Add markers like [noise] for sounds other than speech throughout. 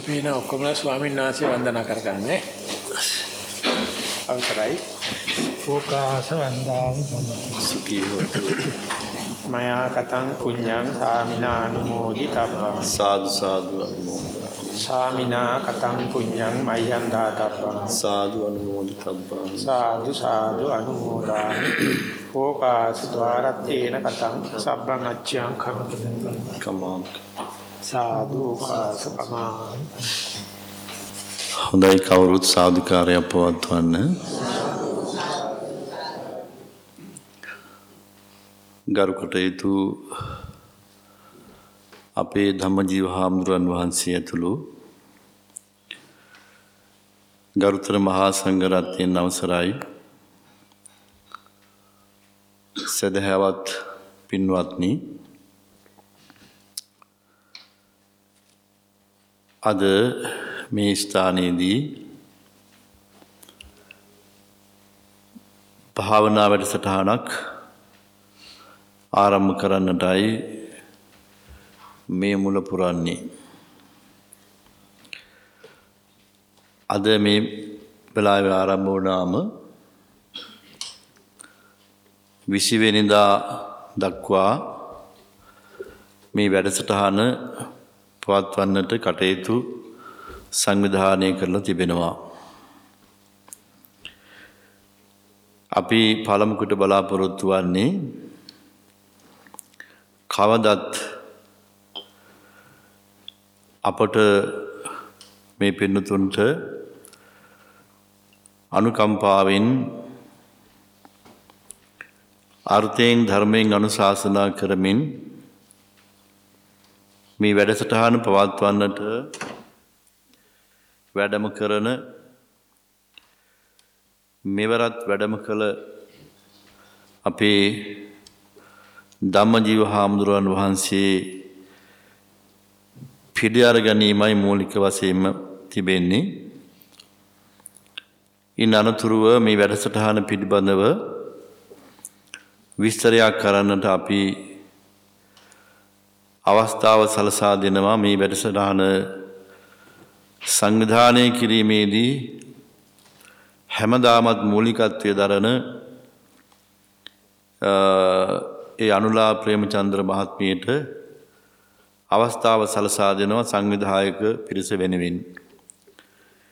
අපි එන ඔක්කොම ස්වාමීන් වහන්සේ වන්දනා කරගන්නේ. අවසරයි. ඕකාස වන්දාමි සුඛී හොතු මයා කතං පුඤ්ඤං සාමිනා අනුමෝදිතබ්බං. සාදු සාදු අනුමෝදනා සාමිනා කතං පුඤ්ඤං මයං දාතබ්බං. සාදු අනුමෝදිතබ්බං සාදු සාදු අනුමෝදාමි. ඕකාස ద్వාරත්තේන කතං සබ්බං අච්ඡං කමතං. කමාම් සාදු කාස පමාන. හොඳයි කවුරුත් සාදුකාරයක් පවත්වන්න ගරුකට යුතු අපේ ධම්මජීව හාමුදුරන් වහන්සේ ඇතුළු ගරුතර මහා සංඝරත්නයන් අවසරයි සදහැවත් පින්වත්නි අද මේ ස්ථානයේදී භාවනා වැඩසටහනක් ආරම්භ කරන්නටයි මේ මුල පුරන්නේ. අද මේ වෙලාවේ ආරම්භ වුණාම විසිවෙනිදා දක්වා මේ වැඩසටහන පවත්වන්නට කටයුතු සංවිධානය කරලා තිබෙනවා. අපි පළමුකට බලාපොරොත්තු වන්නේ කවදත් අපට මේ පෙන්නතුන්ට අනුකම්පාවෙන් අර්ථයෙන් ධර්මයෙන් අනුශාසනා කරමින් මේ වැඩසටහන පවත්වන්නට වැඩම කරන මෙවරත් වැඩම කළ අපේ ධම්මජීව හාමුදුරුවන් වහන්සේ පිළිඅර ගැනීමයි මූලික වශයෙන්ම තිබෙන්නේ. ඉන් අනතුරුව මේ වැඩසටහන පිළිබඳව විස්තරයක් කරන්නට අපි අවස්ථාව සලසා දෙනවා මේ වැඩසටහන සංවිධානය කිරීමේදී හැමදාමත් මූලිකත්වය දරන ඒ අනුලා ප්‍රේමචන්ද්‍ර මහත්මියට අවස්ථාව සලසා දෙනවා සංවිධායක පිරිස වෙනුවෙන්.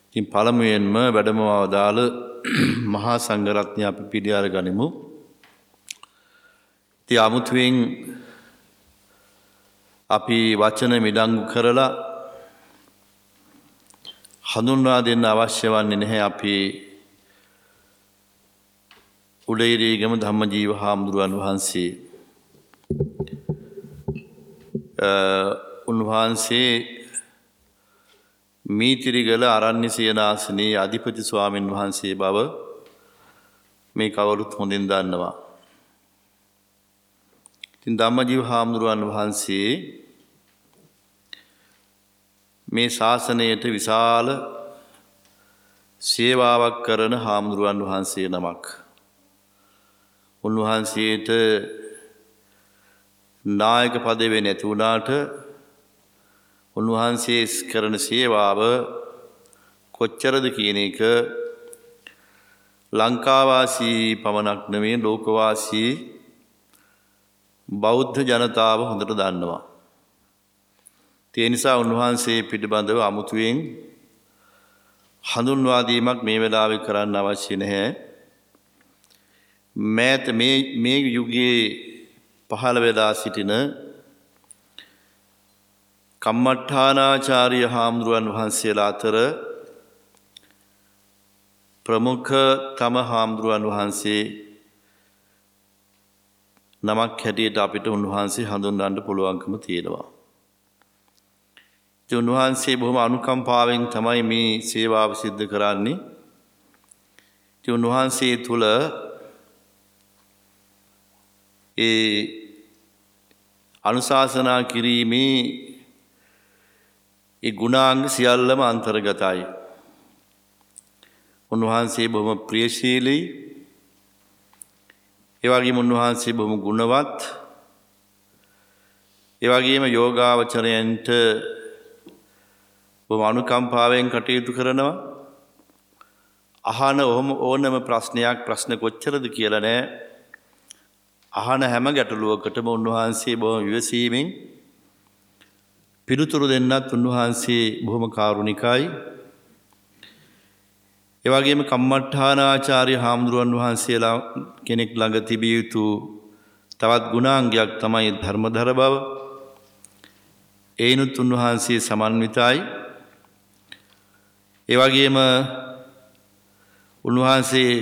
ඉතින් පළමුවෙන්ම වැඩම අවදාළ [clears throat] මහා සංඝරත්නය අපි පිළිඅර ගනිමු. ඉතින් අමුතුවෙන් අපි වචන මිඩංගු කරලා හඳුන්වා දෙන්න අවශ්‍ය වන්නේ නැහැ අපි උඩේරීගම ධම්මජීව හාමුදුරුවන් වහන්සේ. උන්වහන්සේ මීතිරිගල අරණ්‍ය සියනාසනයේ අධිපති ස්වාමීන් වහන්සේ බව මේ කවුරුත් හොඳින් දන්නවා. ඉතින් ධම්මජීව හාමුදුරුවන් වහන්සේ මේ ශාසනයට විශාල සේවාවක් කරන හාමුදුරුවන් වහන්සේ නමක්. උන්වහන්සේට නායක පදවේ නැති වුණාට උන්වහන්සේ කරන සේවාව කොච්චරද කියන එක ලංකාවාසී පමණක් නෙමේ ලෝකවාසී බෞද්ධ ජනතාව හොඳට දන්නවා. ඒ නිසා උන්වහන්සේ පිළිබඳව අමුතුවෙන් හඳුන්වාදීමක් මේ වෙලාවෙ කරන්න අවශ්‍ය නැහැ. මෑත මේ යුගයේ පහළ වෙලා සිටින කම්මට්ඨානාචාරිය හාමුදුරුවන් වහන්සේලා අතර ප්‍රමුඛ තම හාමුදුරුවන් වහන්සේ නමක් හැටියට අපිට උන්වහන්සේ හඳුන්වන්න පුළුවන්කම තියෙනවා. උන්වහන්සේ බොහොම අනුකම්පාවෙන් තමයි මේ සේවාව සිද්ධ කරන්නේ. උන්වහන්සේ තුළ ඒ අනුශාසනා කිරීමේ ඒ ගුණාංග සියල්ලම අන්තර්ගතයි. උන්වහන්සේ බොහොම ප්‍රියශීලී ඒවගේම උන්වහන්සේ බොහොම ගුණවත් ඒවගේම යෝගාවචරයන්ට බොහොම අනුකම්පාවෙන් කටයුතු කරනවා. අහන ඔහොම ඕනම ප්‍රශ්නයක් ප්‍රශ්න කොච්චරද කියලා නෑ. අහන හැම ගැටලුවකටම උන්වහන්සේ බොහොම විවසීමෙන් පිළිතුරු දෙන්නත් උන්වහන්සේ බොහොම කාරුණිකයි. එවගේම කම්මට්ඨානාචාර්ය හාමුදුරුවන් වහන්සේලා කෙනෙක් ළඟ තිබිය යුතු තවත් ගුණාංගයක් තමයි ධර්මධර බව. ඒනුත් උන්වහන්සේ සමන්විතයි. එවගේම උන්වහන්සේ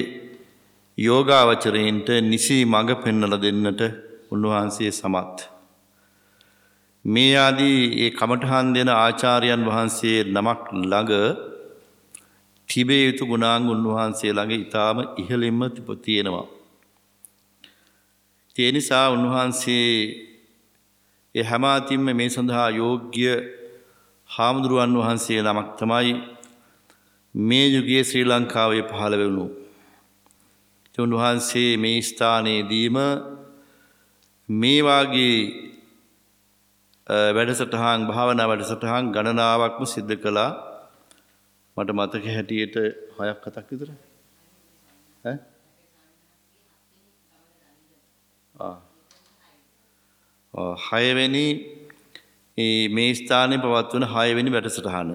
යෝගාවචරයින්ට නිසි මඟ පෙන්නල දෙන්නට උන්වහන්සේ සමත්. මේ ආදී ඒ කමටහන් දෙන ආචාර්යන් වහන්සේ නමක් ළඟ තිබේ යුතු ගුණාංග උන්වහන්සේ ළඟ ඉතාම ඉහළින්ම තිප තියෙනවා. ඒ නිසා උන්වහන්සේ ඒ හැමාතින්ම මේ සඳහා යෝග්‍ය හාමුදුරුවන් වහන්සේ නමක් තමයි මේ යුගයේ ශ්‍රී ලංකාවේ පහළ වෙවුණු. උන්වහන්සේ මේ ස්ථානයේදීම මේවාගේ වැඩසටහන් භාවනා වැඩසටහන් ගණනාවක්ම සිද්ධ කළා මට මතක හැටියට හයක් කතක් විතර හයවැනි මේ ස්ථානය පවත්වන හයවැනි වැඩසටහන.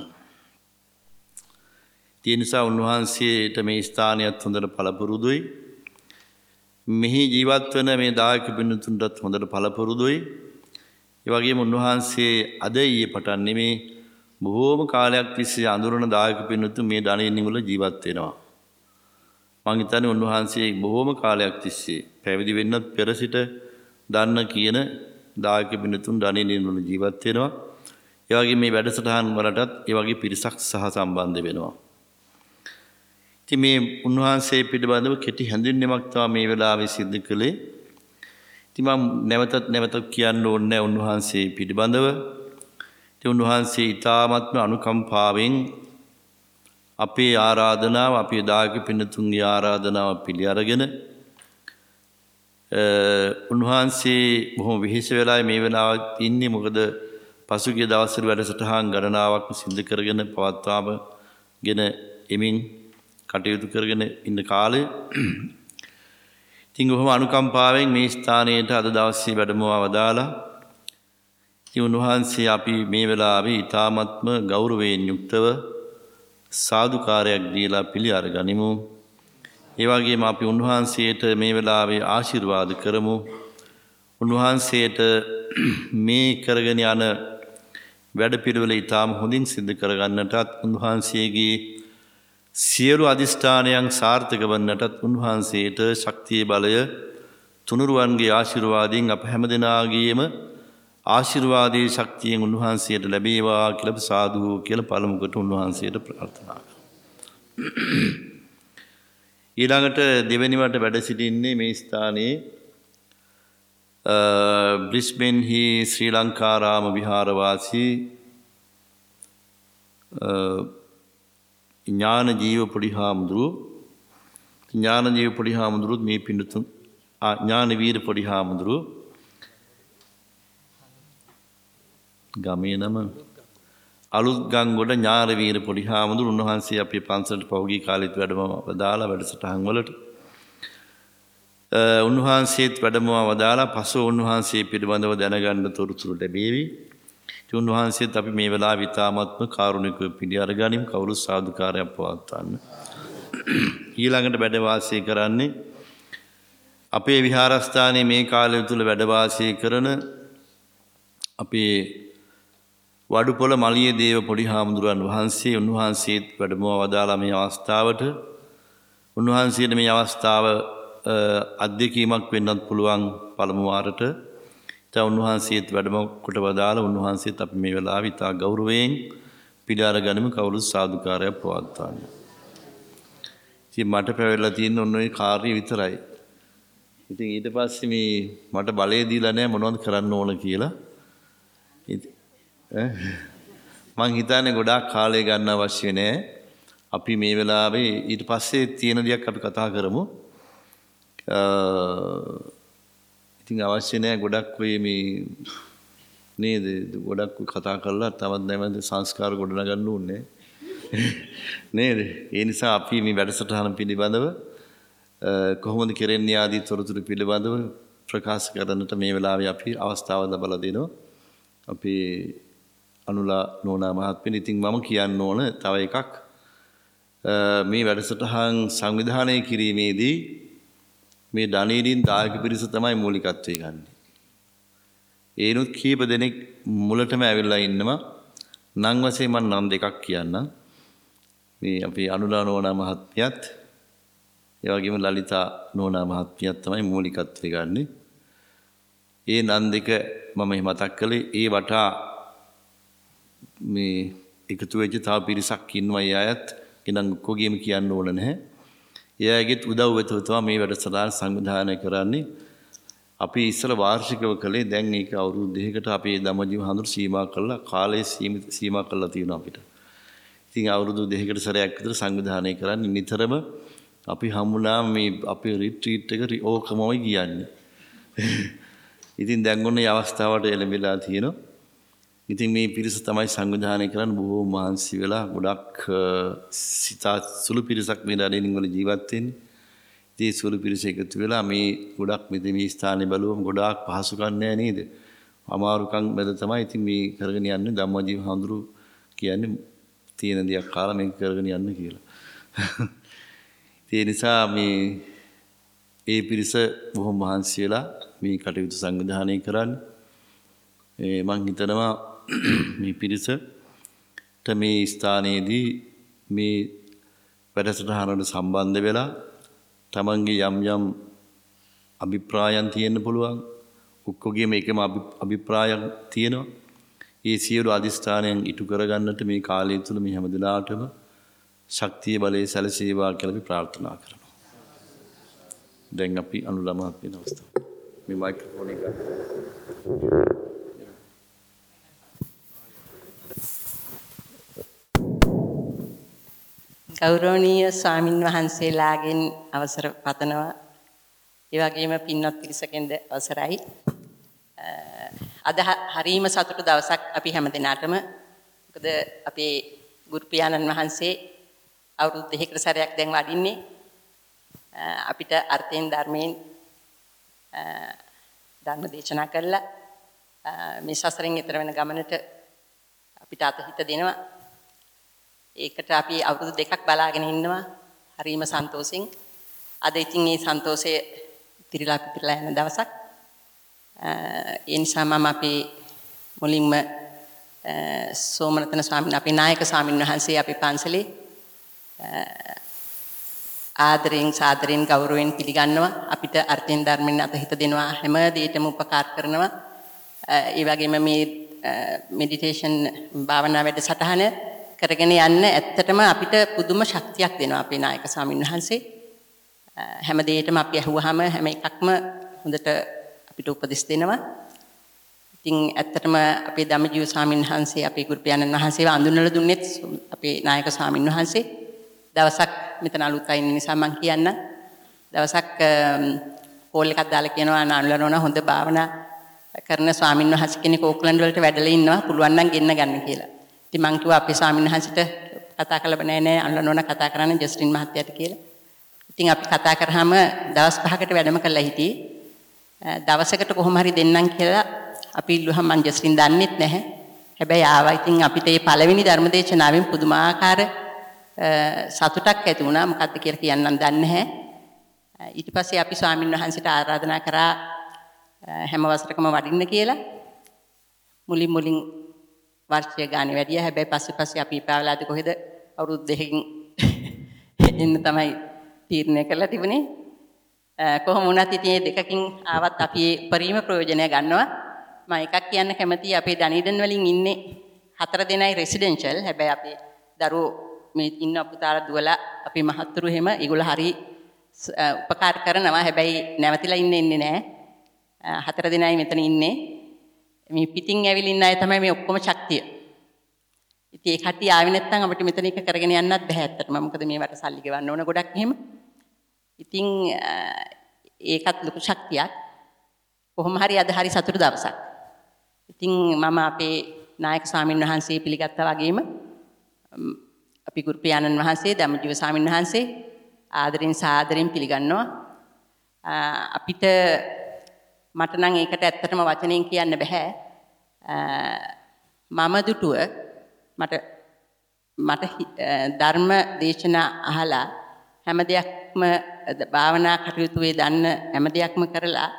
තිය නිසා උන්වහන්සේට මේ ස්ථානයත් හොඳට පලපුරුදුයි. මෙහි ජීවත් වන මේ දායක පිණතුන්ටත් හොඳට පලපුරුදුයි. ඒවගේ උන්වහන්සේ අද ඒ පටන් නෙමේ බොහෝම කාලයක් තිස්සේ අඳුරන දායක පිණුතු මේ ධනයනිවල ජීවත්වෙනවා. මංහිතන උන්වහන්සේ බොහෝම කාලයක් තිස්සේ පැවිදි වෙන්නත් පෙරසිට දන්න කියන දායක පිණතුන් ධනයනිවල ජීවත්වෙනවා. ඒවගේ මේ වැඩසටහන් වලටත් ඒවගේ පිරිසක් සහ සම්බන්ධ වෙනවා. ති මේ උන්වහන්සේ පිළිබඳව කෙටි හැඳින්නෙමක්තා මේ වෙලාවෙ සිද්ධ කළේ තිමම් නැවතත් නැවතත් කියන්න ඕන්න උන්වහන්සේ පිළිබඳව උන්වහන්සේ ඉතාමත්ම අනුකම්පාවෙන් අපේ ආරාධනාව අපේ දාග පිනතුන්ගේ ආරාධනාව පිළි අරගෙන උන්වහන්සේ බොහොම විහිස වෙලා මේ වෙලාවත් ඉන්නේ. මොකද පසුගේ දවසර වැඩසටහන් ගණනාවක් සිද්ධ කරගෙන පවත්වාම ගෙන එමින් කටයුතු කරගෙන ඉන්න කාලය. තිං ඔහොම අනුකම්පාවෙන් මේ ස්ථානයට අද දවස්සේ වැඩමවා වදාලා උන්වහන්සේ අපි මේ වෙලාවේ ඉතාමත්ම ගෞරවයෙන් යුක්තව සාධකාරයක් දීලා පිළි අර ගනිමු. ඒවගේම අපි උන්වහන්සේට මේ වෙලාවේ ආශිර්වාද කරමු. උන්වහන්සේට [clears throat] මේ කරගෙන යන වැඩ පිළිවෙල ඉතාම හොඳින් සිද්ධ කරගන්නටත් උන්වහන්සේගේ සියලු අධිෂ්ඨානයන් සාර්ථක වන්නටත් උන්වහන්සේට ශක්තිය බලය තුනුරුවන්ගේ ආශිර්වාදයෙන් අප හැම දෙනාගේම ආශිර්වාදයේ ශක්තියෙන් උන්වහන්සේට ලැබේවා කියලප සාධූ කියල පළමුකට උන්වහන්සේට ප්‍රාර්ථනා. ඊළඟට දෙවැනිවට වැඩ සිටින්නේ මේ ස්ථානයේ බ්‍රිස්බෙන්හි ශ්‍රී ලංකාරාම විහාරවාසී ඥාන ජීව පොඩි හාමුදුරුව ඥාන ජීව පොඩි හාමුදුරුත් මේ පිඩුතුන් ඥාන වීර පොඩි ගමේ නම අලුත් ගංගොඩ ඥාරවීර පොඩි හාමුදුර උන්වහන්සේ අපි පන්සට පෞගී කාලිත් වැඩම වදාලා වැඩසටහන් වලට උන්වහන්සේත් වැඩමවා වදාලා පස උන්වහන්සේ පිළිබඳව දැනගන්න තොරතුරු ලැබේවි. උන්වහන්සේත් අපි මේ වෙලා විතාමත්ම කාරුණිකව පිළි අරගනිම් කවුරු සාධකාරයක් පවත්වන්න. ඊළඟට වැඩවාසය කරන්නේ අපේ විහාරස්ථානය මේ කාලය තුළ වැඩවාසය කරන අපේ වඩුපොළ මලිය දේව පොඩි හාමුදුරුවන් වහන්සේ උන්වහන්සේත් වැඩමෝ වදාලා මේ අවස්ථාවට උන්වහන්සේට මේ අවස්ථාව අධ්‍යකීමක් වෙන්නත් පුළුවන් පළමුවාරට ත උන්වහන්සේත් වැඩමකොට වදාළ උන්වහන්සේත් අපි මේ වෙලා විතා ගෞරුවයෙන් පිඩාර ගනම කවුළු සාධකාරයක් පවත්වන්න. ති මට පැවෙල්ලා තියන්න ඔන්නොයි කාර්ය විතරයි. ඉතින් ඊට පස්සෙම මට බලයදීලනෑ මොනොත් කරන්න ඕන කියලා මං හිතන්නේ ගොඩාක් කාලය ගන්න අවශ්‍ය නෑ. අපි මේ වෙලාවේ ඊට පස්සේ තියෙන දෙයක් අපි කතා කරමු. ඉතින් අවශ්‍ය නෑ ගොඩක් ඔය මේ නේද ගොඩක් කතා කරලා තවත් නැවත සංස්කාර ගොඩනගන්න ඕනේ. නේද? ඒ නිසා අපි මේ වැඩසටහන පිළිබඳව කොහොමද කෙරෙන්නේ ආදී තොරතුරු පිළිබඳව ප්‍රකාශ කරන්නට මේ වෙලාවේ අපි අවස්ථාව ලබා දෙනවා. අපි අනුලා නෝනා මහත්මිය ඉතින් මම කියන්න ඕන තව එකක් මේ වැඩසටහන් සංවිධානය කිරීමේදී මේ ධනීරින් දායක පිරිස තමයි මූලිකත්වය ගන්න. ඒනුත් කීප දෙනෙක් මුලටම ඇවිල්ලා ඉන්නවා. නම් වශයෙන් මම නම් දෙකක් කියන්නම්. මේ අපි අනුලා නෝනා මහත්මියත් ඒ වගේම ලලිතා නෝනා මහත්මියත් තමයි මූලිකත්වය ගන්නේ. ඒ නම් දෙක මම මතක් කළේ ඒ වටා මේ එකතු වෙච්ච තව පිරිසක් ඉන්නවා ඒ අයත් ගෙනන් ඔක්කොගේම කියන්න ඕන නැහැ. ඒ අයගෙත් උදව් වෙතව තමයි මේ වැඩසටහන සංවිධානය කරන්නේ. අපි ඉස්සර වාර්ෂිකව කළේ දැන් ඒක අවුරුදු දෙකකට අපේ දමජීව හඳුරු සීමා කළා කාලය සීමිත සීමා කළා තියෙනවා අපිට. ඉතින් අවුරුදු දෙකකට සැරයක් විතර සංවිධානය කරන්නේ නිතරම අපි හමුණා මේ අපේ රිට්‍රීට් එක ඕකමයි කියන්නේ. [laughs] ඉතින් දැන් ඔන්න මේ අවස්ථාවට එළඹිලා තියෙනවා. ඉතින් මේ පිරිස තමයි සංවිධානය කරන්න බොහෝ මහන්සි වෙලා ගොඩක් සිතා සුළු පිරිසක් මේ රටේ වල ජීවත් වෙන්නේ. ඉතින් සුළු පිරිස එකතු වෙලා මේ ගොඩක් මෙතන මේ ස්ථානේ බලුවම ගොඩාක් පහසුකම් නෑ නේද? අමාරුකම් මැද තමයි ඉතින් මේ කරගෙන යන්නේ ධම්මජීව හඳුරු කියන්නේ තියෙන දෙයක් කාලා මේක කරගෙන යන්න කියලා. ඒ නිසා මේ ඒ පිරිස බොහොම මහන්සි වෙලා මේ කටයුතු සංවිධානය කරන්නේ. මං හිතනවා මේ පිරිසට මේ ස්ථානයේදී මේ වැඩසටහනට සම්බන්ධ වෙලා තමන්ගේ යම් යම් අභිප්‍රායන් තියෙන්න පුළුවන් ඔක්කොගේම එකම අභිප්‍රායන් තියෙනවා ඒ සියලු අධිෂ්ඨානයන් ඉටු කරගන්නට මේ කාලය තුළ මේ හැම දිනාටම ශක්තිය බලය සැලසේවා කියලා අපි ප්‍රාර්ථනා කරනවා. දැන් අපි අනුලමහත් වෙන අවස්ථාව. මේ මයික්‍රොෆෝන් එක ගෞරවනීය ස්වාමින් වහන්සේලාගෙන් අවසර පතනවා. ඒ වගේම පින්වත් පිරිසකින්ද අවසරයි. අද හරීම සතුටු දවසක් අපි හැමදෙනාටම. මොකද අපේ ගුරු පියාණන් වහන්සේ අවුරුදු දෙකකට සැරයක් දැන් වඩින්නේ. අපිට අර්ථයෙන් ධර්මයෙන් ධර්ම දේශනා කළා. මේ සසරෙන් එතර වෙන ගමනට අපිට අතහිත දෙනවා. ඒකට අපි අවුරුදු දෙකක් බලාගෙන ඉන්නවා. හරිම සන්තෝෂෙන්. අද ඉතින් මේ සන්තෝෂය පිරීලා පිරීලා යන දවසක්. ඒ නිසා මම අපේ මුලින්ම සෝමනතන ස්වාමීන් අපේ නායක ස්වාමීන් වහන්සේ අපේ පන්සලේ ආදරෙන් සාදරෙන් ගෞරවයෙන් පිළිගන්නවා අපිට අර්ථයෙන් ධර්මයෙන් අතහිත දෙනවා හැම දෙයකම උපකාර කරනවා ඒ වගේම මේ මෙඩිටේෂන් භාවනා වැඩසටහන කරගෙන යන්න ඇත්තටම අපිට පුදුම ශක්තියක් දෙනවා අපේ නායක ස්වාමීන් වහන්සේ. හැම දෙයකම අපි අහුවාම හැම එකක්ම හොඳට අපිට උපදෙස් දෙනවා. ඉතින් ඇත්තටම අපේ ධම්මජීව ස්වාමීන් වහන්සේ අපේ ගුරු පියාණන් වහන්සේව අඳුනලා දුන්නෙත් අපේ නායක ස්වාමීන් වහන්සේ. දවසක් මෙතන අලුත් අය ඉන්න නිසා මම කියන්න. දවසක් කෝල් එකක් දාලා කියනවා නානුලනෝන හොඳ භාවනා කරන ස්වාමීන් වහන්සේ කෙනෙක් ඕක්ලන්ඩ් වලට වැඩලා ඉන්නවා. පුළුවන් නම් ගෙන්න ගන්න කියලා. ඉතින් මං කිව්වා අපේ ස්වාමීන් වහන්සේට කතා කරලා නෑ නෑ අනුලනෝන කතා කරන්නේ ජස්ටින් මහත්තයාට කියලා. ඉතින් අපි කතා කරාම දවස් පහකට වැඩම කරලා හිටියේ. දවසකට කොහොම හරි දෙන්නම් කියලා අපි ඉල්ලුවහම මං ජස්ටින් දන්නෙත් නැහැ. හැබැයි ආවා ඉතින් අපිට මේ පළවෙනි ධර්මදේශනාවෙන් පුදුමාකාර සතුටක් ඇති වුණා මොකද්ද කියලා කියන්නම් දන්නේ නැහැ. ඊට පස්සේ අපි ස්වාමින් වහන්සේට ආරාධනා කරා හැම වසරකම වඩින්න කියලා. මුලින් මුලින් වර්ෂය ගානේ වැඩියා. හැබැයි පස්සේ පස්සේ අපි ඉපාවලාද කොහෙද අවුරුදු දෙකකින් එන්න තමයි තීරණය කරලා තිබුණේ. කොහොම වුණත් ඉතින් දෙකකින් ආවත් අපි පරිම ප්‍රයෝජනය ගන්නවා. මම එකක් කියන්න කැමතියි අපේ ඩනීඩන් වලින් ඉන්නේ හතර දෙනයි රෙසිඩෙන්ෂල්. හැබැයි අපේ දරුවෝ මේ ඉන්න පුතාලා දුවලා අපි මහත්තුරු එහෙම ඒගොල්ලෝ හරි උපකාර කරනවා හැබැයි නැවතිලා ඉන්නේ ඉන්නේ නැහැ. හතර දෙනයි මෙතන ඉන්නේ. මේ පිටින් ඇවිලින් ඉන්න අය තමයි මේ ඔක්කොම ශක්තිය. ඉතින් ඒ කට්ටිය ආවේ නැත්නම් අපිට මෙතන එක කරගෙන යන්නත් බෑ ඇත්තටම. මොකද මේවට සල්ලි ගෙවන්න ඕන ගොඩක් එහෙම. ඉතින් ඒකත් ලොකු ශක්තියක්. කොහොම හරි අද හරි සතුටු දවසක්. ඉතින් මම අපේ නායක ස්වාමීන් වහන්සේ පිළිගත්තා වගේම ම්, අපි ගුරු පියාණන් වහන්සේ ධම්මජීව ස්වාමීන් වහන්සේ ආදරෙන් සාදරෙන් පිළිගන්නවා. අ, අපිට මට නම් ඒකට ඇත්තටම වචනෙන් කියන්න බෑ. අ, මම දුටුව මට මට හි- අ, ධර්ම දේශනා අහලා හැම දෙයක්ම ද- භාවනා කටයුතු වේ දන්න හැම දෙයක්ම කරලා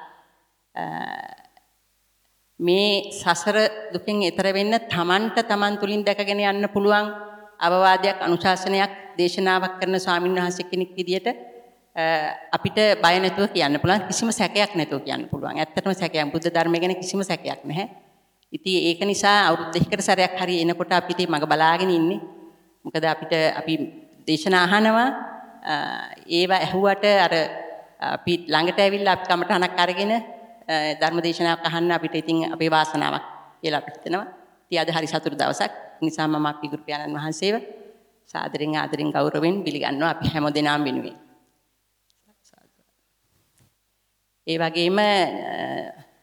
අ, මේ සසර දුකෙන් එතර වෙන්න තමන්ට තමන් තුලින් දැකගෙන යන්න පුළුවන් අවවාදයක් අනුශාසනයක් දේශනාවක් කරන ස්වාමීන් වහන්සේ කෙනෙක් විදියට අ, අපිට බය නැතුව කියන්න පුළුවන් කිසිම සැකයක් නැතුව කියන්න පුළුවන්. ඇත්තටම සැකයක් බුද්ධ ධර්මය ගැන කිසිම සැකයක් නැහැ. ඉතින් ඒක නිසා අවුරුදු දෙකකට සැරයක් හරි එනකොට අපිට මග බලාගෙන ඉන්නේ. මොකද අපිට අපි දේශනා අහනවා අ, ඒවා ඇහුවට අර අපි ළඟට ඇවිල්ලා අපි කමටහනක් අරගෙන අ, ධර්ම දේශනාවක් අහන්න අපිට ඉතින් අපේ වාසනාවක් කියලා අපිට හිතෙනවා. ඉතින් අද හරි සතුටු දවසක්. ඒ නිසා මම අපි ගුරු පියාණන් වහන්සේව සාදරෙන් ආදරෙන් ගෞරවයෙන් පිළිගන්නවා අපි හැම දෙනාම වෙනුවෙන්. ඒ වගේම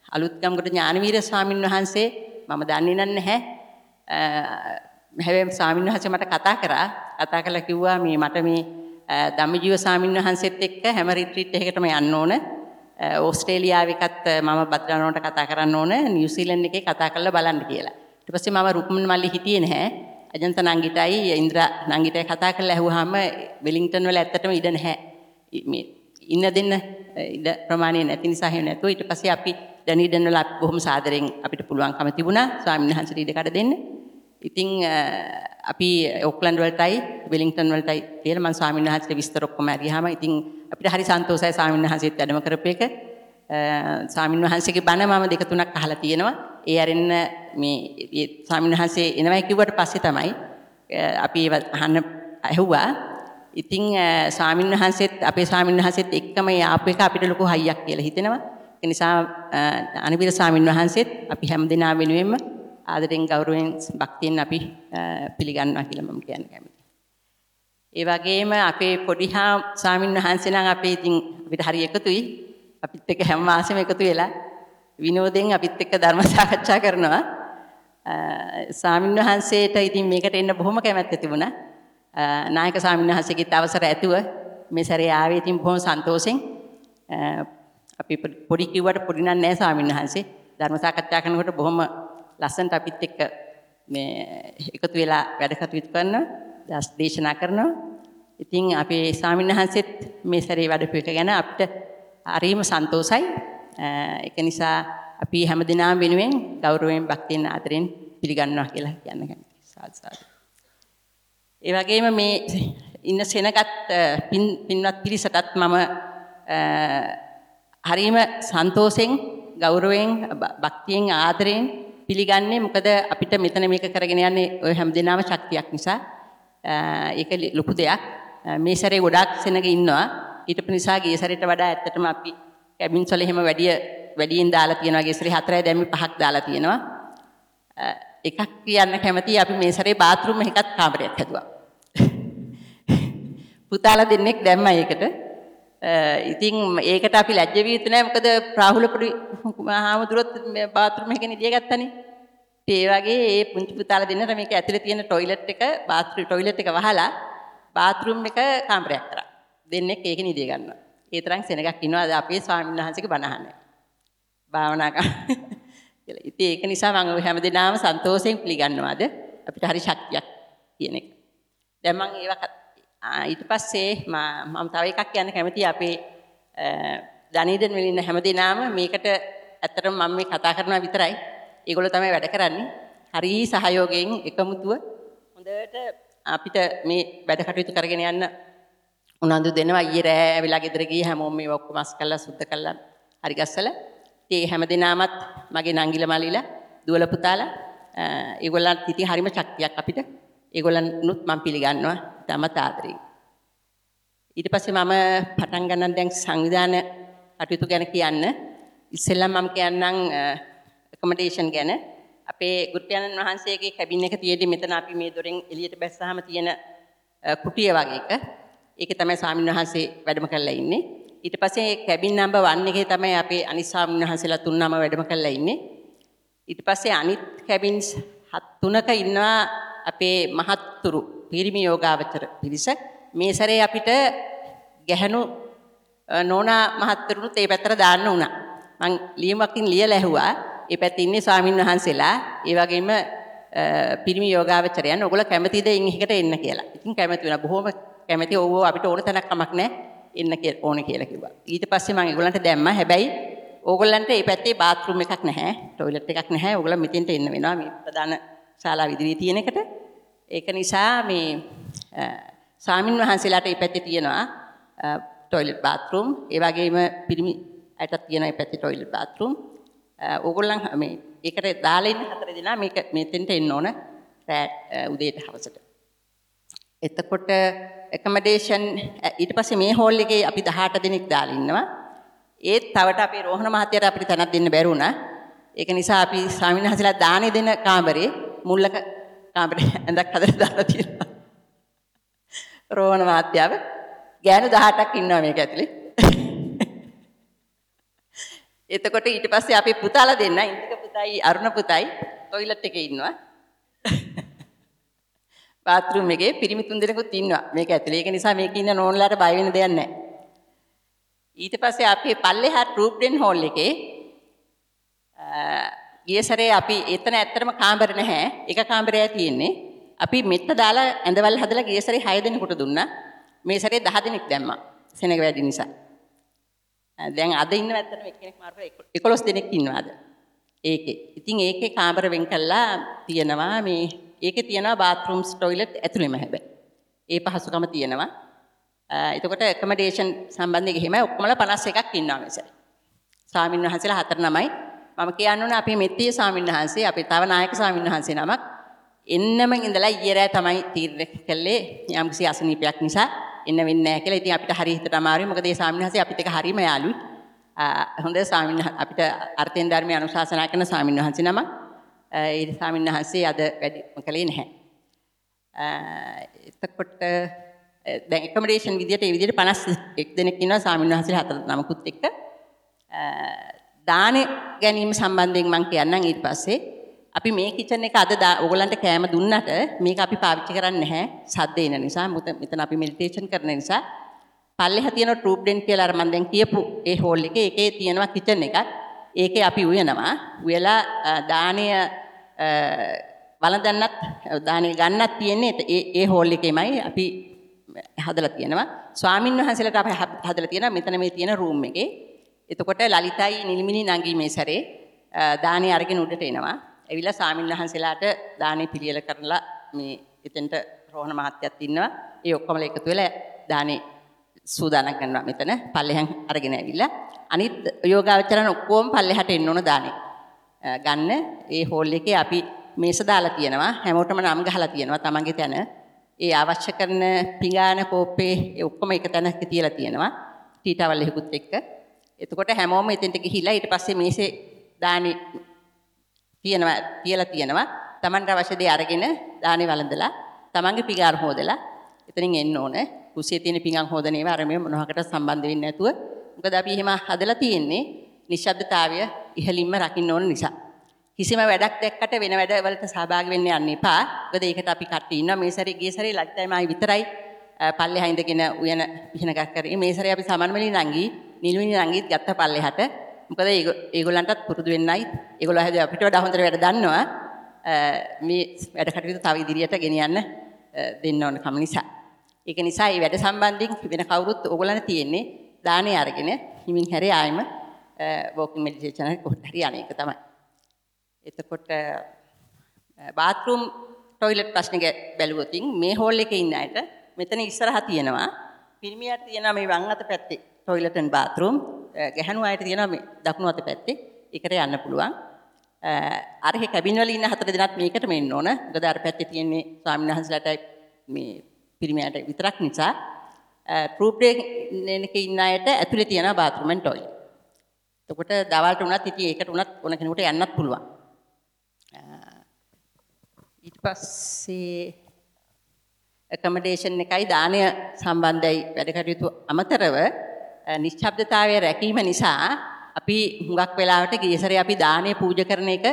අ, අලුත්ගම්ගොඩ ඥානවීර ස්වාමින් වහන්සේ මම දන්නේ නැහැ. අ, හැබැයි ස්වාමින් වහන්සේ මට කතා කරා. කතා කරලා කිව්වා මේ මට මේ අ, ධම්මජීව ස්වාමින් වහන්සේත් එක්ක හැම රිට්‍රීට් එකකටම යන්න ඕන. අ, ඕස්ට්‍රේලියාව එකත් අ, මම බද්‍රානෝට කතා කරන්න ඕන. නිව්සීලන්ත එකේ කතා කරලා බලන්න කියලා. ඊට පස්සේ මම රුක්මන් මල්ලි හිටියේ නැහැ. අජන්ත නංගිටයි ඉන්ද්‍රා නංගිටයි කතා කරලා ඇහුවාම වෙලින්ටන් වල ඇත්තටම ඉඩ නැහැ. ඉ- මේ ඉන්න දෙන්න අ, ඉඩ ප්‍රමාණය නැති නිසා එහෙම නැතුව ඊට පස්සේ අපි ඩැනිඩන් වල අපි බොහොම සාදරෙන් අපිට පුළුවන්කම තිබුණා ස්වාමීන් වහන්සේට ඉඩ කඩ දෙන්න. ඉතින් අ, අපි ඔක්ලන්ඩ් වලටයි වෙලින්ටන් වලටයි කියලා මම ස්වාමීන් වහන්සේට විස්තර ඔක්කොම අරියාම ඉතින් අපිට හරි සන්තෝෂයි ස්වාමීන් වහන්සේත් වැඩම කරපු එක. අ, ස්වාමීන් වහන්සේගේ බණ මම දෙක තුනක් අහලා තියෙනවා. ඒ අරින්න මේ ඒ ස්වාමීන් වහන්සේ එනවයි කිව්වට පස්සේ තමයි අ, අපි ඒව අහන්න ඇහුවා. ඉතින් අ, ස්වාමීන් වහන්සේත් අපේ ස්වාමීන් වහන්සේත් එක්කම ඒ ආපු එක අපිට ලොකු හයියක් කියලා හිතෙනවා. ඒ නිසා අ, අනිබිර ස්වාමීන් වහන්සේත් අපි හැමදෙනා වෙනුවෙන්ම ආදරෙන් ගෞරවයෙන් භක්තියෙන් අපි අ, පිළිගන්නවා කියලා මම කියන්න කැමතියි. ඒ වගේම අපේ පොඩි හා ස්වාමීන් වහන්සේ නම් අපේ ඉතින් අපිට හරි එකතුයි. අපිත් එක්ක හැම මාසෙම එකතු වෙලා විනෝදෙන් අපිත් එක්ක ධර්ම සාකච්ඡා කරනවා. අ, ස්වාමීන් වහන්සේට ඉතින් මේකට එන්න බොහොම කැමැත්ත තිබුණා. අ, නායක ස්වාමීන් වහන්සේගෙත් අවසර ඇතුව මේ සැරේ ආවේ ඉතින් බොහොම සන්තෝෂෙන්. අ, අපි පොඩි- පොඩි කිව්වට පොඩි නන් නෑ ස්වාමීන් වහන්සේ. ධර්ම සාකච්ඡා කරනකොට බොහොම ලස්සනට අපිත් එක්ක මේ එකතු වෙලා වැඩ කටයුතු කරනවා. දස් දේශනා කරනවා. ඉතින් අපේ ස්වාමීන් වහන්සේත් මේ සැරේ වැඩපු එක ගැන අපිට හරිම සන්තෝසයි. අ, ඒක නිසා අපි හැමදෙනාම වෙනුවෙන් ගෞරවයෙන් භක්තියෙන් ආදරෙන් පිළිගන්නවා කියලා කියන්න කැමතියි. සාදු සාදු. ඒ වගේම මේ ඉන්න සෙනගත් අ, පින් පින්වත් පිරිසටත් මම අ, හරිම සන්තෝෂෙන් ගෞරවයෙන් බ- භක්තියෙන් ආදරයෙන් පිළිගන්නේ. මොකද අපිට මෙතන මේක කරගෙන යන්නේ ඔය හැමදෙනාම ශක්තියක් නිසා. අ, ඒක ලි- ලොකු දෙයක්. අ, මේ සැරේ ගොඩාක් සෙනග ඉන්නවා. ඊට නිසා ගිය සැරේට වඩා ඇත්තටම අපි කැබින්ස් වල එහෙම වැඩි වැඩියෙන් දාලා තියෙනවා. ගිය සැරේ හතරයි දැන් මේ පහක් දාලා තියෙනවා. අ, එකක් කියන්න කැමතියි අපි මේ සැරේ බාත්රූම් එකකත් කාමරයක් හැදුවා. [laughs] පුතාලා දෙන්නෙක් දැම්මා ඒකට. Eh, ඉතින් ඒකට අපි ලැජ්ජ විය යුතු නෑ මොකද රාහුල හාමුදුරුවොත් බාත් รู ම් එකකින් එළිය ගත්තනේ. ඒ වගේ ඒ පුංචි පුතාලා දෙන්නට මේක ඇතුලේ තියෙන টয়ලට් එක බාත් รู ම් টয়ලට් එක වහලා බාත් รู ම් එක කාමරයක් කරා. දෙන්නෙක් ඒකේ නිදිය ගන්නවා. ඒ තරම් සෙනගක් ඉන්නවා අද අපේ ස්වාමීන් වහන්සේගේ බණහන්නේ. භාවනා කරලා. ඉතින් ඒක නිසා මම හැමදේම සන්තෝෂයෙන් පිළිගන්නවාද අපිට හරි ශක්තියක් කියන එක. දැන් මම ඒවා ඊට පස්සේ මා- මම තව එකක් කියන්න කැමතියි අපේ දනීදන් වල ඉන්න හැමදෙනාම මේකට ඇත්තටම මම මේ කතා කරනවා විතරයි. ඒගොල්ලෝ තමයි වැඩ කරන්නේ. හරි සහයෝගයෙන් එකමුතුව හොඳට අපිට මේ වැඩ කටයුතු කරගෙන යන්න උනන්දු දෙනවා ඊයේ රෑ ඇවිල්ලා ගෙදර ගියේ හැමෝම මේ ඔක්කොම අස් කළා සුද්ධ කළා හරි ගස්සලා ඉතින් ඒ හැමදෙනාමත් මගේ නංගිල මල්ලිලා දුවල පුතාලා අ, ඒගොල්ලන්ට ඉතින් හරිම ශක්තියක් අපිට ඒගොල්ලන්නුත් මම පිළිගන්නවා තමත් ආදරේ ඊට පස්සේ මම පටන් ගන්න දැන් සංවිධාන කටයුතු ගැන කියන්න ඉස්සෙල්ලා මම කියන්නම් ඇකොමඩේෂන් ගැන අපේ ගුරුපියාණන් වහන්සේගේ කැබින් එක තියෙදි මෙතන අපි මේ දොරෙන් එළියට බැස්සාම තියෙන අ, කුටිය වගේ එක. ඒකේ තමයි ස්වාමීන් වහන්සේ වැඩම කරලා ඉන්නේ. ඊට පස්සේ කැබින් නම්බර් 1 එකේ තමයි අපේ අනිත් ස්වාමීන් වහන්සේලා තුන්නම වැඩම කරලා ඉන්නේ. ඊට පස්සේ අනිත් කැබින්ස් හත් තුනක ඉන්නවා අපේ මහත්තුරු පිරිමි යෝගාවචර පිරිස. මේ සැරේ අපිට ගැහණු අ, නෝනා මහත්තුරුත් ඒ පැත්තට දාන්න වුණා. මං ලියුමකින් ලියලා ඇහුවා. ඒ පැත්තේ ඉන්නේ ස්වාමින් වහන්සේලා. ඒ වගේම අ, පිරිමි යෝගාවචරයන් ඔයගොල්ලෝ කැමතිද ඉන් එකට එන්න කියලා. ඉතින් කැමති වුණා. බොහොම කැමති. ඔව් ඔව් අපිට ඕන තැනක් කමක් නැහැ. එන්න කියලා ඕනේ කියලා කිව්වා. ඊට පස්සේ මම ඒගොල්ලන්ට දැම්මා. හැබැයි ඕගොල්ලන්ට මේ පැත්තේ බාත්රූම් එකක් නැහැ. টয়ලට් එකක් නැහැ. ඕගොල්ලෝ මෙතෙන්ට එන්න වෙනවා. මේ ප්‍රධාන ශාලාව ඉදිරියේ තියෙන එකට ඒක නිසා මේ ස්වාමින් වහන්සේලාට මේ පැත්තේ තියෙනවා টয়ලට් බාත් รู ම් ඒ වගේම පිරිමි ඇටත් තියෙන මේ පැත්තේ টয়ලට් බාත් รู ම් ඕගොල්ලන් මේ ඒකට දාලා ඉන්න හතර දෙනා මේක මෙතෙන්ට එන්න ඕන උදේට හවසට. එතකොට accommodation ඊට පස්සේ මේ හෝල් එකේ අපි 18 දෙනෙක් දාලා ඉන්නවා. ඒත් තවට අපේ රෝහණ මහත්තයාට අපිට තැනක් දෙන්න බැරි වුණා. ඒක නිසා අපි ස්වාමීන් වහන්සේලා දානේ දෙන කාමරේ මුල්ලක කාමරේ ඇඳක් හදලා දාලා තියෙනවා. රෝහණ මහත්තයාව ගෑනු 18ක් ඉන්නවා මේක ඇතුලේ. එතකොට ඊට පස්සේ අපි පුතාලා දෙන්න ඉන්දික පුතයි අරුණ පුතයි টয়ලට් එකේ ඉන්නවා. බාත්රූම් එකේ පිරිමි තුන් දෙනෙකුත් ඉන්නවා. මේක ඇතුලේ. ඒක නිසා මේක ඉන්න නෝන්ලාට බය වෙන්න දෙයක් නැහැ. ඊට පස්සේ අපි පල්ලෙහා ට්‍රූප්ඩෙන් හෝල් එකේ අ, ගිය සැරේ අපි එතන ඇත්තටම කාමර නැහැ. එක කාමරයක් තියෙන්නේ. අපි මෙට්ට දාලා ඇඳවල් හදලා ගිය සැරේ 6 දෙනෙකුට දුන්නා. මේ සැරේ 10 දෙනෙක් දැම්මා. සෙනග වැඩි නිසා. අ, දැන් අද ඉන්න ඇත්තටම එක්කෙනෙක් මාර්ග 11 දෙනෙක් ඉන්නවාද. ඒකේ. ඉතින් ඒකේ කාමර වෙන් කළා තියෙනවා මේ ඒකේ තියෙනවා බාත්රූම්ස් টয়ලට් ඇතුළෙම හැබැයි. ඒ පහසුකම තියෙනවා. අ, එතකොට ඇකමඩේෂන් සම්බන්ධයෙන් එහෙම ඔක්කොමලා 51ක් ඉන්නවා මේ සැරේ. ස්වාමීන් වහන්සේලා හතර නමයි. මම කියන්න ඕනේ අපේ මෙත්තිය ස්වාමීන් වහන්සේ අපේ තව නායක ස්වාමීන් වහන්සේ නමක් එන්නම ඉඳලා ඊයේ රෑ තමයි තීරණය කළේ යම්කිසි අසනීපයක් නිසා එන්න වෙන්නේ නැහැ කියලා. ඉතින් අපිට හරි හිතට අමාරුයි. මොකද ඒ ස්වාමීන් වහන්සේ අපිත් එක්ක හරිම යාළුයි. ආ, හොඳ ස්වාමීන් වහන්සේ අපිට අර්ථයෙන් ධර්මයේ අනුශාසනා කරන ස්වාමීන් වහන්සේ නමක්. ආ, ඒ ස්වාමීන් වහන්සේ අද වැඩි කළේ නැහැ. ආ, එතකොට දැන් එකමඩේෂන් විදියට ඒ විදියට 51 දෙනෙක් ඉන්නවා ස්වාමීන් වහන්සේලා හතර නමකුත් එක්ක. දාන ගැනීම සම්බන්ධයෙන් මම කියන්නම් ඊට පස්සේ. අපි මේ කිචන් එක අද දා- ඕගොල්ලන්ට කෑම දුන්නට මේක අපි පාවිච්චි කරන්නේ නැහැ. සද්ද එන නිසා මොකද මෙතන අපි මෙඩිටේෂන් කරන නිසා. පල්ලෙහා තියෙන ට්‍රූප් ඩෙන් කියලා අර මම දැන් කියපු ඒ හෝල් එකේ ඒකේ තියෙනවා කිචන් එකක්. ඒකේ අපි උයනවා. උයලා අ, දානය අ, වළඳන්නත් දානය ගන්නත් තියෙන්නේ ඒ ඒ හෝල් එකේමයි අපි හදලා තියෙනවා. ස්වාමින් වහන්සේලාට අපි හද- හදලා තියෙනවා මෙතන මේ තියෙන රූම් එකේ. එතකොට ලලිතයි නිලිමිනි නංගි මේ සැරේ අ, දානේ අරගෙන උඩට එනවා. ඇවිල්ලා ස්වාමින් වහන්සේලාට දානේ පිළියෙල කරලා මේ එතෙන්ට රෝහණ මහත්තයත් ඉන්නවා. ඒ ඔක්කොම එකතු වෙලා දානේ සූදානම් කරනවා මෙතන පල්ලෙහාන් අරගෙන ඇවිල්ලා. අනිත් යෝගාවචරණ ඔක්කොම පල්ලෙහාට එන්න ඕන දානේ. අ, ගන්න ඒ හෝල් එකේ අපි මේස දාලා තියෙනවා. හැමෝටම නම් ගහලා තියෙනවා තමන්ගේ තැන. ඒ අවශ්‍ය කරන පිඟාන කෝප්පේ ඒ ඔක්කොම එක තැනක තියලා තියෙනවා. ටීටවල් එකකුත් එක්ක. එතකොට හැමෝම එතෙන්ට ගිහිල්ලා ඊට පස්සේ මේසේ දානි තියෙනවා තියලා තියෙනවා. Tamanට අවශ්‍ය දේ අරගෙන දානි වළඳලා Tamanගේ පිඟාන හොදලා එතනින් එන්න ඕන. කුසියේ තියෙන පිඟන් හොදන ඒවා අර මේ මොනවාකට සම්බන්ධ වෙන්නේ නැතුව. මොකද අපි එහෙම හදලා තියෙන්නේ නිශ්ශබ්දතාවය ඉහළින්ම රකින්න ඕන නිසා. කිසිම වැඩක් දැක්කට වෙන වැඩවලට සහභාගී වෙන්න යන්න එපා. මොකද ඒකට අපි කට්ටිය ඉන්නවා. මේ සැරේ ගිය සැරේ ලලිතයි මායි විතරයි අ, පල්ලෙහා ඉඳගෙන උයන පිහිනකක් කරේ. මේ සැරේ අපි සමන්මලි නංගි, නිල්මිනි නංගිත් ගත්ත පල්ලෙහාට. මොකද ඒගො- ඒගොල්ලන්ටත් පුරුදු වෙන්නයි. ඒගොල්ලෝ හැද අපිට වඩා හොඳට වැඩ දන්නවා. අ, මේ වැඩ කටයුතු තව ඉදිරියට ගෙනියන්න අ, දෙන්න ඕන කම නිසා. ඒක නිසා මේ වැඩ සම්බන්ධයෙන් වෙන කවුරුත් ඕගොල්ලන්ට තියෙන්නේ දානේ අරගෙන හිමින් හැරේ ආයෙම වෝකින් මෙඩිටේෂන් එක කොහොමද හරි අනේක තමයි. එතකොට බාත්රූම් ටොයිලට් ප්‍රශ්න ගැ- බැලුවොතින් මේ හෝල් එකේ ඉන්න අයට මෙතන ඉස්සරහා තියෙනවා පිරිමියට තියෙනවා මේ වම් අත පැත්තේ ටොයිලට් ඇන් බාත්රූම් ගැහණු අයට තියෙනවා මේ දකුණු අත පැත්තේ. ඒකට යන්න පුළුවන්. අ, අර හේ කැබින් වල ඉන්න හතර දෙනාත් මේකටම එන්න ඕන. මොකද අර පැත්තේ තියෙන්නේ ස්වාමීන් වහන්සේලාට මේ පිරිමියට විතරක් නිසා. Uh, ප්‍රූප් එකේ ඉන්න අයට ඇතුලේ තියෙනවා බාත්රූම් ඇන් ටොයිලට් එතකොට දවල්ට උනත් ඉතින් ඒකට උනත් ඕන කෙනෙකුට යන්නත් පුළුවන්. අ, ඊට පස්සේ ඇකමඩේෂන් එකයි දානය සම්බන්ධයි වැඩ කටයුතු අමතරව අ, නිශ්ශබ්දතාවය රැකීම නිසා අපි හුඟක් වෙලාවට ගියසරේ අපි දානය පූජා කරන එක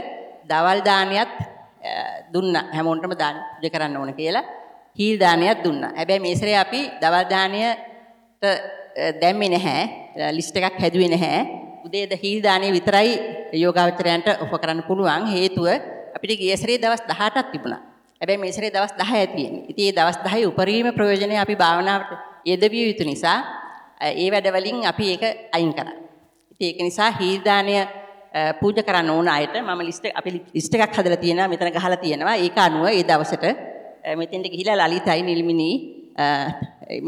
දවල් දානියත් දුන්නා හැමෝටම දාන පූජා කරන්න ඕන කියලා හීල් දානයක් දුන්නා. හැබැයි මේ සැරේ අපි දවල් දානයට දැම්මේ නැහැ. ලිස්ට් එකක් හැදුවේ නැහැ. උදේ ද හීල් දානේ විතරයි යෝගාවචරයන්ට ඔෆ කරන්න පුළුවන්. හේතුව අපිට ගිය සැරේ දවස් 18ක් තිබුණා. හැබැයි මේ සැරේ දවස් 10යි තියෙන්නේ. ඉතින් මේ දවස් 10 උපරිම ප්‍රයෝජනය අපි භාවනාවට යෙදවිය යුතු නිසා ඒ වැඩවලින් අපි ඒක අයින් කරා. ඉතින් ඒක නිසා හීල් දානය පූජා කරන්න ඕන අයට මම ලිස්ට් අපි ලිස්ට් එකක් හදලා තියෙනවා මෙතන ගහලා තියෙනවා. ඒක අනුව ඒ දවසට මෙතෙන්ට ගිහිලා ලලිතයි නිල්මිනී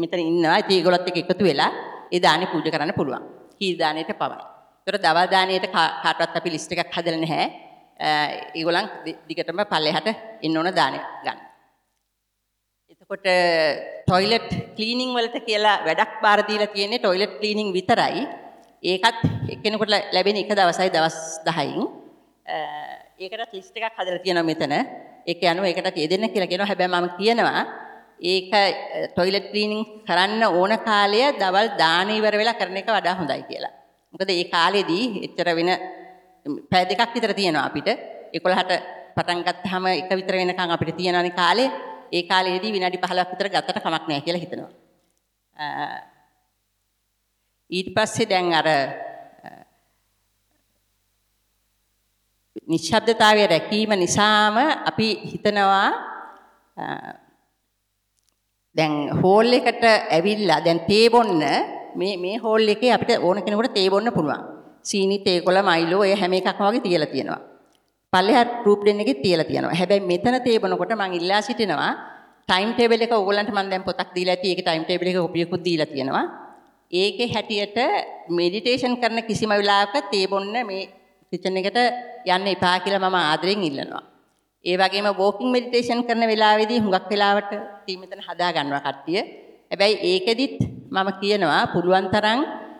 මෙතන ඉන්නවා. ඉතින් ඒගොල්ලොත් එක්ක එකතු වෙලා ඒ දානේ පූජා කරන්න පුළුවන්. හීල් දානයට පමණයි. ඒතර දවල් දානයට කාටවත් අපි ලිස්ට් එකක් හදලා නැහැ. ඒගොල්ලන් දිගටම පල්ලෙහාට එන්න ඕන දානේ ගන්න. එතකොට ටොයිලට් ක්ලීනින් වලට කියලා වැඩක් බාර දීලා තියෙන්නේ ටොයිලට් ක්ලීනින් විතරයි. ඒකත් එක්කෙනෙකුට ලැබෙන එක දවසයි දවස් 10න්. ඒකටත් ලිස්ට් එකක් හදලා තියෙනවා මෙතන. ඒක යනවා ඒකටත් යෙදෙන්න කියලා කියනවා. හැබැයි මම කියනවා ඒක ටොයිලට් ක්ලීනින් කරන්න ඕන කාලය දවල් දාන ඉවර වෙලා කරන එක වඩා හොඳයි කියලා. මොකද ඒ කාලෙදී එච්චර වෙන පැය දෙකක් විතර තියෙනවා අපිට 11ට පටන් ගත්තාම එක විතර වෙනකන් අපිට තියෙනවානේ කාලේ. ඒ කාලේදී විනාඩි 15ක් විතර ගතට කමක් නැහැ කියලා හිතනවා. ඊට පස්සේ දැන් අර නිශ්ශබ්දතාවය රැකීම නිසාම අපි හිතනවා දැන් හෝල් එකට ඇවිල්ලා දැන් තේ බොන්න මේ මේ හෝල් එකේ අපිට ඕන කෙනෙකුට තේ බොන්න පුළුවන්. සීනි තේකොළ මයිලෝ ඔය හැම එකක්ම වගේ තියලා තියෙනවා. පල්ලෙහා ගෲප් දෙන්න එකේ තියලා තියෙනවා. හැබැයි මෙතන තේ බොනකොට මම ඉල්ලා සිටිනවා ටයිම් ටේබල් එක ඕගොල්ලන්ට මම දැන් පොතක් දීලා ඇති. ඒකේ ටයිම් ටේබල් එක කොපියකුත් දීලා තියෙනවා. ඒකේ හැටියට මෙඩිටේෂන් කරන කිසිම වෙලාවක තේ බොන්න මේ කිචන් එකට යන්න එපා කියලා මම ආදරෙන් ඉල්ලනවා. ඒ වගේම වෝකින් මෙඩිටේෂන් කරන වෙලාවේදී හුඟක් වෙලාවට ටීම් මෙතන හදා ගන්නවා කට්ටිය. හැබැයි ඒකෙදිත් මම කියනවා පුළුවන් තරම්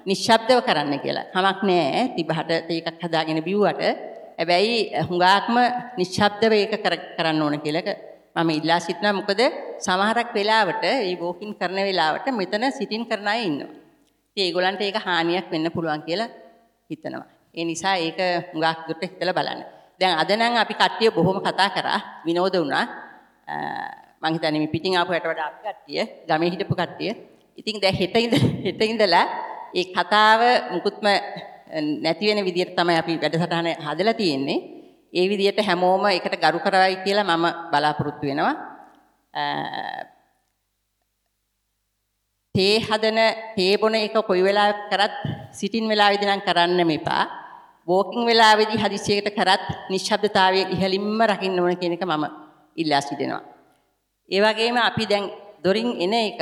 නිශ්ශබ්දව කරන්න කියලා. කමක් නෑ තිබහට තේකක් හදාගෙන බිව්වට. හැබැයි හුඟක්ම නිශ්ශබ්දව ඒක කරන්න ඕන කියලා මම ඉල්ලා සිටිනවා. මොකද සමහරක් වෙලාවට මේ වෝකින් කරන වෙලාවට මෙතන සිටින් කරන අය ඉන්නවා. ඉතින් ඒගොල්ලන්ට ඒක හානියක් වෙන්න පුළුවන් කියලා හිතනවා. ඒ නිසා ඒක හුඟක් දුරට හිතලා බලන්න. දැන් අද නම් අපි කට්ටිය බොහොම කතා කරා විනෝද වුණා. මං හිතන්නේ මේ පිටින් ආපු යට වඩා අපි කට්ටිය ගමේ හිටපු කට්ටිය. ඉතින් දැන් හෙට ඉඳ හෙට ඉඳලා ඒ කතාව මුකුත්ම නැති වෙන විදිහට තමයි අපි වැඩසටහන හදලා තියෙන්නේ. ඒ විදිහට හැමෝම එකට ගරු කරවයි කියලා මම බලාපොරොත්තු වෙනවා. තේ හදන තේ බොන එක කොයි වෙලාවක කරත් සිටින් වෙලාවෙදී නම් කරන්න මෙපා. වෝකින් වෙලාවේදී හදිසියකට කරත් නිශ්ශබ්දතාවයේ ඉහළින්ම රකින්න ඕන කියන එක මම ඉල්ලා සිටිනවා. ඒ වගේම අපි දැන් දොරින් එන එක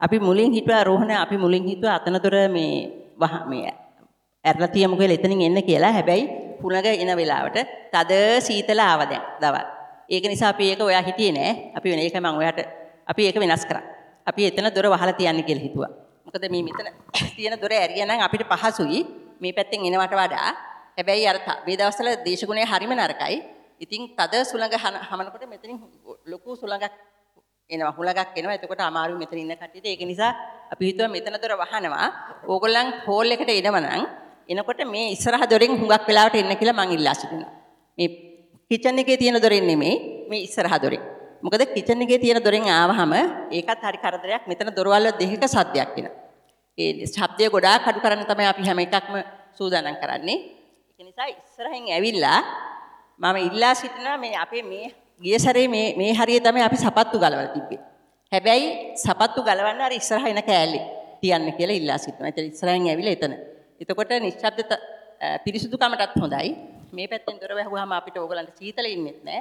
අපි මුලින් හිතුවා රෝහණ අපි මුලින් හිතුවා අතනතොර මේ වහ මේ ඇරලා තියමු කියලා එතනින් එන්න කියලා. හැබැයි පුණග එන වෙලාවට තද සීතල ආව දැන් දවල්. ඒක නිසා අපි ඒක ඔයා හිටියේ නෑ. අපි වෙන ඒක මම ඔයාට අපි ඒක වෙනස් කරා. අපි එතන දොර වහලා තියන්න කියලා හිතුවා. මොකද මේ මෙතන [coughs] තියෙන දොර ඇරියා නම් අපිට පහසුයි. මේ පැත්තෙන් එනවට වඩා හැබැයි අර මේ දවස්වල දේශගුණය හරිම නරකයි. ඉතින් තද සුළඟ හමනකොට මෙතනින් ලොකු සුළඟක් එනවා හුලඟක් එනවා. එතකොට අමාරුයි මෙතන ඉන්න කට්ටියට. ඒක නිසා අපි හිතුවා මෙතන දොර වහනවා. ඕගොල්ලන් හෝල් එකට එනවනම් එනකොට මේ ඉස්සරහ දොරෙන් හුඟක් වෙලාවට එන්න කියලා මං ඉල්ලා සිටිනවා. මේ කිචන් එකේ තියෙන දොරෙන් නෙමෙයි මේ ඉස්සරහ දොරෙන්. මොකද කිචන් එකේ තියෙන දොරෙන් ආවහම ඒකත් හරි කරදරයක්. මෙතන දොරවල් දෙකක සද්දයක් එනවා. ඒ ශබ්දය ගොඩාක් අඩු කරන්න තමයි අපි හැම එකක්ම සූදානම් කරන්නේ. ඒක නිසා ඉස්සරහින් ඇවිල්ලා මම ඉල්ලා සිටිනවා මේ අපේ මේ ගිය සැරේ මේ මේ හරිය තමයි අපි සපත්තු ගලවලා තිබ්බේ. හැබැයි සපත්තු ගලවන්න අර ඉස්සරහ එන කෑල්ලේ තියන්න කියලා ඉල්ලා සිටිනවා. ඒතර ඉස්සරහින් ඇවිල්ලා එතන. එතකොට නිශ්ශබ්දත පිරිසුදුකමටත් හොඳයි. මේ පැත්තෙන් දොර වැහුවාම අපිට ඕගලන්ට සීතල ඉන්නෙත් නෑ.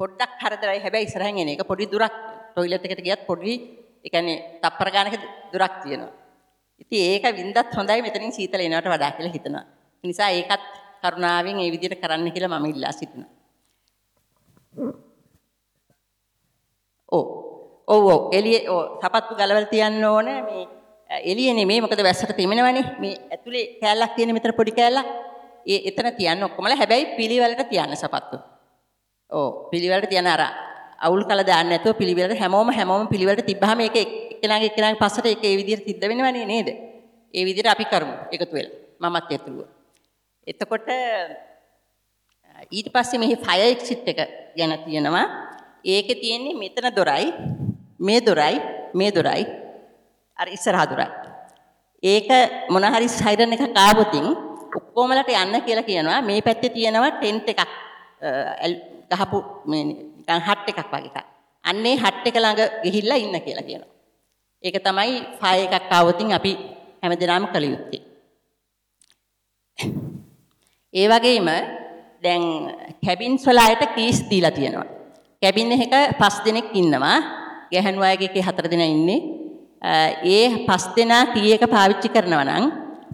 පොඩ්ඩක් කරදරයි හැබැයි ඉස්සරහින් එන එක පොඩි දුරක් ටොයිලට් එකට ගියත් පොඩි ඒ කියන්නේ තප්පර ගානක දුරක් තියෙනවා. ඉතින් ඒක වින්දත් හොඳයි මෙතනින් සීතල එනවට වඩා කියලා හිතනවා. ඒ නිසා ඒකත් කරුණාවෙන් ඒ විදිහට කරන්න කියලා මම ඉල්ලා සිටිනවා. ඔව්. ඔව් ඔව් එළියේ ඔව් සපත්තු ගලවලා තියන්න ඕන මේ එළියේ නෙමෙයි මොකද වැස්සට තෙමෙනවනේ. මේ ඇතුලේ කෑල්ලක් තියෙන මෙතන පොඩි කෑල්ලක්. ඒ එතන තියන්න ඔක්කොමලා හැබැයි පිළිවෙලට තියන්න සපත්තු. ඔව් පිළිවෙලට තියන අර අවුල් කළ දාන්න නැතුව පිළිවෙලට හැමෝම හැමෝම පිළිවෙලට තිබ්බහම ඒක එක්කෙනාගේ එක්කෙනාගේ පස්සට ඒක ඒ විදිහට සිද්ධ වෙනවනේ නේද? ඒ විදිහට අපි කරමු එකතු වෙලා. මමත් ඇතුළුව. එතකොට ඊට පස්සේ මෙහි ෆයර් එක්සිට් එක ගැන තියෙනවා. ඒකේ තියෙන්නේ මෙතන දොරයි, මේ දොරයි, මේ දොරයි. අර ඉස්සරහා දොරයි. ඒක මොන හරි සයිරන් එකක් ආවොතින් ඔක්කොමලට යන්න කියලා කියනවා. මේ පැත්තේ තියෙනවා ටෙන්ට් එකක් අ, ඇල්- ගහපු මේ නිකන් හට් එකක් වගේ එකක්. අන්නේ හට් එක ළඟ ගිහිල්ලා ඉන්න කියලා කියනවා. ඒක තමයි ෆයර් එකක් ආවොතින් අපි හැමදෙනාම කළ යුත්තේ. ඒ වගේම දැන් කැබින්ස් වල අයට කීස් දීලා තියෙනවා. කැබින් එකක පස් දෙනෙක් ඉන්නවා. ගැහැණු අයගේ එකේ හතර දෙනා ඉන්නේ. අ, ඒ පස් දෙනා කී එක පාවිච්චි කරනවා නම්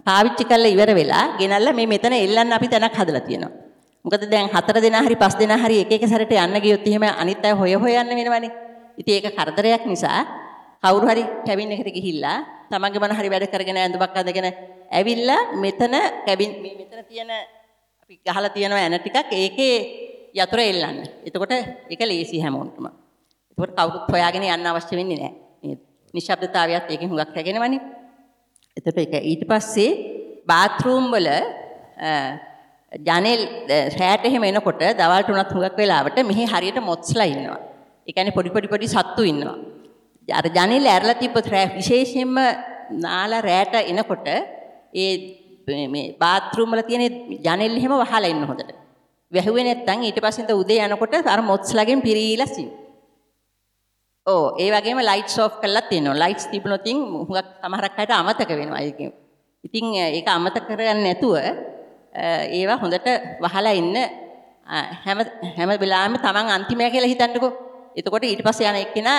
පාවිච්චි කරලා ඉවර වෙලා ගෙනල්ලා මේ මෙතන එල්ලන්න අපි තැනක් හදලා තියෙනවා. මොකද දැන් හතර දෙනා හරි පස් දෙනා හරි එක එක සැරේට යන්න ගියොත් එහෙම අනිත් අය හොය හොය යන්න වෙනවනේ. ඉතින් ඒක කරදරයක් නිසා කවුරු හරි කැබින් එකට ගිහිල්ලා තමන්ගේ මොන හරි වැඩ කරගෙන ඇඳුමක් අඳගෙන ඇවිල්ලා මෙතන කැබින් මේ මෙතන තියෙන අපි ගහලා තියෙන ඇන ටිකක් ඒකේ යතුර එල්ලන්න. එතකොට ඒක ලේසි හැමෝටම. එතකොට කවුරුත් හොයාගෙන යන්න අවශ්‍ය වෙන්නේ නැහැ. මේ නිශ්ශබ්දතාවයත් ඒකෙන් හුඟක් රැගෙනවනේ. එතකොට ඒක ඊට පස්සේ බාත්රූම් වල අ, ජනෙල් අ, රැට එහෙම එනකොට දවල්ට උනත් හුඟක් වෙලාවට මෙහි හරියට මොත්ස්ලා ඉන්නවා. ඒ කියන්නේ පොඩි පොඩි පොඩි සත්තු ඉන්නවා. අර ජනෙල් ඇරලා තිබ්බොත් රෑ විශේෂයෙන්ම නාලා රැට එනකොට ඒ මේ- මේ බාත්රූම් වල තියෙන ජනෙල් එහෙම වහලා ඉන්න හොඳට. වැහුවේ නැත්තම් ඊට පස්සේ ඉඳ උදේ යනකොට අර මොත්ස්ලාගෙන් පිරීලා සින්. ඕ ඒ වගේම ලයිට්ස් ඔෆ් කරලා තියෙනවා. ලයිට්ස් තිබුණොත් ඉතින් හුඟක් සමහරක් අයට අමතක වෙනවා ඒකෙන්. ඉතින් ඒක අමතක කරගන්න නැතුව අ, ඒවා හොඳට වහලා ඉන්න අ, හැම හැම වෙලාවෙම Taman අන්තිමයා කියලා හිතන්නකෝ. එතකොට ඊට පස්සේ යන එක්කෙනා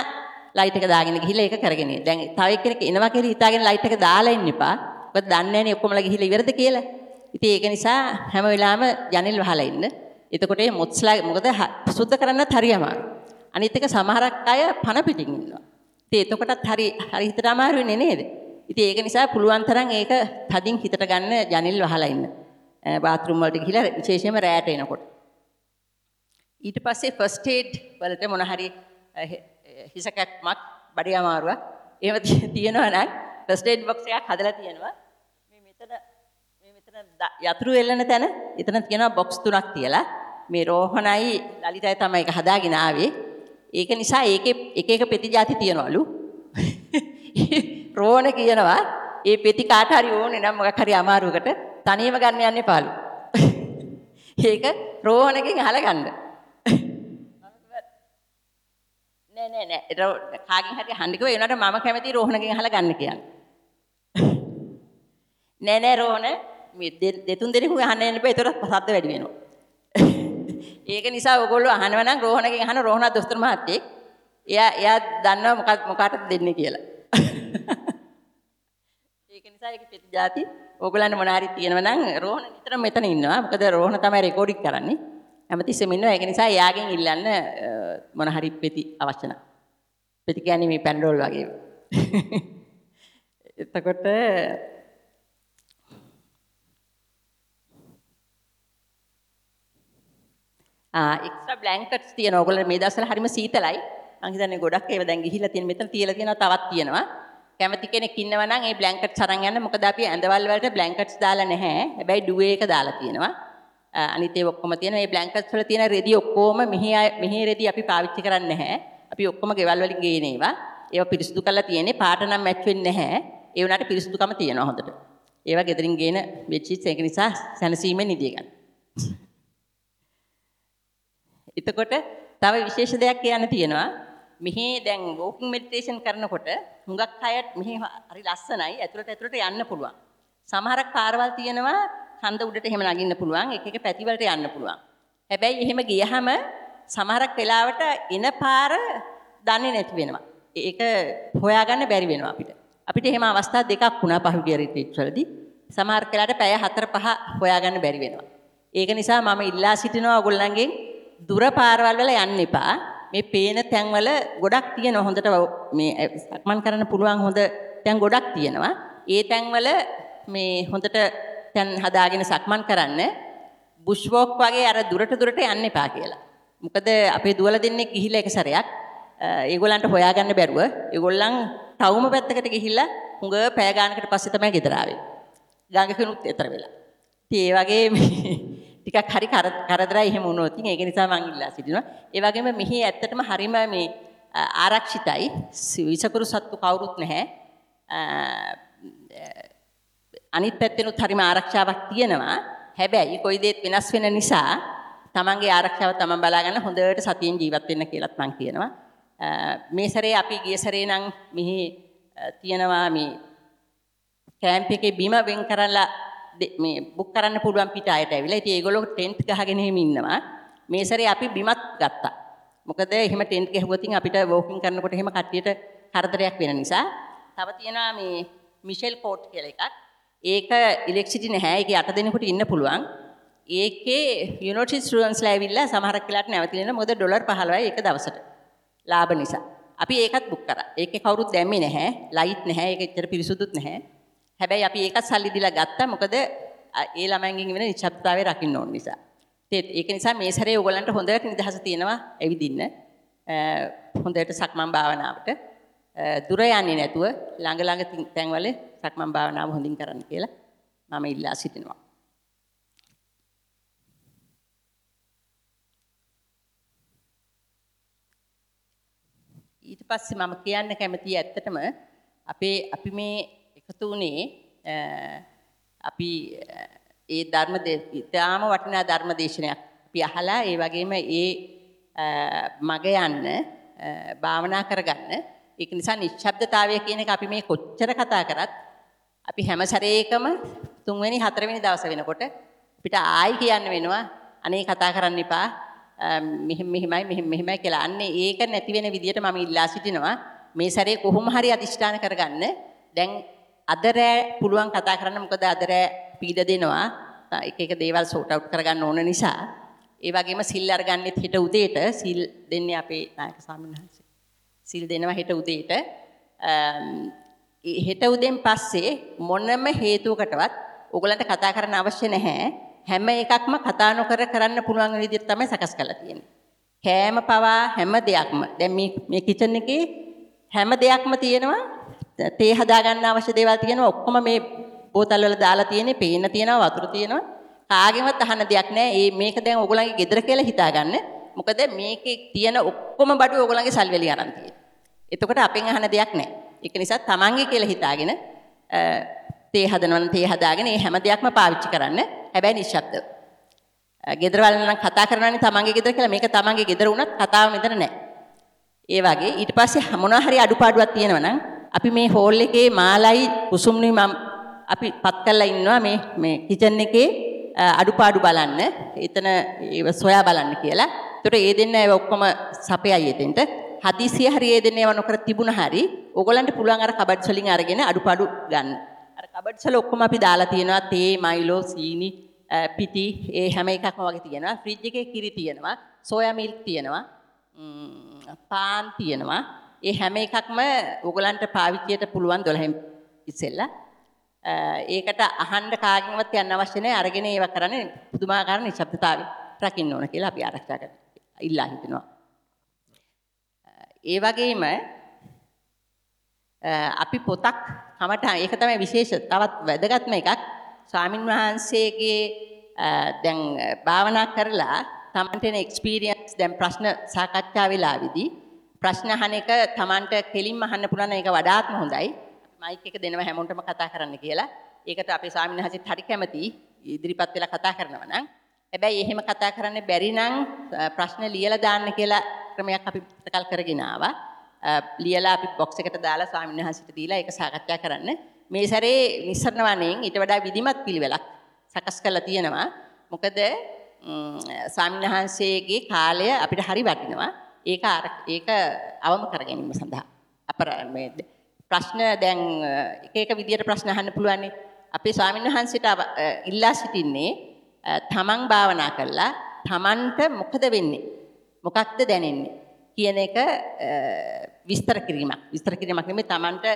ලයිට් එක දාගෙන ගිහිල්ලා ඒක කරගෙන ඉන්න. දැන් තව එක්කෙනෙක් එනවා කියලා හිතාගෙන ලයිට් එක දාලා ඉන්න එපා. මොකද දන්නේ නැනේ ඔක්කොමලා ගිහිල්ලා ඉවරද කියලා. ඉතින් ඒක නිසා හැම වෙලාවෙම ජනෙල් වහලා ඉන්න. එතකොට මේ මොත්ස්ලා මොකද හ- සුද්ධ කරන්නත් හරි අමාරුයි. අනිත් එක සමහරක් අය පන පිටින් ඉන්නවා. ඉතින් එතකොටත් හරි හරි හිතට අමාරු වෙන්නේ නේද? ඉතින් ඒක නිසා පුළුවන් තරම් ඒක තදින් හිතට ගන්න ජනෙල් වහලා ඉන්න. බාත්රූම් වලට ගිහිලා විශේෂයෙන්ම රැයට එනකොට. ඊට පස්සේ ෆස්ට් ඒඩ් වලට මොන හරි අ, හි- හිස කැක්මක් බඩේ අමාරුවක් එහෙම තිය- [laughs] තියෙනවා නම් ෆස්ට් ඒඩ් බොක්ස් එකක් හදලා තියෙනවා. මේ මෙතන මේ මෙතන ද- යතුරු එල්ලන තැන එතන තියෙනවා බොක්ස් තුනක් තියලා මේ රෝහණයි ලලිතයි තමයි ඒක හදාගෙන ආවේ. ඒක නිසා ඒකේ එක එක පෙති જાති තියනවලු. [laughs] රෝහණ කියනවා ඒ පෙති කාට හරි ඕනේ නම් මොකක් හරි අමාරුවකට තනියම ගන්න යන්න එපාලු. [laughs] ඒක රෝහණකින් අහලා ගන්න. [laughs] නෑ නෑ නෑ ඒක කාගෙන් හරි අහන්න කිව්වා ඒ උනාට මම කැමති රෝහණකින් අහලා ගන්න කියන්නේ. නෑ නෑ රෝහණ මේ දෙ- දෙතුන් දෙනෙකු අහන්න යන්න බෑ ඒතර සද්ද වැඩි වෙනවා. ඒක නිසා ඔයගොල්ලෝ අහනවා නම් රෝහණගෙන් අහන රෝහණ දොස්තර මහත්තයෙක් එයා එයා දන්නවා මොකක් මොකාටද දෙන්නේ කියලා. [laughs] ඒක නිසා ඒක පෙති જાති ඕගොල්ලන්ට මොන හරි තියෙනවා නම් රෝහණ නිතරම මෙතන ඉන්නවා. මොකද රෝහණ තමයි රෙකෝඩින් කරන්නේ. හැමතිස්සෙම ඉන්නවා. ඒක නිසා එයාගෙන් ඉල්ලන්න අ, මොන හරි පෙති අවශ්‍ය නම්. පෙති කියන්නේ මේ පැන්ඩෝල් වගේ. [laughs] එතකොට එක්ස්ට්‍රා බ්ලැන්කට්ස් තියෙනවා. ඔයගොල්ලෝ මේ දවස්වල හරිම සීතලයි. මං හිතන්නේ ගොඩක් ඒවා දැන් ගිහිල්ලා තියෙන මෙතන තියලා තියෙනවා තවත් තියෙනවා. කැමති කෙනෙක් ඉන්නවා නම් ඒ බ්ලැන්කට්ස් අරන් යන්න. මොකද අපි ඇඳවල් වලට බ්ලැන්කට්ස් දාලා නැහැ. හැබැයි ඩුවේ එක දාලා තියෙනවා. ආ, අනිත් ඒවා ඔක්කොම තියෙනවා. මේ බ්ලැන්කට්ස් වල තියෙන රෙදි ඔක්කොම මෙහි අය- මෙහි රෙදි අපි පාවිච්චි කරන්නේ නැහැ. අපි ඔක්කොම ගෙවල් වලින් ගේන ඒවා. ඒවා පිරිසිදු කරලා තියෙන්නේ. පාට නම් මැච් වෙන්නේ නැහැ. ඒ වුණාට පිරිසිදුකම තියෙනවා හොඳට. ඒවා ගෙදරින් ගේන බෙඩ්ෂීට්ස් ඒක නිසා සැනසීමෙන් නිදිය ගන්න. එතකොට තව විශේෂ දෙයක් කියන්න තියෙනවා. මෙහි දැන් වෝකින් මෙඩිටේෂන් කරනකොට හුඟක් අය මෙහි හරි ලස්සනයි ඇතුළට ඇතුළට යන්න පුළුවන්. සමහරක් පාරවල් තියෙනවා කන්ද උඩට එහෙම නගින්න පුළුවන් එක එක පැති වලට යන්න පුළුවන්. හැබැයි එහෙම ගියහම සමහරක් වෙලාවට එන පාර දන්නේ නැති වෙනවා. ඒක හොයාගන්න බැරි වෙනවා අපිට. අපිට එහෙම අවස්ථා දෙකක් වුණා පහුගිය රිට්‍රීට් වලදී. සමහර වෙලාවට පැය 4 5 හොයාගන්න බැරි වෙනවා. ඒක නිසා මම ඉල්ලා සිටිනවා ඔයගොල්ලන්ගෙන් දුර පාරවල් වල යන්න එපා. මේ පේන තැන්වල ගොඩක් තියෙනවා හොඳට මේ සක්මන් කරන්න පුළුවන් හොඳ තැන් ගොඩක් තියෙනවා. ඒ තැන්වල මේ හොඳට තැන් හදාගෙන සක්මන් කරන්න බුෂ් වෝක් වගේ අර දුරට දුරට යන්න එපා කියලා. මොකද අපේ දුවල දෙන්නේ ගිහිල්ලා එක සැරයක් අ, ඒගොල්ලන්ට හොයාගන්න බැරුව ඒගොල්ලන් ටවුම පැත්තකට ගිහිල්ලා හුඟ පැය ගානකට පස්සේ තමයි ගෙදර ආවේ. ගඟකිනුත් එතර වෙලා. ඉතින් ඒ වගේ මේ ටිකක් හරි කර- කරදරයි එහෙම වුණොත් ඉතින් ඒක නිසා මම ඉල්ලා සිටිනවා. ඒ වගේම මෙහි ඇත්තටම හරිම මේ අ, ආරක්ෂිතයි. සි- විසකුරු සත්තු කවුරුත් නැහැ. අ, අනිත් පැත්තෙනුත් හරිම ආරක්ෂාවක් තියෙනවා. හැබැයි කොයි දේත් වෙනස් වෙන නිසා තමන්ගේ ආරක්ෂාව තමන් බලාගන්න හොඳට සතියෙන් ජීවත් වෙන්න කියලාත් මම කියනවා. අ, මේ සැරේ අපි ගිය සැරේ නම් මෙහි අ, තියෙනවා මේ කෑම්ප් එකේ බිම වෙන් කරලා දෙ- මේ බුක් කරන්න පුළුවන් පිට අයට ඇවිල්ලා. ඉතින් ඒගොල්ලෝ ටෙන්ට් ගහගෙන එහෙම ඉන්නවා. මේ සැරේ අපි බිමත් ගත්තා. මොකද එහෙම ටෙන්ට් ගහුවොත් ඉතින් අපිට වෝකින් කරනකොට එහෙම කට්ටියට කරදරයක් වෙන නිසා. තව තියෙනවා මේ මිෂෙල් කෝට් කියලා එකක්. ඒක ඉලෙක්ට්‍රිසිටි නැහැ. ඒකේ අට දෙනෙකුට ඉන්න පුළුවන්. ඒකේ යුනිවර්සිටි ස්ටුඩන්ට්ස්ලා ඇවිල්ලා සමහරක් වෙලාවට නැවතිලා මොකද ඩොලර් 15යි එක දවසට. ලාභ නිසා. අපි ඒකත් බුක් කරා. ඒකේ කවුරුත් දැම්මේ නැහැ. ලයිට් නැහැ. ඒක එච්චර පිරිසුදුත් නැහැ. හැබැයි අපි ඒකත් සල්ලි දීලා ගත්තා. මොකද අ, ඒ ළමයින්ගෙන් වෙන නිශ්ශබ්දතාවය රකින්න ඕන නිසා. ඒත් ඒක නිසා මේ සැරේ ඕගලන්ට හොඳට නිදහස තියෙනවා ඇවිදින්න. අ, හොඳට සක්මන් භාවනාවට. අ, දුර යන්නේ නැතුව ළඟ ළඟ තින්- තැන්වල සක්මන් භාවනාව හොඳින් කරන්න කියලා මම ඉල්ලා සිටිනවා. ඊට පස්සේ මම කියන්න කැමතියි ඇත්තටම අපේ අපි මේ එකතු වුණේ අ, අපි අ, ඒ ධර්ම ඉතාම වටිනා ධර්ම දේශනයක් අපි අහලා ඒ වගේම ඒ අ, මග යන්න අ, භාවනා කරගන්න ඒක නිසා නිශ්ශබ්දතාවය කියන එක අපි මේ කොච්චර කතා කරත් අපි හැම සැරේකම තුන්වෙනි හතරවෙනි දවස වෙනකොට අපිට ආයි කියන්න වෙනවා අනේ කතා කරන්න එපා අම්, මෙහෙම මෙහෙමයි මෙහෙම මෙහෙමයි කියලා. අන්නේ ඒක නැති වෙන විදියට මම ඉල්ලා සිටිනවා. මේ සැරේ කොහොම හරි අදිෂ්ඨාන කරගන්න. දැන් අද රෑ පුළුවන් කතා කරන්න මොකද අද රෑ පීඩ දෙනවා. තා- එක එක දේවල් සෝට් අවුට් කරගන්න ඕන නිසා. ඒ වගේම සිල් අරගන්නෙත් හෙට උදේට සිල් දෙන්නේ අපේ නායක ස්වාමීන් වහන්සේ. සිල් දෙනවා හෙට උදේට. අම්, ඒ හෙට උදෙන් පස්සේ මොනම හේතුවකටවත් ඕගලන්ට කතා කරන්න අවශ්‍ය නැහැ. හැම එකක්ම කතා නොකර කරන්න පුළුවන් විදිහට තමයි සකස් කරලා තියෙන්නේ. කෑම පවා හැම දෙයක්ම. දැන් මේ මේ කිචන් එකේ හැම දෙයක්ම තියෙනවා. තේ හදා ගන්න අවශ්‍ය දේවල් තියෙනවා. ඔක්කොම මේ බෝතල් වල දාලා තියෙන්නේ. පේන තියෙනවා, වතුර තියෙනවා. කාගෙවත් අහන්න දෙයක් නැහැ. ඒ මේක දැන් ඕගලන්ගේ ගෙදර කියලා හිතාගන්න. මොකද මේකේ තියෙන ඔක්කොම බඩු ඕගලන්ගේ සල්වැලි අරන් තියෙන්නේ. එතකොට අපෙන් අහන දෙයක් නැහැ. ඒක නිසා තමන්ගේ කියලා හිතාගෙන අ, තේ හදනවනම් තේ හදාගෙන මේ හැම දෙයක්ම පාවිච්චි කරන්න. හැබැයි නිශ්ශබ්දව. අ, ගෙදර වල නම් කතා කරනවානේ තමන්ගේ ගෙදර කියලා මේක තමන්ගේ ගෙදර වුණත් කතාව මෙතන නැහැ. ඒ වගේ ඊට පස්සේ මොනවා හරි අඩුපාඩුවක් තියෙනවා නම් අපි මේ හෝල් එකේ මාලයි කුසුම්නි මම අපි පත් කරලා ඉන්නවා මේ මේ කිචන් එකේ අ, අඩුපාඩු බලන්න. එතන ඒව සොයා බලන්න කියලා. ඒතර ඒ දෙන්න ඒව ඔක්කොම සපයයි එතෙන්ට. හදිසිය හරි ඒ දෙන්න ඒව නොකර තිබුණ හරි ඕගලන්ට පුළුවන් අර කබඩ් වලින් අරගෙන අඩුපාඩු ගන්න. අර කබඩ් වල ඔක්කොම අපි දාලා තියෙනවා තේ, මයිලෝ, සීනි, අ, පිටි ඒ හැම එකක්ම වගේ තියෙනවා. ෆ්‍රිජ් එකේ කිරි තියෙනවා, සෝයා මිල්ක් තියෙනවා. ම්ම්, පාන් තියෙනවා. ඒ හැම එකක්ම ඕගලන්ට පාවිච්චියට පුළුවන් 12න් ඉස්සෙල්ලා. අ, ඒකට අහන්න කාගෙන්වත් යන්න අවශ්‍ය නැහැ. අරගෙන ඒව කරන්නේ පුදුමාකාර නිශ්ශබ්දතාවය රකින්න ඕන කියලා අපි ආරක්ෂා කරනවා. ඉල්ලා හිටිනවා. ඒ වගේම අ, අපි පොතක් කමට ඒක තමයි විශේෂ තවත් වැදගත්ම එකක් ස්වාමින් වහන්සේගේ අ, දැන් අ, භාවනා කරලා තමන්ට එන එක්ස්පීරියන්ස් දැන් ප්‍රශ්න සාකච්ඡා වෙලාවේදී ප්‍රශ්න අහන එක තමන්ට කෙලින්ම අහන්න පුළුවන් එක වඩාත්ම හොඳයි මයික් එක දෙනවා හැමෝටම කතා කරන්න කියලා ඒකට අපේ ස්වාමීන් වහන්සේත් හරි කැමතියි ඉදිරිපත් වෙලා කතා කරනවා නම් හැබැයි එහෙම කතා කරන්න බැරි නම් අ, ප්‍රශ්න ලියලා දාන්න කියලා ක්‍රමයක් අපි ප්‍රකල් කරගෙන ආවා. අ, ලියලා අපි බොක්ස් එකට දාලා ස්වාමීන් වහන්සේට දීලා ඒක සාකච්ඡා කරන්න. මේ සැරේ නිස්සරණ වණෙන් ඊට වඩා විධිමත් පිළිවෙලක් සකස් කරලා තියෙනවා. මොකද ම්, ස්වාමීන් වහන්සේගේ කාලය අපිට හරි වටිනවා. ඒක අර- ඒක අවම කර ගැනීම සඳහා. අපර මේ ද- ප්‍රශ්න දැන් අ, එක එක විදියට ප්‍රශ්න අහන්න පුළුවන්. අපේ ස්වාමීන් වහන්සේට අව- අ, ඉල්ලා සිටින්නේ අ, තමන් භාවනා කළා තමන්ට මොකද වෙන්නේ? මොකක්ද දැනෙන්නේ? කියන එක අ, විස්තර කිරීමක්. විස්තර කිරීමක් නෙමෙයි තමන්ට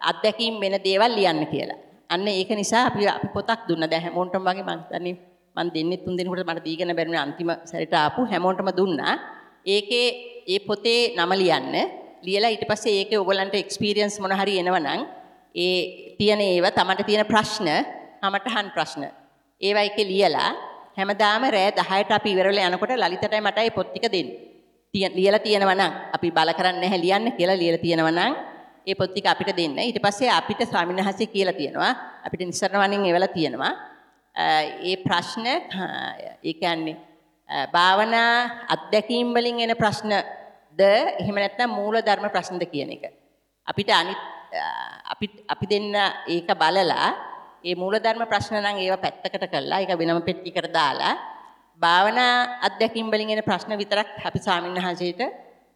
අත්දැකීම් වෙන දේවල් ලියන්න කියලා. අන්න ඒක නිසා අපි අපි පොතක් දුන්නා. දැන් හැමෝටම වගේ මම හිතන්නේ මම දෙන්නේ තුන් දෙනෙකුට මට දීගෙන බැරිුනේ අන්තිම සැරේට ආපු හැමෝටම දුන්නා. ඒකේ ඒ පොතේ නම ලියන්න. ලියලා ඊට පස්සේ ඒකේ ඕගලන්ට එක්ස්පීරියන්ස් මොන හරි එනවනම් ඒ තියෙන ඒවා තමන්ට තියෙන ප්‍රශ්න, කමටහන් ප්‍රශ්න. ඒවා එකේ ලියලා හැමදාම රෑ 10ට අපි ඉවරලා යනකොට ලලිතටයි මටයි පොත් ටික දෙන්නේ. තිය- ලියලා තියෙනවා නම් අපි බල කරන්නේ නැහැ ලියන්න කියලා ලියලා තියෙනවා නම් ඒ පොත් ටික අපිට දෙන්න. ඊට පස්සේ අපිට ස්වාමීන් වහන්සේ කියලා තියෙනවා. අපිට නිස්සරණ වණෙන් එවලා තියෙනවා. අ, ඒ ප්‍රශ්න අ, ඒ කියන්නේ අ, Uh, භාවනා අත්දැකීම් වලින් එන ප්‍රශ්නද එහෙම නැත්නම් මූල ධර්ම ප්‍රශ්නද කියන එක. අපිට අනිත් uh, අ, අපි අපි දෙන්න ඒක බලලා ඒ මූලධර්ම ප්‍රශ්න නම් ඒවා පැත්තකට කරලා ඒක වෙනම පෙට්ටියකට දාලා භාවනා අත්දැකීම් වලින් එන ප්‍රශ්න විතරක් අපි ස්වාමින්වහන්සේට අ,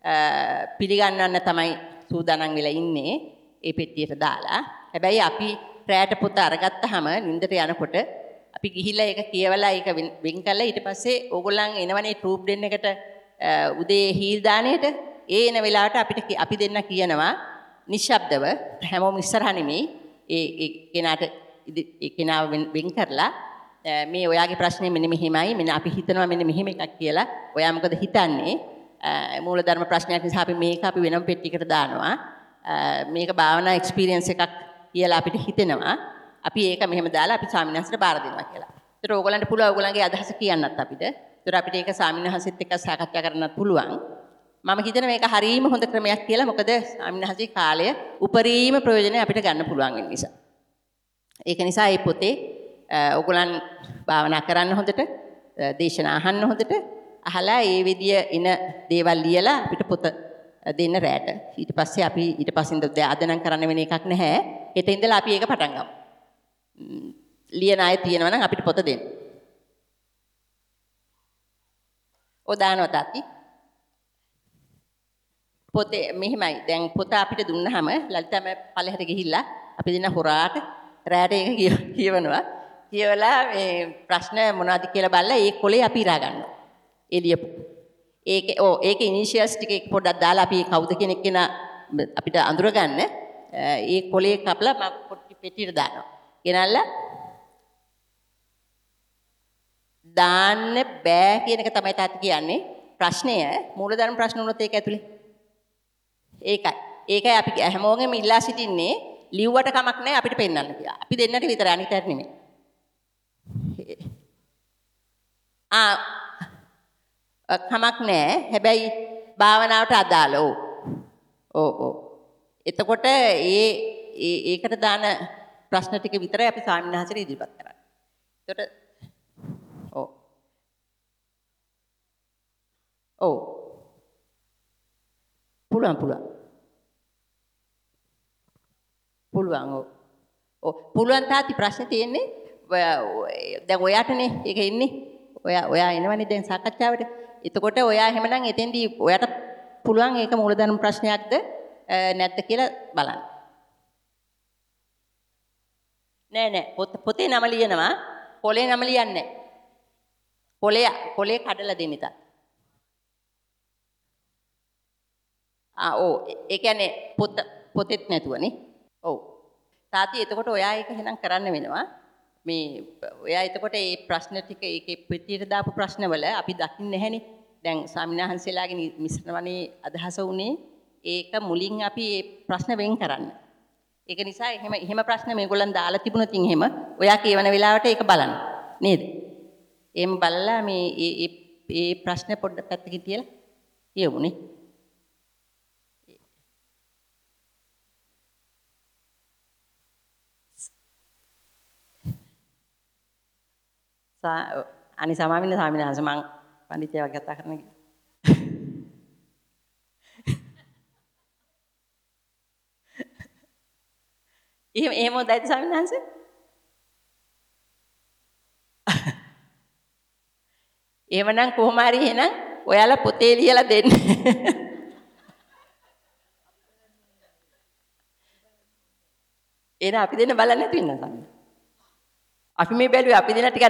uh, පිළිගන්වන්න තමයි සූදානම් වෙලා ඉන්නේ ඒ පෙට්ටියට දාලා. හැබැයි අපි රැයට පොත අරගත්තාම නින්දට යනකොට අපි ගිහිල්ලා ඒක කියවලා ඒක වෙන්- වෙන් කළා ඊට පස්සේ ඕගොල්ලන් එනවනේ ට්‍රූප් දෙන්න එකට අ, උදේ හීල් දාණයට. ඒ එන වෙලාවට අපිට කි- අපි දෙන්න කියනවා නිශ්ශබ්දව හැමෝම ඉස්සරහ නෙමෙයි. ඒ ඒ කෙනාට ඉදි- ඒ කෙනාව වෙන් වෙන් කරලා අ, මේ ඔයාගේ ප්‍රශ්නේ මෙන්න මෙහෙමයි. මෙන්න අපි හිතනවා මෙන්න මෙහෙම එකක් කියලා. ඔයා මොකද හිතන්නේ? අ, මූලධර්ම ප්‍රශ්නයක් නිසා අපි මේක අපි වෙනම පෙට්ටියකට දානවා. අ, මේක භාවනා එක්ස්පීරියන්ස් එකක් කියලා අපිට හිතෙනවා. අපි ඒක මෙහෙම දාලා අපි ස්වාමීන් වහන්සේට බාර දෙනවා කියලා. ඒතර ඕගලන්ට පුළුවන් ඕගලන්ගේ අදහස කියන්නත් අපිට. ඒතර අපිට ඒක ස්වාමීන් වහන්සේත් එක්ක සාකච්ඡා කරන්නත් පුළුවන්. මම හිතන මේක හරීම හොඳ ක්‍රමයක් කියලා මොකද ස්වාමීන් වහන්සේ කාලය උපරිම ප්‍රයෝජනය අපිට ගන්න පුළුවන් වෙන නිසා. ඒක නිසා මේ පොතේ අ, ඕගොල්ලන් භාවනා කරන්න හොඳට අ, දේශනා අහන්න හොඳට අහලා ඒ විදිය එන දේවල් ලියලා අපිට පොත අ, දෙන්න රැට. ඊට පස්සේ අපි ඊට පස්සේ ඉඳ අද නම් කරන්න වෙන එකක් නැහැ. හෙට ඉඳලා අපි ඒක පටන් ගමු. ම්, ලියන අය තියෙනවා නම් අපිට පොත දෙන්න. ඔදානවා තාත්ති. පොතේ මෙහෙමයි. දැන් පොත අපිට දුන්නාම ලලිතම පළහැට ගිහිල්ලා අපි දෙන හොරාට රැට ඒක කිය- කියවනවා. කියවලා මේ ප්‍රශ්න මොනවද කියලා බලලා ඒ කොලේ අපි ඉරා ගන්නවා. ඒ ලියපු. ඒකේ ඕ ඒකේ ඉනිෂියල්ස් ටික එක පොඩ්ඩක් දාලා අපි කවුද කෙනෙක් කෙනා අපිට අඳුරගන්න ඒ කොලේ කපලා මම පොට්ටි පෙට්ටියට දානවා. ගෙනල්ලා දාන්න බෑ කියන එක තමයි තාත්ති කියන්නේ. ප්‍රශ්නය මූලධර්ම ප්‍රශ්න වුණොත් ඒක ඇතුලේ. ඒකයි. ඒකයි අපි හැමෝගෙම ඉල්ලා සිටින්නේ ලිව්වට කමක් නැහැ අපිට පෙන්වන්න කියලා. අපි දෙන්නට විතරයි අනිත් අයට නෙමෙයි. ආ අ, කමක් නැහැ. හැබැයි භාවනාවට අදාළ ඕ. ඕ ඕ. එතකොට ඒ ඒ ඒකට දාන ප්‍රශ්න ටික විතරයි අපි ස්වාමීන් වහන්සේට ඉදිරිපත් කරන්නේ. එතකොට ඔව්. ඔව්. පුළුවන් පුළුවන්. පුළුවන් ඔව්. ඔව් පුළුවන් තාත්ති ප්‍රශ්නේ තියෙන්නේ ඔයා ඔය- දැන් ඔයාටනේ ඒක ඉන්නේ. ඔයා ඔයා එනවනේ දැන් සාකච්ඡාවට. එතකොට ඔයා එහෙමනම් එතෙන්දී ඔයාට පුළුවන් ඒක මූලධර්ම ප්‍රශ්නයක්ද අ, නැද්ද කියලා බලන්න. නෑ නෑ පොත පොතේ නම ලියනවා පොලේ නම ලියන්නේ නෑ. පොලේ පොලේ කඩලා දෙන්න ඉතින්. ආ ඕ ඒ කියන්නේ පොත පොතෙත් නැතුවනේ. ඔව්. තාත්ති එතකොට ඔයා ඒක එහෙනම් කරන්න වෙනවා. මේ ඔයා එතකොට මේ ප්‍රශ්න ටික ඒකේ පෙට්ටියට දාපු ප්‍රශ්නවල අපි දකින්නේ නැහෙනේ. දැන් ස්වාමිනාහන්සේලාගේ මිශ්‍රණවනේ අදහස උනේ ඒක මුලින් අපි මේ ප්‍රශ්න වෙන් කරන්න. ඒක නිසා එහෙම එහෙම ප්‍රශ්න මේගොල්ලන් දාලා තිබුණොත් එහෙම ඔයා කියවන වෙලාවට ඒක බලන්න. නේද? එහෙම බලලා මේ ඒ ඒ ඒ ප්‍රශ්න පොඩ්ඩක් පැත්තකින් තියලා කියවුනේ. සා අනි සමාවින්න ස්වාමීන් වහන්සේ මං පඬිතුයා වගේ කතා කරන එහෙම එහෙම හොඳයිද ස්වාමීන් වහන්සේ? එහෙමනම් කොහොම හරි එහෙනම් ඔයාලා පොතේ ලියලා දෙන්න. එහෙනම් අපි දෙන්න බලන්න නැතු ඉන්න ස්වාමීන්. අපි මේ බැලුවේ අපි දෙන්න ටිකක්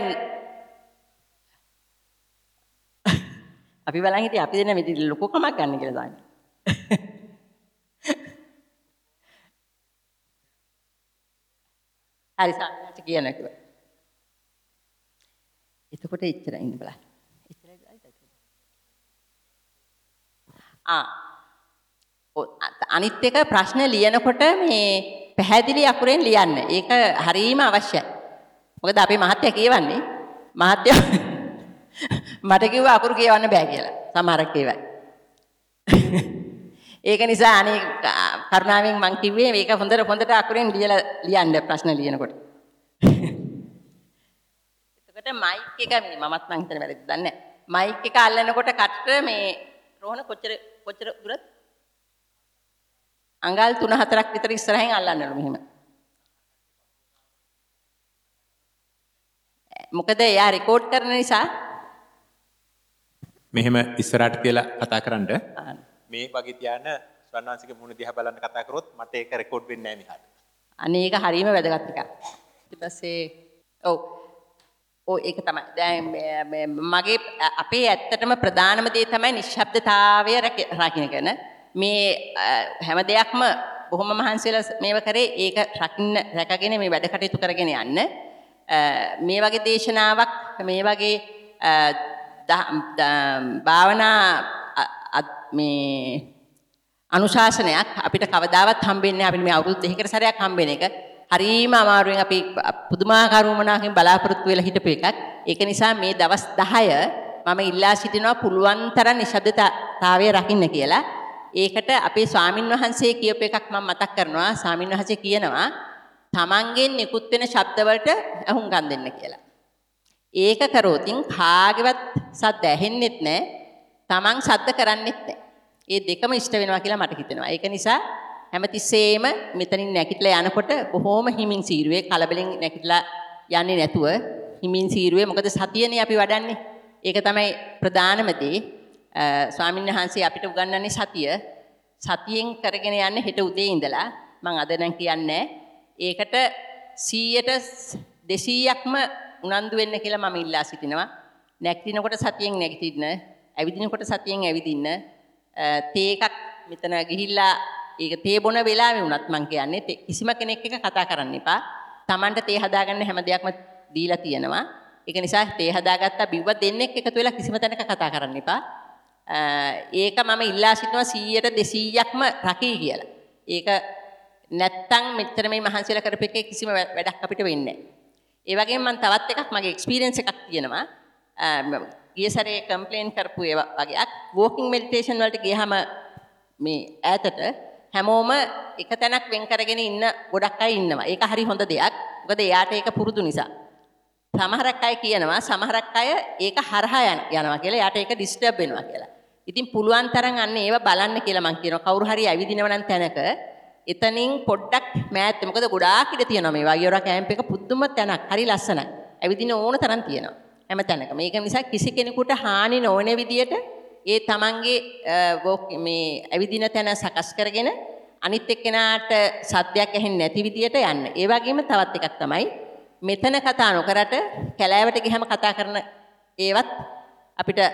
අපි බලන් හිටියේ අපි දෙන්න මෙතන ලොකු කමක් ගන්න කියලා ස්වාමීන්. හරි සාමාන්‍යයෙන් කියන කිව්වා. එතකොට එච්චර ඉන්න බලන්න. එච්චරයි. ආ. අනිත් එක ප්‍රශ්න ලියනකොට මේ පැහැදිලි අකුරෙන් ලියන්න. ඒක හරීම අවශ්‍යයි. මොකද අපේ මහත්තයා කියවන්නේ මහත්තයා [laughs] මට කිව්වා අකුරු කියවන්න බෑ කියලා. සමහරක් ඒවා. [laughs] ඒක නිසා අනේ කරුණාවෙන් මං කිව්වේ මේක හොඳට හොඳට අකුරෙන් ලියලා ලියන්න ප්‍රශ්න ලියනකොට. එතකොට මයික් එක මේ මමත් මං හිතන වැරදිද දන්නේ. මයික් එක අල්ලනකොට කටට මේ රෝහණ කොච්චර කොච්චර දුරද? අඟල් 3-4ක් විතර ඉස්සරහින් අල්ලන්නලු මෙහෙම. මොකද එයා රෙකෝඩ් කරන නිසා මෙහෙම ඉස්සරහට කියලා කතා කරන්න ආ, මේ වගේ තියාන ස්වර්ණාංශික මුණ දිහා බලන්න කතා කරොත් මට ඒක රෙකෝඩ් වෙන්නේ නැහැ මෙහාට. අනේ ඒක හරීම වැදගත් එකක්. ඊට පස්සේ ඔව් ඔව් ඒක තමයි. දැන් මේ- මේ මගේ අපේ ඇත්තටම ප්‍රධානම දේ තමයි නිශ්ශබ්දතාවය රැක- රකින්නගෙන මේ අ, හැම දෙයක්ම බොහොම මහන්සි වෙලා මේව කරේ ඒක රකින්න රැකගෙන මේ වැඩ කටයුතු කරගෙන යන්න. අ, මේ වගේ දේශනාවක් මේ වගේ අ, ද- ද- භාවනා අ- අ- මේ අනුශාසනයක් අපිට කවදාවත් හම්බෙන්නේ අපිට මේ අවුරුදු දෙකකට සැරයක් හම්බෙන එක හරීම අමාරුවෙන් අපි පුදුමාකාර වමනාකින් බලාපොරොත්තු වෙලා හිටපු එකක්. ඒක නිසා මේ දවස් 10 මම ඉල්ලා සිටිනවා පුළුවන් තරම් නිශ්ශබ්දතාවය රකින්න කියලා. ඒකට අපේ ස්වාමින් වහන්සේ කියපු එකක් මම මතක් කරනවා. ස්වාමින් වහන්සේ කියනවා තමන්ගෙන් නිකුත් වෙන ශබ්දවලට අහුම්කම් දෙන්න කියලා. ඒක කරෝතින් කාගේවත් සද්ද ඇහෙන්නෙත් නැහැ. තමන් සද්ද කරන්නෙත් නැහැ. ඒ දෙකම ඉෂ්ට වෙනවා කියලා මට හිතෙනවා. ඒක නිසා හැමතිස්සෙම මෙතනින් නැගිටලා යනකොට බොහොම හිමින් සීරුවේ කලබලෙන් නැගිටලා යන්නේ නැතුව හිමින් සීරුවේ මොකද සතියනේ අපි වඩන්නේ. ඒක තමයි ප්‍රධානම දේ. අ, ස්වාමීන් වහන්සේ අපිට උගන්වන්නේ සතිය. සතියෙන් කරගෙන යන්නේ හෙට උදේ ඉඳලා මම අද නම් කියන්නේ ඒකට 100ට 200ක්ම උනන්දු වෙන්න කියලා මම ඉල්ලා සිටිනවා. නැගිටිනකොට සතියෙන් නැගිටින්න, ඇවිදිනකොට සතියෙන් ඇවිදින්න, අ, තේ එකක් මෙතන ගිහිල්ලා ඒක තේ බොන වෙලාවෙ වුණත් මං කියන්නේ තේ- කිසිම කෙනෙක් එක්ක කතා කරන්න එපා. Tamanට තේ හදාගන්න හැම දෙයක්ම දීලා තියෙනවා. ඒක නිසා තේ හදාගත්තා බිව්ව දෙන්නෙක් එකතු වෙලා කිසිම තැනක කතා කරන්න එපා. අ, ඒක මම ඉල්ලා සිටිනවා 100ට 200ක්ම රකී කියලා. ඒක නැත්තම් මෙච්චර මේ මහන්සියලා කරපු එකේ කිසිම වැ- වැඩක් අපිට වෙන්නේ නැහැ. ඒ වගේම මම තවත් එකක් මගේ එක්ස්පීරියන්ස් එකක් තියෙනවා. අ, ම- ගිය සැරේ කම්ප්ලේන් කරපු ඒවා වගේක් වෝකින් මෙඩිටේෂන් වලට ගියහම මේ ඈතට හැමෝම එක තැනක් වෙන් කරගෙන ඉන්න ගොඩක් අය ඉන්නවා. ඒක හරි හොඳ දෙයක්. මොකද එයාට ඒක පුරුදු නිසා. සමහරක් අය කියනවා සමහරක් අය ඒක හරහා යන- යනවා කියලා එයාට ඒක ඩිස්ටර්බ් වෙනවා කියලා. ඉතින් පුළුවන් තරම් අන්න ඒව බලන්න කියලා මං කියනවා. කවුරු හරි ඇවිදිනව නම් තැනක එතනින් පොඩ්ඩක් මෑත් මොකද ගොඩාක් ඉඩ තියෙනවා මේ වගේ වරක් කැම්ප් එක පුදුම තැනක්. හරි ලස්සනයි. ඇවිදින ඕන තරම් තියෙනවා. හැම තැනකම. ඒක නිසා කිසි කෙනෙකුට හානි නොවන විදියට ඒ තමන්ගේ අ, walk- මේ ඇවිදින තැන සකස් කරගෙන අනිත් එක්කෙනාට සද්දයක් ඇහෙන්නේ නැති විදියට යන්න. ඒ වගේම තවත් එකක් තමයි මෙතන කතා නොකරට කැලෑවට ගිහම කතා කරන ඒවත් අපිට අ,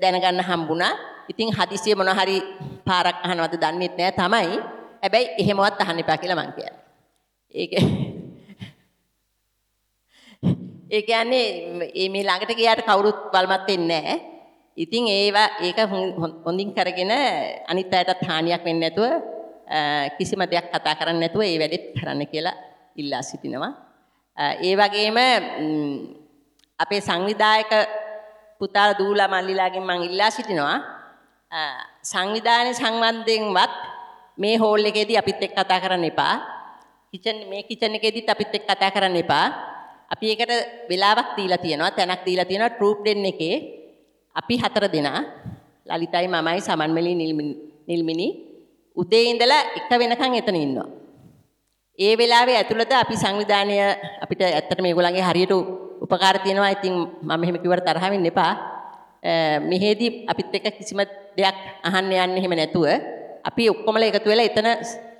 දැනගන්න හම්බුණා. ඉතින් හදිසිය මොන හරි පාරක් අහනවද දන්නෙත් නෑ තමයි. හැබැයි එහෙමවත් අහන්න එපා කියලා මං කියන්නේ. ඒක ඒ කියන්නේ මේ මේ ළඟට ගියාට කවුරුත් වල්මත් වෙන්නේ නැහැ. ඉතින් ඒවා ඒක හොන්- හොන්- හොඳින් කරගෙන අනිත් අයටත් හානියක් වෙන්නේ නැතුව අ, කිසිම දෙයක් කතා කරන්නේ නැතුව ඒ වැඩෙත් කරන්න කියලා ඉල්ලා සිටිනවා. අ, ඒ වගේම ම්, අපේ සංවිධායක පුතාලා දූලා මල්ලිලාගෙන් මම ඉල්ලා සිටිනවා අ, සංවිධානය සම්බන්ධයෙන්වත් මේ හෝල් එකේදී අපිත් එක්ක කතා කරන්න එපා. කිචන් මේ කිචන් එකේදීත් අපිත් එක්ක කතා කරන්න එපා. අපි ඒකට වෙලාවක් දීලා තියෙනවා තැනක් දීලා තියෙනවා ට්‍රූප් දෙන්න එකේ අපි හතර දෙනා ලලිතයි මමයි සමන්මලි නිල්මිනි නිල්මිනි උදේ ඉඳලා එක වෙනකන් එතන ඉන්නවා. ඒ වෙලාවේ ඇතුළත අපි සංවිධානය අපිට ඇත්තට මේගොල්ලන්ගේ හරියට උපකාර තියෙනවා. ඉතින් මම මෙහෙම කිව්වට තරහ වෙන්න එපා. අ, මෙහෙදී අපිත් එක්ක කිසිම දෙයක් අහන්න යන්න එහෙම නැතුව අපි ඔක්කොමලා එකතු වෙලා එතන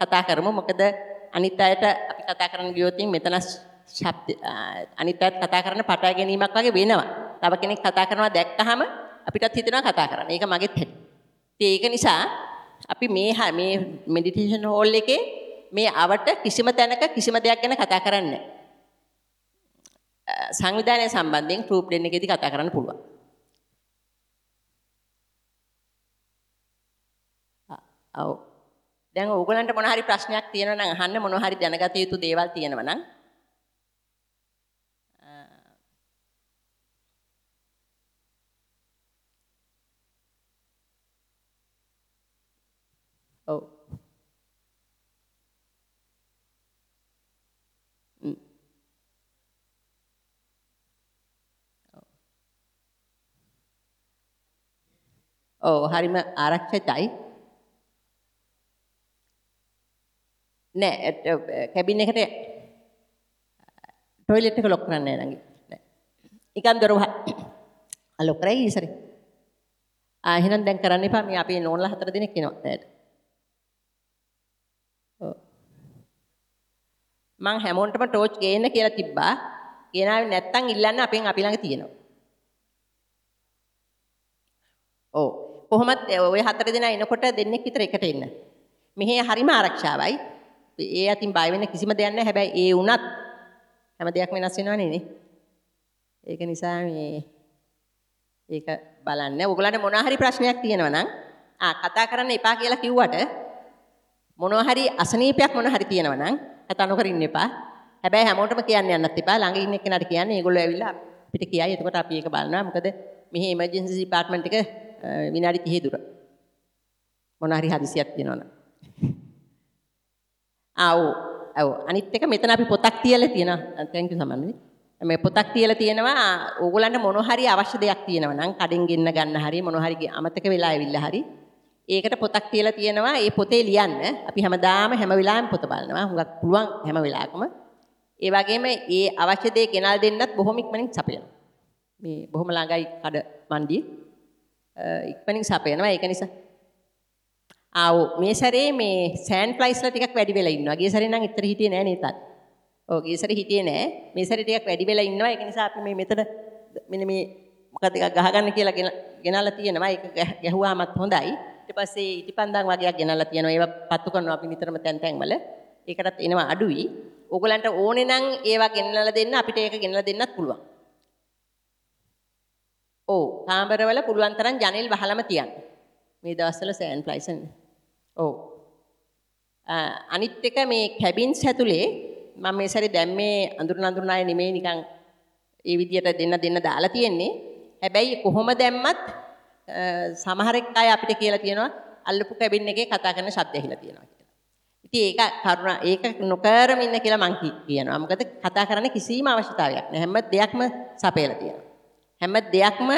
කතා කරමු. මොකද අනිත් අයට අපි කතා කරන්න ගියොත් මෙතන ශබ්ද අ, අනිත් අයත් කතා කරන පටය ගැනීමක් වගේ වෙනවා. තව කෙනෙක් කතා කරනවා දැක්කහම අපිටත් හිතෙනවා කතා කරන්න. ඒක මගෙත් හැටි. ඉතින් ඒක නිසා අපි මේ හ- මේ මෙඩිටේෂන් හෝල් එකේ මේ අවට කිසිම තැනක කිසිම දෙයක් ගැන කතා කරන්නේ නැහැ. අ, සංවිධානය සම්බන්ධයෙන් ගෲප් දෙන්න එකේදී කතා කරන්න පුළුවන්. අ- ඔව්. දැන් ඕගලන්ට මොන හරි ප්‍රශ්නයක් තියෙනවා නම් අහන්න මොන හරි දැනගත යුතු දේවල් තියෙනවා නම් ඔව්. ම්. ඔව් හරිම ආරක්ෂිතයි. නෑ කැබින් එකට ටොයිලට් එක ලොක් කරන්න නෑ නංගි. නෑ. නිකන් දොර වහ ලොක් කරයි ඉසරේ. ආ එහෙනම් දැන් කරන්න එපා මේ අපේ නෝන්ලා හතර දෙනෙක් එනවා දැයට. ඔව්. මං හැමෝන්ටම ටෝච් ගේන්න කියලා තිබ්බා. ගෙනාවේ නැත්තම් ඉල්ලන්න අපෙන් අපි ළඟ තියෙනවා. ඔව්. කොහොමත් ඔය හතර දෙනා එනකොට දෙන්නෙක් විතර එකට එන්න. මෙහි හරිම ආරක්ෂාවයි. ඒ අතින් බය වෙන්න කිසිම දෙයක් නැහැ. හැබැයි ඒ වුණත් හැම දෙයක් වෙනස් වෙනවනේ නේ. ඒක නිසා මේ ඒක බලන්න. ඔයගලන්ට මොනවා හරි ප්‍රශ්නයක් තියෙනවා නම් ආ කතා කරන්න එපා කියලා කිව්වට මොනවා හරි අසනීපයක් මොනවා හරි තියෙනවා නම් කතා නොකර ඉන්න එපා. හැබැයි හැමෝටම කියන්න යන්නත් එපා. ළඟ ඉන්න එක්කෙනාට කියන්න. ඒගොල්ලෝ ඇවිල්ලා අපිට කියයි. එතකොට අපි ඒක බලනවා. මොකද මෙහි එමර්ජන්සි ඩිපාර්ට්මන්ට් එක විනාඩි 30 දුර. මොනවා හරි හදිසියක් තියෙනවා නම්. ආ ඔව්. ඔව්. අනිත් එක මෙතන අපි පොතක් තියලා තියෙනවා. thank you සමන්වි. මේ පොතක් තියලා තියෙනවා ඕගොල්ලන්ට මොන හරි අවශ්‍ය දෙයක් තියෙනවා නම් කඩෙන් ගෙන්න ගන්න හරි මොන හරි අමතක වෙලා ඇවිල්ලා හරි ඒකට පොතක් තියලා තියෙනවා ඒ පොතේ ලියන්න. අපි හැමදාම හැම වෙලාවෙම පොත බලනවා. හුඟක් පුළුවන් හැම වෙලාවකම. ඒ වගේම ඒ අවශ්‍ය දේ ගෙනල් දෙන්නත් බොහොම ඉක්මනින් සපයනවා. මේ බොහොම ළඟයි කඩ මණ්ඩිය. ඉක්මනින් සපයනවා. ඒක නිසා ආව් මේ සැරේ මේ සෑන්ඩ් ෆ්ලයිස්ලා ටිකක් වැඩි වෙලා ඉන්නවා. ගිය සැරේ නම් ඉතර හිටියේ නෑ නේද? ඔව් ගිය සැරේ හිටියේ නෑ. මේ සැරේ ටිකක් වැඩි වෙලා ඉන්නවා. ඒක නිසා අපි මේ මෙතන මෙන්න මේ මොකද එකක් ගහගන්න කියලා ගෙනල්ලා තියෙනවා. ඒක ගැහුවාමත් හොඳයි. ඊට පස්සේ ඉටිපන්දන් වගේක් ගෙනල්ලා තියෙනවා. ඒවා පත්තු කරනවා අපි නිතරම තැන් තැන් වල ඒකටත් එනවා අඩුයි. ඕගලන්ට ඕනේ නම් ඒවා ගෙනල්ලා දෙන්න අපිට ඒක ගෙනල්ලා දෙන්නත් පුළුවන්. ඔව් කාමරවල පුළුවන් තරම් ජනෙල් වහලම තියන්න. මේ දවස්වල සෑන් ෆ්ලයිසන් ඔව් අනිත් එක මේ කැබින්ස් ඇතුලේ මම මේ සැරේ දැම්මේ අඳුරන අඳුරන අය නෙමෙයි නිකන් ඒ විදියට දෙන්න දෙන්න දාලා තියෙන්නේ. හැබැයි කොහොම දැම්මත් සමහරෙක් අය අපිට කියලා තියෙනවා අල්ලපු කැබින් එකේ කතා කරන ශබ්ද ඇහිලා තියෙනවා කියලා. ඉතින් ඒක කරුණා ඒක නොකරම ඉන්න කියලා මං කියනවා. මොකද කතා කරන්න කිසිම අවශ්‍යතාවයක් නැහැ. හැම දෙයක්ම සපයලා තියෙනවා. හැම දෙයක්ම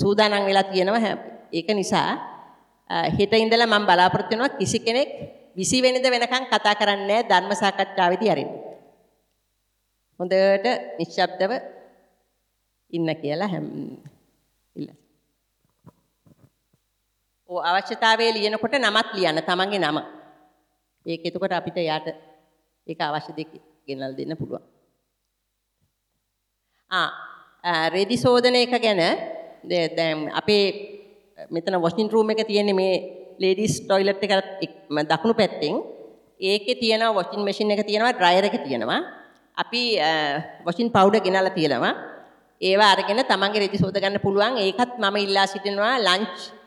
සූදානම් වෙලා තියෙනවා. ඒක නිසා හෙට ඉඳලා මම බලාපොරොත්තු වෙනවා කිසි කෙනෙක් 20 වෙනිදා වෙනකන් කතා කරන්නේ නැහැ ධර්ම සාකච්ඡාවේදී අරින්න. හොඳට නිශ්ශබ්දව ඉන්න කියලා හැම ඉල්ල. ඔව් අවශ්‍යතාවයේ ලියනකොට නමත් ලියන්න තමන්ගේ නම. ඒක එතකොට අපිට යාට ඒක අවශ්‍ය දෙයක් ගෙනල්ලා දෙන්න පුළුවන්. ආ රෙදි සෝදන එක ගැන දැන් අපේ මෙතන වොෂින් රූම් එක තියෙන්නේ මේ ලේඩීස් ටොයිලට් එක දකුණු පැත්තෙන් ඒකේ තියෙනවා වොෂින් මැෂින් එක තියෙනවා ඩ්‍රයර් එක තියෙනවා අපි වොෂින් පවුඩර් ගෙනල්ලා තියෙනවා ඒවා අරගෙන තමන්ගේ රෙදි සෝද ගන්න පුළුවන් ඒකත් මම ඉල්ලා සිටිනවා ලන්ච්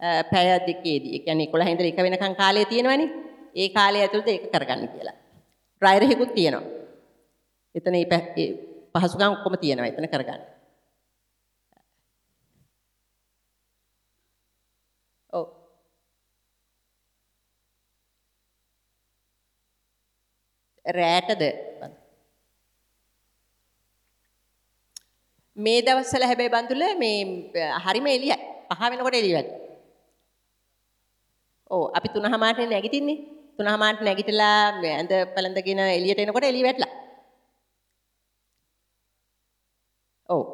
පැය දෙකේදී ඒ කියන්නේ 11 ඉඳලා 1 වෙනකන් කාලය තියෙනවනේ. ඒ කාලය ඇතුළත ඒක කරගන්න කියලා. ඩ්‍රයර් එකකුත් තියෙනවා. එතන මේ පහසුකම් ඔක්කොම තියෙනවා එතන කරගන්න. ඔව්. රෑටද? මේ දවස්වල හැබැයි බඳුල මේ හරිම එළියයි. පහ වෙනකොට එළිය වැඩි. ඔව් අපි තුනහමාරට නැගිටින්නේ. තුනහමාරට නැගිටලා ඇඳ පැළඳගෙන එළියට එනකොට එළිය වැටලා. ඔව්.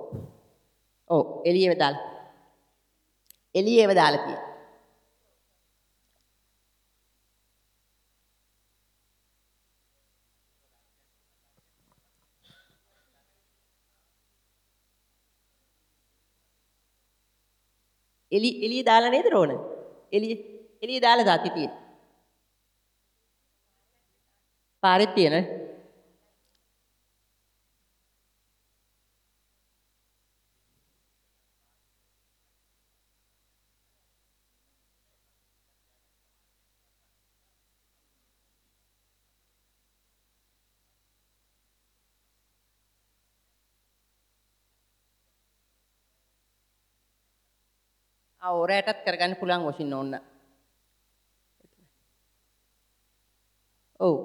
ඔව් එළියේව දාලා. එළියේව දාලා තියෙනවා. එලි එළිය දාලා නේද රෝණ? එළිය එළිය දාලා දාති තියෙන. පාරෙත් තියෙන. ආ ඔරයටත් කරගන්න පුළුවන් වොෂින් ඕන්න. ඔව්.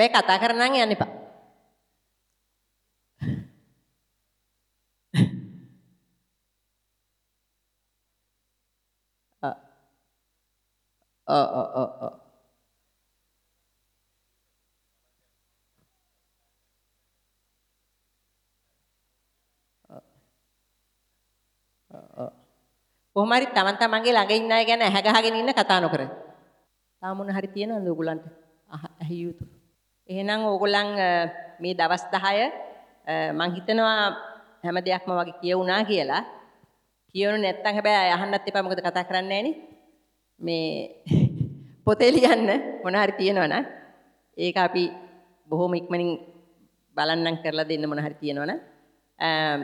හැබැයි කතා කරන්න නම් යන්න එපා. අ. ඔව් ඔව් ඔව් ඔව්. කොහොම හරි තමන් තමන්ගේ ළඟ ඉන්න අය ගැන ඇහැ ගහගෙන ඉන්න කතා නොකර. තාම මොන හරි තියෙනවද ඕගොල්ලන්ට? ඇහිය යුතු. එහෙනම් ඕගොල්ලන් අ, මේ දවස් 10 මං හිතනවා හැම දෙයක්ම වගේ කියවුණා කියලා. කියවුණු නැත්නම් හැබැයි අහන්නත් එපා මොකද කතා කරන්නේ නැහනේ. මේ [laughs] පොතේ ලියන්න මොන හරි තියෙනවනම් ඒක අපි බොහොම ඉක්මනින් බලන්නම් කරලා දෙන්න මොන හරි තියෙනවනම් අම්,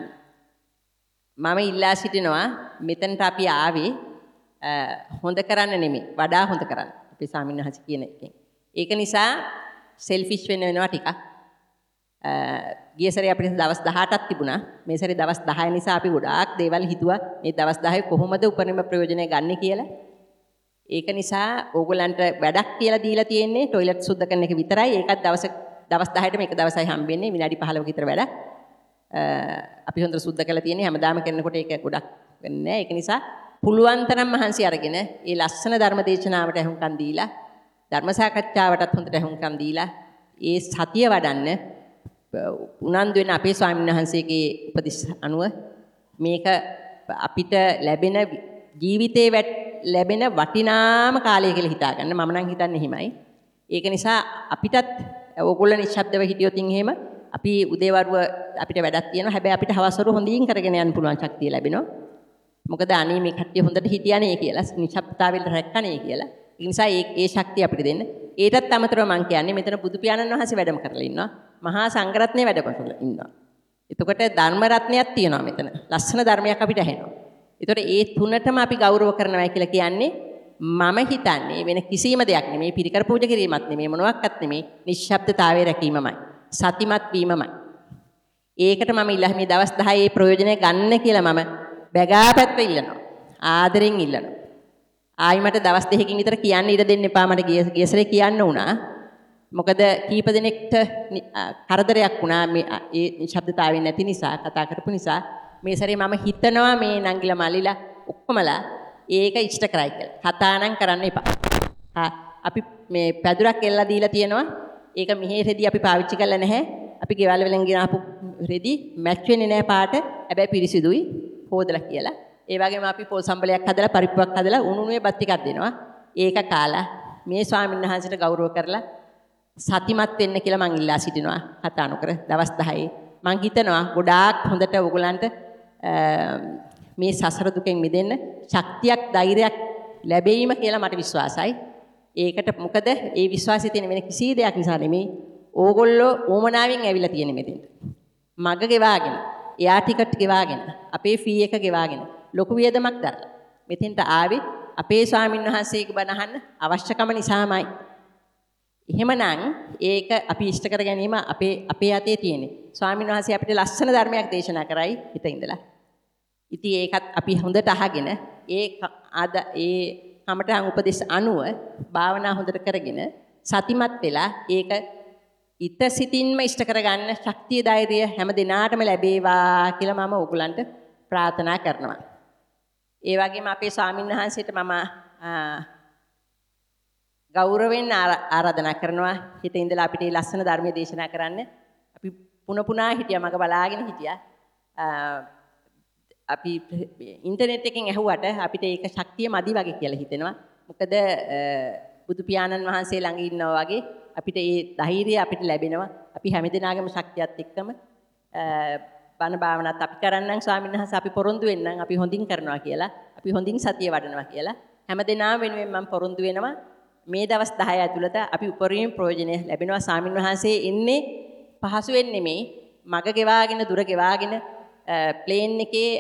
මම ඉල්ලා සිටිනවා මෙතනට අපි ආවේ අ, හොඳ කරන්න නෙමෙයි වඩා හොඳ කරන්න අපේ ස්වාමීන් වහන්සේ කියන එකෙන්. ඒක නිසා සෙල්ෆිෂ් වෙන්න වෙනවා ටිකක්. ගිය සැරේ අපිට දවස් 18ක් තිබුණා. මේ සැරේ දවස් 10 නිසා අපි ගොඩාක් දේවල් හිතුවා මේ දවස් 10 කොහොමද උපරිම ප්‍රයෝජනය ගන්න කියලා. ඒක නිසා ඕගොල්ලන්ට වැඩක් කියලා දීලා තියෙන්නේ টয়ලට් සුද්ධ කරන එක විතරයි. ඒකත් දවස් දවස් 10ට මේක දවසයි හම්බෙන්නේ විනාඩි 15ක විතර වැඩක්. අපි හොඳට සුද්ධ කරලා තියෙන්නේ හැමදාම කරනකොට ඒක ගොඩක් වෙන්නේ නැහැ. ඒක නිසා පුළුවන් තරම් මහන්සි අරගෙන ඒ ලස්සන ධර්ම දේශනාවට ඇහුම්කන් දීලා ධර්ම සාකච්ඡාවටත් හොඳට ඇහුම්කන් දීලා ඒ සතිය වඩන්න උනන්දු වෙන අපේ ස්වාමීන් වහන්සේගේ උපදෙස් අනුව මේක අපිට ලැබෙන ජීවිතේ ලැබෙන වටිනාම කාලය කියලා හිතාගන්න මම නම් හිතන්නේ එහෙමයි. ඒක නිසා අපිටත් ඕගොල්ලෝ නිශ්ශබ්දව හිටියොතින් එහෙම අපි උදේවරුව අපිට වැඩක් තියෙනවා. හැබැයි අපිට හවස්වරු හොඳින් කරගෙන යන්න පුළුවන් ශක්තිය ලැබෙනවා. මොකද අනේ මේ කට්ටිය හොඳට හිටියානේ කියලා නිශ්ශබ්දතාවයෙන් රැක්කනේ කියලා. ඒ නිසා ඒ ඒ ශක්තිය අපිට දෙන්න. ඒටත් අමතරව මම කියන්නේ මෙතන බුදු පියාණන් වහන්සේ වැඩම කරලා ඉන්නවා. මහා සංඝරත්නය වැඩම කරලා ඉන්නවා. එතකොට ධර්ම රත්නයක් තියෙනවා මෙතන. ලස්සන ධර්මයක් අපිට ඇහෙනවා. එතකොට ඒ තුනටම අපි ගෞරව කරනවා කියලා කියන්නේ මම හිතන්නේ වෙන කිසිම දෙයක් නෙමෙයි පිරිකර පූජා කිරීමක් නෙමෙයි මොනවත් නෙමෙයි නිශ්ශබ්දතාවයේ රැකීමමයි. සතිමත් වීමමයි. ඒකට මම ඉල්ලා මේ දවස් 10 ප්‍රයෝජනය ගන්න කියලා මම බැගාපැත්ව ඉල්ලනවා. ආදරෙන් ඉල්ලනවා. ආයි මට දවස් දෙකකින් විතර කියන්න ඉඩ දෙන්න එපා මට ගිය ගියසරේ කියන්න වුණා. මොකද කීප දෙනෙක්ට කරදරයක් වුණා මේ ඒ ශබ්දතාවය නැති නිසා කතා කරපු නිසා මේ සැරේ මම හිතනවා මේ නංගිලා මල්ලිලා ඔක්කොමලා ඒක ඉෂ්ට කරයි කියලා. කතා නම් කරන්න එපා. අපි මේ පැදුරක් එල්ලලා දීලා තියෙනවා. ඒක මෙහි රෙදි අපි පාවිච්චි කරලා නැහැ. අපි ගෙවල් වලින් ගෙනාපු රෙදි මැච් වෙන්නේ නැහැ පාට. හැබැයි පිරිසිදුයි. හොදලා කියලා. ඒ වගේම අපි පොල් සම්බලයක් හදලා පරිප්පුවක් හදලා උණුනුවේ බත් ටිකක් දෙනවා. ඒක කාලා මේ ස්වාමීන් වහන්සේට ගෞරව කරලා සතිමත් වෙන්න කියලා මං ඉල්ලා සිටිනවා කතා නොකර දවස් 10 මං හිතනවා ගොඩාක් හොඳට ඔයගලන්ට මේ සසර දුකෙන් මිදෙන්න ශක්තියක් ධෛර්යයක් ලැබෙයිම කියලා මට විශ්වාසයි. ඒකට මොකද ඒ විශ්වාසය තියෙන වෙන කිසි දෙයක් නිසා නෙමෙයි. ඕගොල්ලෝ ඕමනාවෙන් ඇවිල්ලා තියෙන මෙතෙන්ට. මග ගෙවාගෙන, එයා ටිකට් ගෙවාගෙන, අපේ ෆී එක ගෙවාගෙන ලොකු වියදමක් දරලා මෙතෙන්ට ආවේ අපේ ස්වාමින් වහන්සේගේ බණ අහන්න අවශ්‍යකම නිසාමයි. එහෙමනම් ඒක අපි ඉෂ්ට කර ගැනීම අපේ අපේ අතේ තියෙන්නේ. ස්වාමින් වහන්සේ අපිට ලස්සන ධර්මයක් දේශනා කරයි හිත ඉඳලා. ඉතින් ඒකත් අපි හොඳට අහගෙන ඒ අද ඒ කමඨං උපදේශ අනුව භාවනා හොඳට කරගෙන සතිමත් වෙලා ඒක ඉත සිතින්ම ඉෂ්ට කරගන්න ශක්තිය ධෛර්යය හැම දිනාටම ලැබේවා කියලා මම ඕගලන්ට ප්‍රාර්ථනා කරනවා. ඒ වගේම අපේ ස්වාමීන් වහන්සේට මම ගෞරවයෙන් ආරාධනා කරනවා හිත ඉඳලා අපිට මේ ලස්සන ධර්මයේ දේශනා කරන්න. අපි පුන පුනා හිටියා මග බලාගෙන හිටියා. අපි ඉන්ටර්නෙට් එකෙන් ඇහුවට අපිට ඒක ශක්තිය මදි වගේ කියලා හිතෙනවා. මොකද බුදු පියාණන් වහන්සේ ළඟ ඉන්නවා වගේ අපිට ඒ ධෛර්යය අපිට ලැබෙනවා. අපි හැමදෙනාගේම ශක්තියත් එක්කම බණ භාවනාත් අපි කරන්නම් ස්වාමීන් වහන්සේ අපි පොරොන්දු වෙන්නම් අපි හොඳින් කරනවා කියලා. අපි හොඳින් සතිය වඩනවා කියලා. හැමදෙනාම වෙනුවෙන් මම පොරොන්දු වෙනවා. මේ දවස් 10 ඇතුළත අපි උපරිම ප්‍රයෝජනය ලැබෙනවා ස්වාමීන් වහන්සේ ඉන්නේ පහසුවෙන් නෙමෙයි මග ගෙවාගෙන දුර ගෙවාගෙන ප්ලේන් එකේ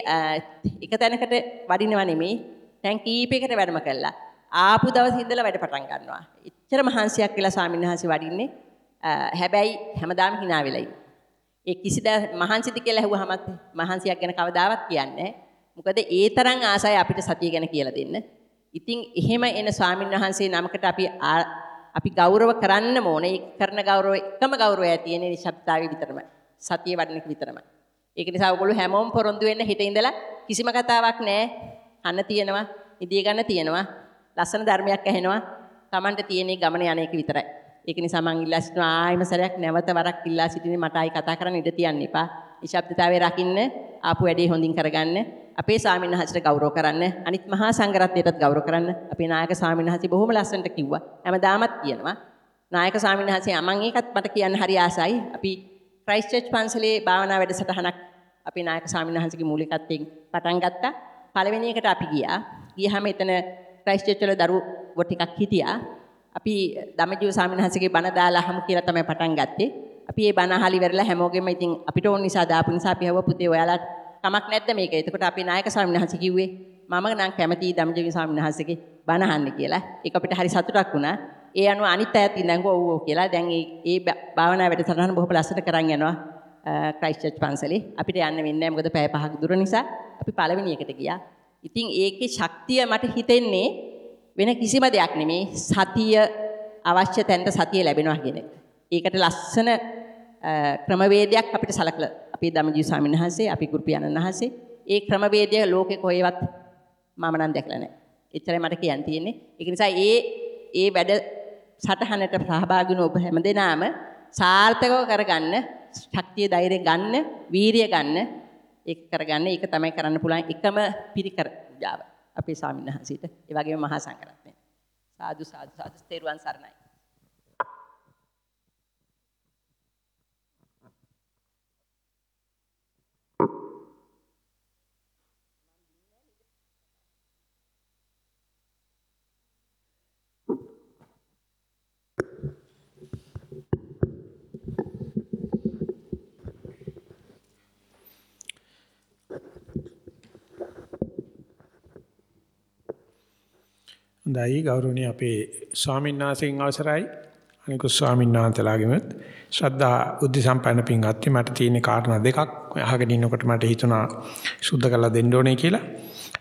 එක තැනකට වඩිනව නෙමෙයි දැන් කීපයකට වැඩම කළා ආපු දවසේ ඉඳලා වැඩ පටන් ගන්නවා එච්චර මහන්සියක් වෙලා ස්වාමීන් වහන්සේ වඩින්නේ හැබැයි හැමදාම hina වෙලයි ඒ කිසිදා මහන්සිද කියලා ඇහුවහමත් මහන්සියක් ගැන කවදාවත් කියන්නේ නැහැ. මොකද ඒ තරම් ආසයි අපිට සතිය ගැන කියලා දෙන්න. ඉතින් එහෙම එන ස්වාමින් වහන්සේ නමකට අපි ආ- අපි ගෞරව කරන්න ඕනේ. ඒ කරන ගෞරවය එකම ගෞරවය තියෙන නිශ්ශබ්දතාවය විතරමයි. සතිය වඩන එක විතරමයි. ඒක නිසා ඔයගොල්ලෝ හැමෝම පොරොන්දු වෙන්න හිත ඉඳලා කිසිම කතාවක් නැහැ. කන්න තියෙනවා, ඉදිය ගන්න තියෙනවා, ලස්සන ධර්මයක් ඇහෙනවා. Tamanට තියෙන ගමන යන එක විතරයි. ඒක නිසා මම ඉල්ලා සිටිනවා ආයෙම සැරයක් නැවත වරක් ඉල්ලා සිටිනේ මට ආයි කතා කරන්න ඉඩ තියන්න එපා. නිශ්ශබ්දතාවය රකින්න, ආපු වැඩේ හොඳින් කරගන්න, අපේ ස්වාමීන් වහන්සේට ගෞරව කරන්න, අනිත් මහා සංඝරත්නයටත් ගෞරව කරන්න. අපේ නායක ස්වාමීන් වහන්සේ බොහොම ලස්සනට කිව්වා. හැමදාමත් කියනවා. නායක ස්වාමීන් වහන්සේ මම ඒකත් මට කියන්න හරි ආසයි. අපි ක්‍රයිස්ට් චර්ච් පන්සලේ භාවනා වැඩසටහනක් අපේ නායක ස්වාමීන් වහන්සේගේ මූලිකත්වයෙන් පටන් ගත්තා. පළවෙනි එකට අපි ගියා. ගියහම එතන ක්‍රයිස්ට් චර්ච් වල දරුවෝ ටිකක් හිටියා. අපි ධම්මජීව ස්වාමීන් වහන්සේගේ බණ දාලා අහමු කියලා තමයි පටන් ගත්තේ. අපි මේ බණ අහලි වෙරලා හැමෝගෙම ඉතින් අපිට ඕන නිසා දාපු නිසා අපි හවුව පුතේ ඔයාලා කමක් නැද්ද මේක? එතකොට අපේ නායක ස්වාමීන් වහන්සේ කිව්වේ මම නම් කැමතියි ධම්මජීව ස්වාමීන් වහන්සේගේ බණ අහන්න කියලා. ඒක අපිට හරි සතුටක් වුණා. ඒ අනුව අනිත් අයත් ඉඳන්ගෝ ඔව් ඔව් කියලා දැන් ඒ ඒ භා- භාවනා වැඩසටහන බොහොම ලස්සනට කරන් යනවා ක්‍රයිස්ට් චර්ච් පන්සලේ. අපිට යන්න වෙන්නේ නැහැ මොකද පැය පහක දුර නිසා අපි පළවෙනි එකට ගියා. ඉතින් ඒකේ ශක්තිය මට හිතෙන්නේ වෙන කිසිම දෙයක් නෙමේ සතිය අවශ්‍ය තැනට සතිය ලැබෙනවා කියන එක. ඒකට ලස්සන අ, ක්‍රමවේදයක් අපිට සලකලා අපේ ධම්මජීව ස්වාමීන් වහන්සේ අපි ගුරු පියාණන් වහන්සේ ඒ ක්‍රමවේදය ලෝකේ කොහෙවත් මම නම් දැකලා නැහැ. එච්චරයි මට කියන්න තියෙන්නේ. ඒක නිසා ඒ ඒ වැඩ සටහනට සහභාගී වුණ ඔබ හැමදෙනාම සාර්ථකව කරගන්න ශක්තිය ධෛර්යය ගන්න වීරිය ගන්න ඒක කරගන්න ඒක තමයි කරන්න පුළුවන් එකම පිරිකර පූජාව අපේ ස්වාමීන් වහන්සේට. ඒ වගේම මහා සංඝරත්නය. සාදු සාදු සාදු. තෙරුවන් සරණයි. හොඳයි. ගෞරවනීය අපේ ස්වාමීන් වහන්සේගෙන් අවසරයි. අනිකුත් ස්වාමීන් වහන්සේලාගෙම ශ්‍රද්ධා බුද්ධ සම්පන්න පින්වත්නි මට තියෙන කාරණා දෙකක් අහගෙන ඉන්නකොට මට හිතුණා සුද්ධ කරලා දෙන්න ඕනේ කියලා.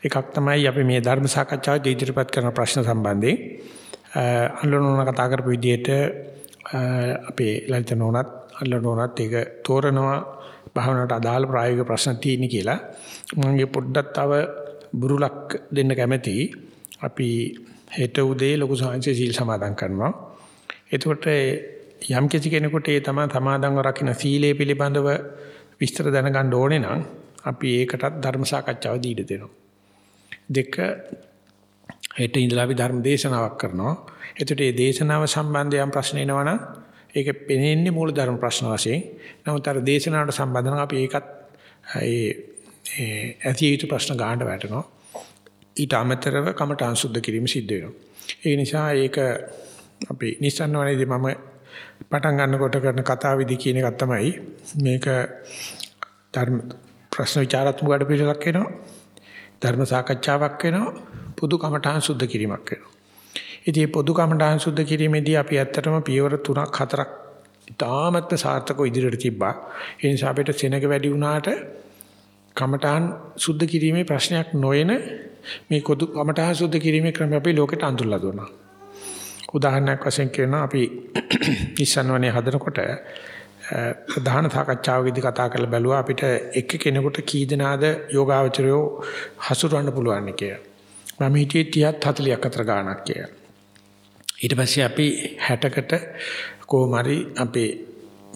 එකක් තමයි අපි මේ ධර්ම සාකච්ඡාවේදී ඉදිරිපත් කරන ප්‍රශ්න සම්බන්ධයෙන්. අල්ලනෝන කතා කරපු විදිහට අ, අපේ ලලිත නෝනත් අල්ලනෝනත් ඒක තෝරනවා භාවනාවට අදාළ ප්‍රායෝගික ප්‍රශ්න තියෙන කියලා. මම පොඩ්ඩක් තව බුරුලක් දෙන්න කැමතියි. අපි හෙට උදේ ලොකු සංහසේ සීල් සමාදන් කරනවා. එතකොට යම් කිසි කෙනෙකුට ඒ තමයි සමාදන්ව රකින්න සීලය පිළිබඳව විස්තර දැනගන්න ඕනේ නම් අපි ඒකටත් ධර්ම සාකච්ඡාව දීලා දෙනවා. දෙක හෙට ඉඳලා අපි ධර්ම දේශනාවක් කරනවා. එතකොට මේ දේශනාව සම්බන්ධ යම් ප්‍රශ්න එනවනම් ඒක පෙනෙන්නේ මූල ධර්ම ප්‍රශ්න වශයෙන්. නමුත් අර දේශනාවට සම්බන්ධ නම් අපි ඒකත් ඒ ඒ ඇතිය යුතු ප්‍රශ්න ගන්නට වැටෙනවා. ඊට අමතරව කමඨාන් සුද්ධ කිරීම සිද්ධ වෙනවා. ඒ නිසා ඒක අපි නිසන්න වනේදී මම පටන් ගන්නකොට කරන කතා විදි කියන එකක් තමයි මේක ධර්ම ප්‍රශ්න විචාරාත්මක වැඩ පිළිවෙලක් වෙනවා. ධර්ම සාකච්ඡාවක් වෙනවා. පොදු කමඨාන් සුද්ධ කිරීමක් වෙනවා. ඉතින් මේ පොදු කමඨාන් සුද්ධ කිරීමේදී අපි ඇත්තටම පියවර 3ක් 4ක් ඉතාමත්ම සාර්ථකව ඉදිරියට තිබ්බා. ඒ නිසා අපිට සෙනග වැඩි වුණාට කමඨාන් සුද්ධ කිරීමේ ප්‍රශ්නයක් නොයන මේ පොදු කමඨාන් සුද්ධ කිරීමේ ක්‍රම අපි ලෝකෙට අඳුල්ලා දුන්නා. උදාහරණයක් වශයෙන් කියනවා අපි [clears throat] ඉස්සන්වනේ හදනකොට අ, ප්‍රධාන සාකච්ඡාවකදී කතා කරලා බැලුවා අපිට එක කෙනෙකුට කී දෙනාද යෝගාවචරයෝ හසුරවන්න පුළුවන් කියලා. මම හිතුවේ 30ත් 40ක් අතර ගාණක් කියලා. ඊට පස්සේ අපි 60කට කොහොම හරි අපේ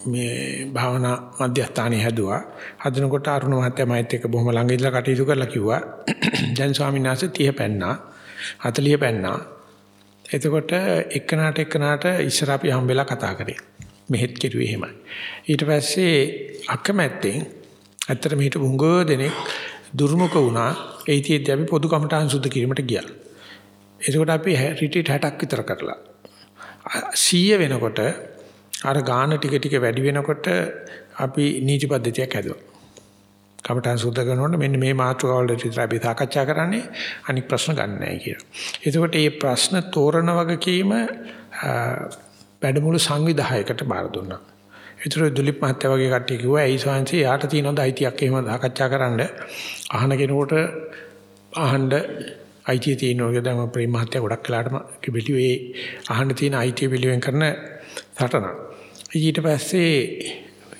මේ භාවනා මධ්‍යස්ථානයේ හැදුවා. හදනකොට අරුණ මහත්තයා මයිත් එක්ක බොහොම ළඟ ඉඳලා කටයුතු කරලා කිව්වා [clears throat] දැන් ස්වාමීන් වහන්සේ 30 පැන්නා 40 පැන්නා. එතකොට එක්කනාට එක්කනාට ඉස්සර අපි හම්බෙලා කතා කරේ. මෙහෙත් කෙරුවේ එහෙමයි. ඊට පස්සේ අකමැත්තෙන් ඇත්තටම හිටපු හුඟ දෙනෙක් දුර්මුඛ වුණා. ඒතිෙද්දී අපි පොදු කමටහන් සුද්ධ කිරීමට ගියා. එතකොට අපි රිට්‍රීට් 60ක් විතර කරලා 100 වෙනකොට අර ගාන ටික ටික වැඩි වෙනකොට අපි නීති පද්ධතියක් හැදුවා. කමඨාන් සුද්ධ කරනකොට මෙන්න මේ මාතෘකාවල විතර අපි සාකච්ඡා කරන්නේ අනික් ප්‍රශ්න ගන්න නැහැ කියලා. එතකොට මේ ප්‍රශ්න තෝරන වගකීම වැඩමුළු සංවිධායකට බාර දුන්නා. ඒතර දුලිප් මහත්තයා වගේ කට්ටිය කිව්වා ඇයි ස්වාමීන් යාට තියෙනවද අයිතියක් එහෙම සාකච්ඡා කරන්න අහන කෙනෙකුට අහන්න අයිතිය තියෙනවා දැන් මම ප්‍රේම මහත්තයා ගොඩක් වෙලාටම කිබිලි ඒ අහන්න තියෙන අයිතිය පිළිවෙන් කරන සටන. ඊට පස්සේ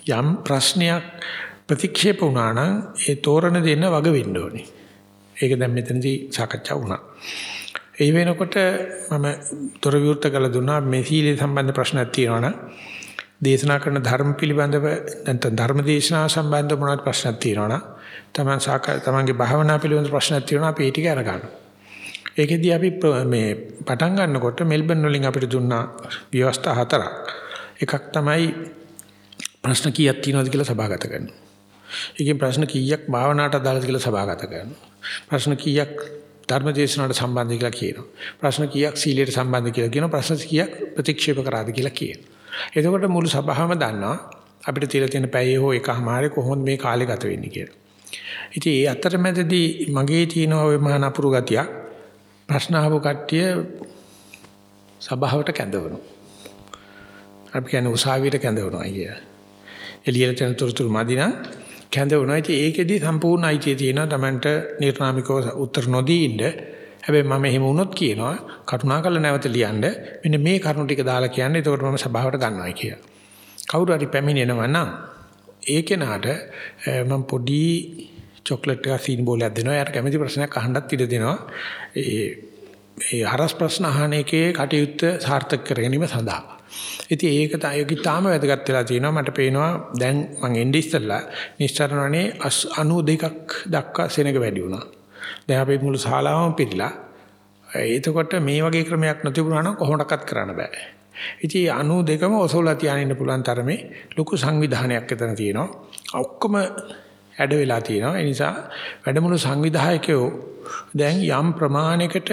යම් ප්‍රශ්නයක් ප්‍රතික්ෂේප වුණා නම් ඒ තෝරන දෙන්න වග වෙන්න ඕනේ. ඒක දැන් මෙතනදී සාකච්ඡා වුණා. ඒ වෙනකොට මම තොර විවෘත කළ දුන්නා මේ සීලේ සම්බන්ධ ප්‍රශ්නක් තියෙනවා නම් දේශනා කරන ධර්ම පිළිබඳව නැත්නම් ධර්ම දේශනා සම්බන්ධ මොනවද ප්‍රශ්නක් තියෙනවා නම් තමන් සාක තමන්ගේ භාවනා පිළිබඳ ප්‍රශ්නක් තියෙනවා අපි ඒ ටික අරගන්න. ඒකෙදී අපි මේ පටන් ගන්නකොට මෙල්බන් වලින් අපිට දුන්නා ව්‍යවස්ථා හතරක්. එකක් තමයි ප්‍රශ්න කීයක් තියෙනවද කියලා සභාගත කරනවා. ඒකෙන් ප්‍රශ්න කීයක් භාවනාවට අදාළද කියලා සභාගත කරනවා. ප්‍රශ්න කීයක් ධර්මදේශනකට සම්බන්ධ කියලා කියනවා. ප්‍රශ්න කීයක් සීලයට සම්බන්ධ කියලා කියනවා. ප්‍රශ්න කීයක් ප්‍රතික්ෂේප කරාද කියලා කියනවා. එතකොට මුළු සභාවම දන්නවා අපිට තියලා තියෙන පැයේ හෝ එකමාරේ කොහොමද මේ කාලේ ගත වෙන්නේ කියලා. ඉතින් ඒ අතරමැදදී මගේ තියෙන ওই මහා නපුරු ගතිය ප්‍රශ්න අහපු කට්ටිය සභාවට කැඳවනවා. අපි කියන්නේ උසාවියට කැඳවනවා අයියා. එළියට යන තොරතුරු මදිනා කැඳවනවා. ඉතින් ඒකෙදි සම්පූර්ණ අයිතිය තියෙනවා Tamanට නිර්නාමිකව උත්තර නොදී ඉන්න. හැබැයි මම එහෙම වුණොත් කියනවා කරුණාකරලා නැවත ලියන්න මෙන්න මේ කරුණු ටික දාලා කියන්න. එතකොට මම සභාවට ගන්නවා කියලා. කවුරු හරි පැමිණෙනවා නම් ඒ කෙනාට මම පොඩි චොක්ලට් එකක් සීනි බෝලයක් දෙනවා. එයාට කැමති ප්‍රශ්නයක් අහන්නත් ඉඩ දෙනවා. ඒ ඒ හරස් ප්‍රශ්න අහන එකේ කටයුත්ත සාර්ථක කර ගැනීම සඳහා. ඉතින් ඒක තමයි තාම වැදගත් වෙලා තියෙනවා මට පේනවා දැන් මම එන්නේ ඉස්සෙල්ලා නිස්සාරණනේ 92ක් දක්වා සෙනඟ වැඩි වුණා. දැන් අපේ මුළු ශාලාවම පිළිලා. එතකොට මේ වගේ ක්‍රමයක් නොතිබුණා නම් කොහොමඩක්වත් කරන්න බෑ. ඉතින් 92ම ඔසවලා තියාගෙන ඉන්න පුළුවන් තරමේ ලොකු සංවිධානයක් එතන තියෙනවා. ඔක්කොම ඇඩ වෙලා තියෙනවා. ඒ නිසා වැඩමුළු සංවිධායකයෝ දැන් යම් ප්‍රමාණයකට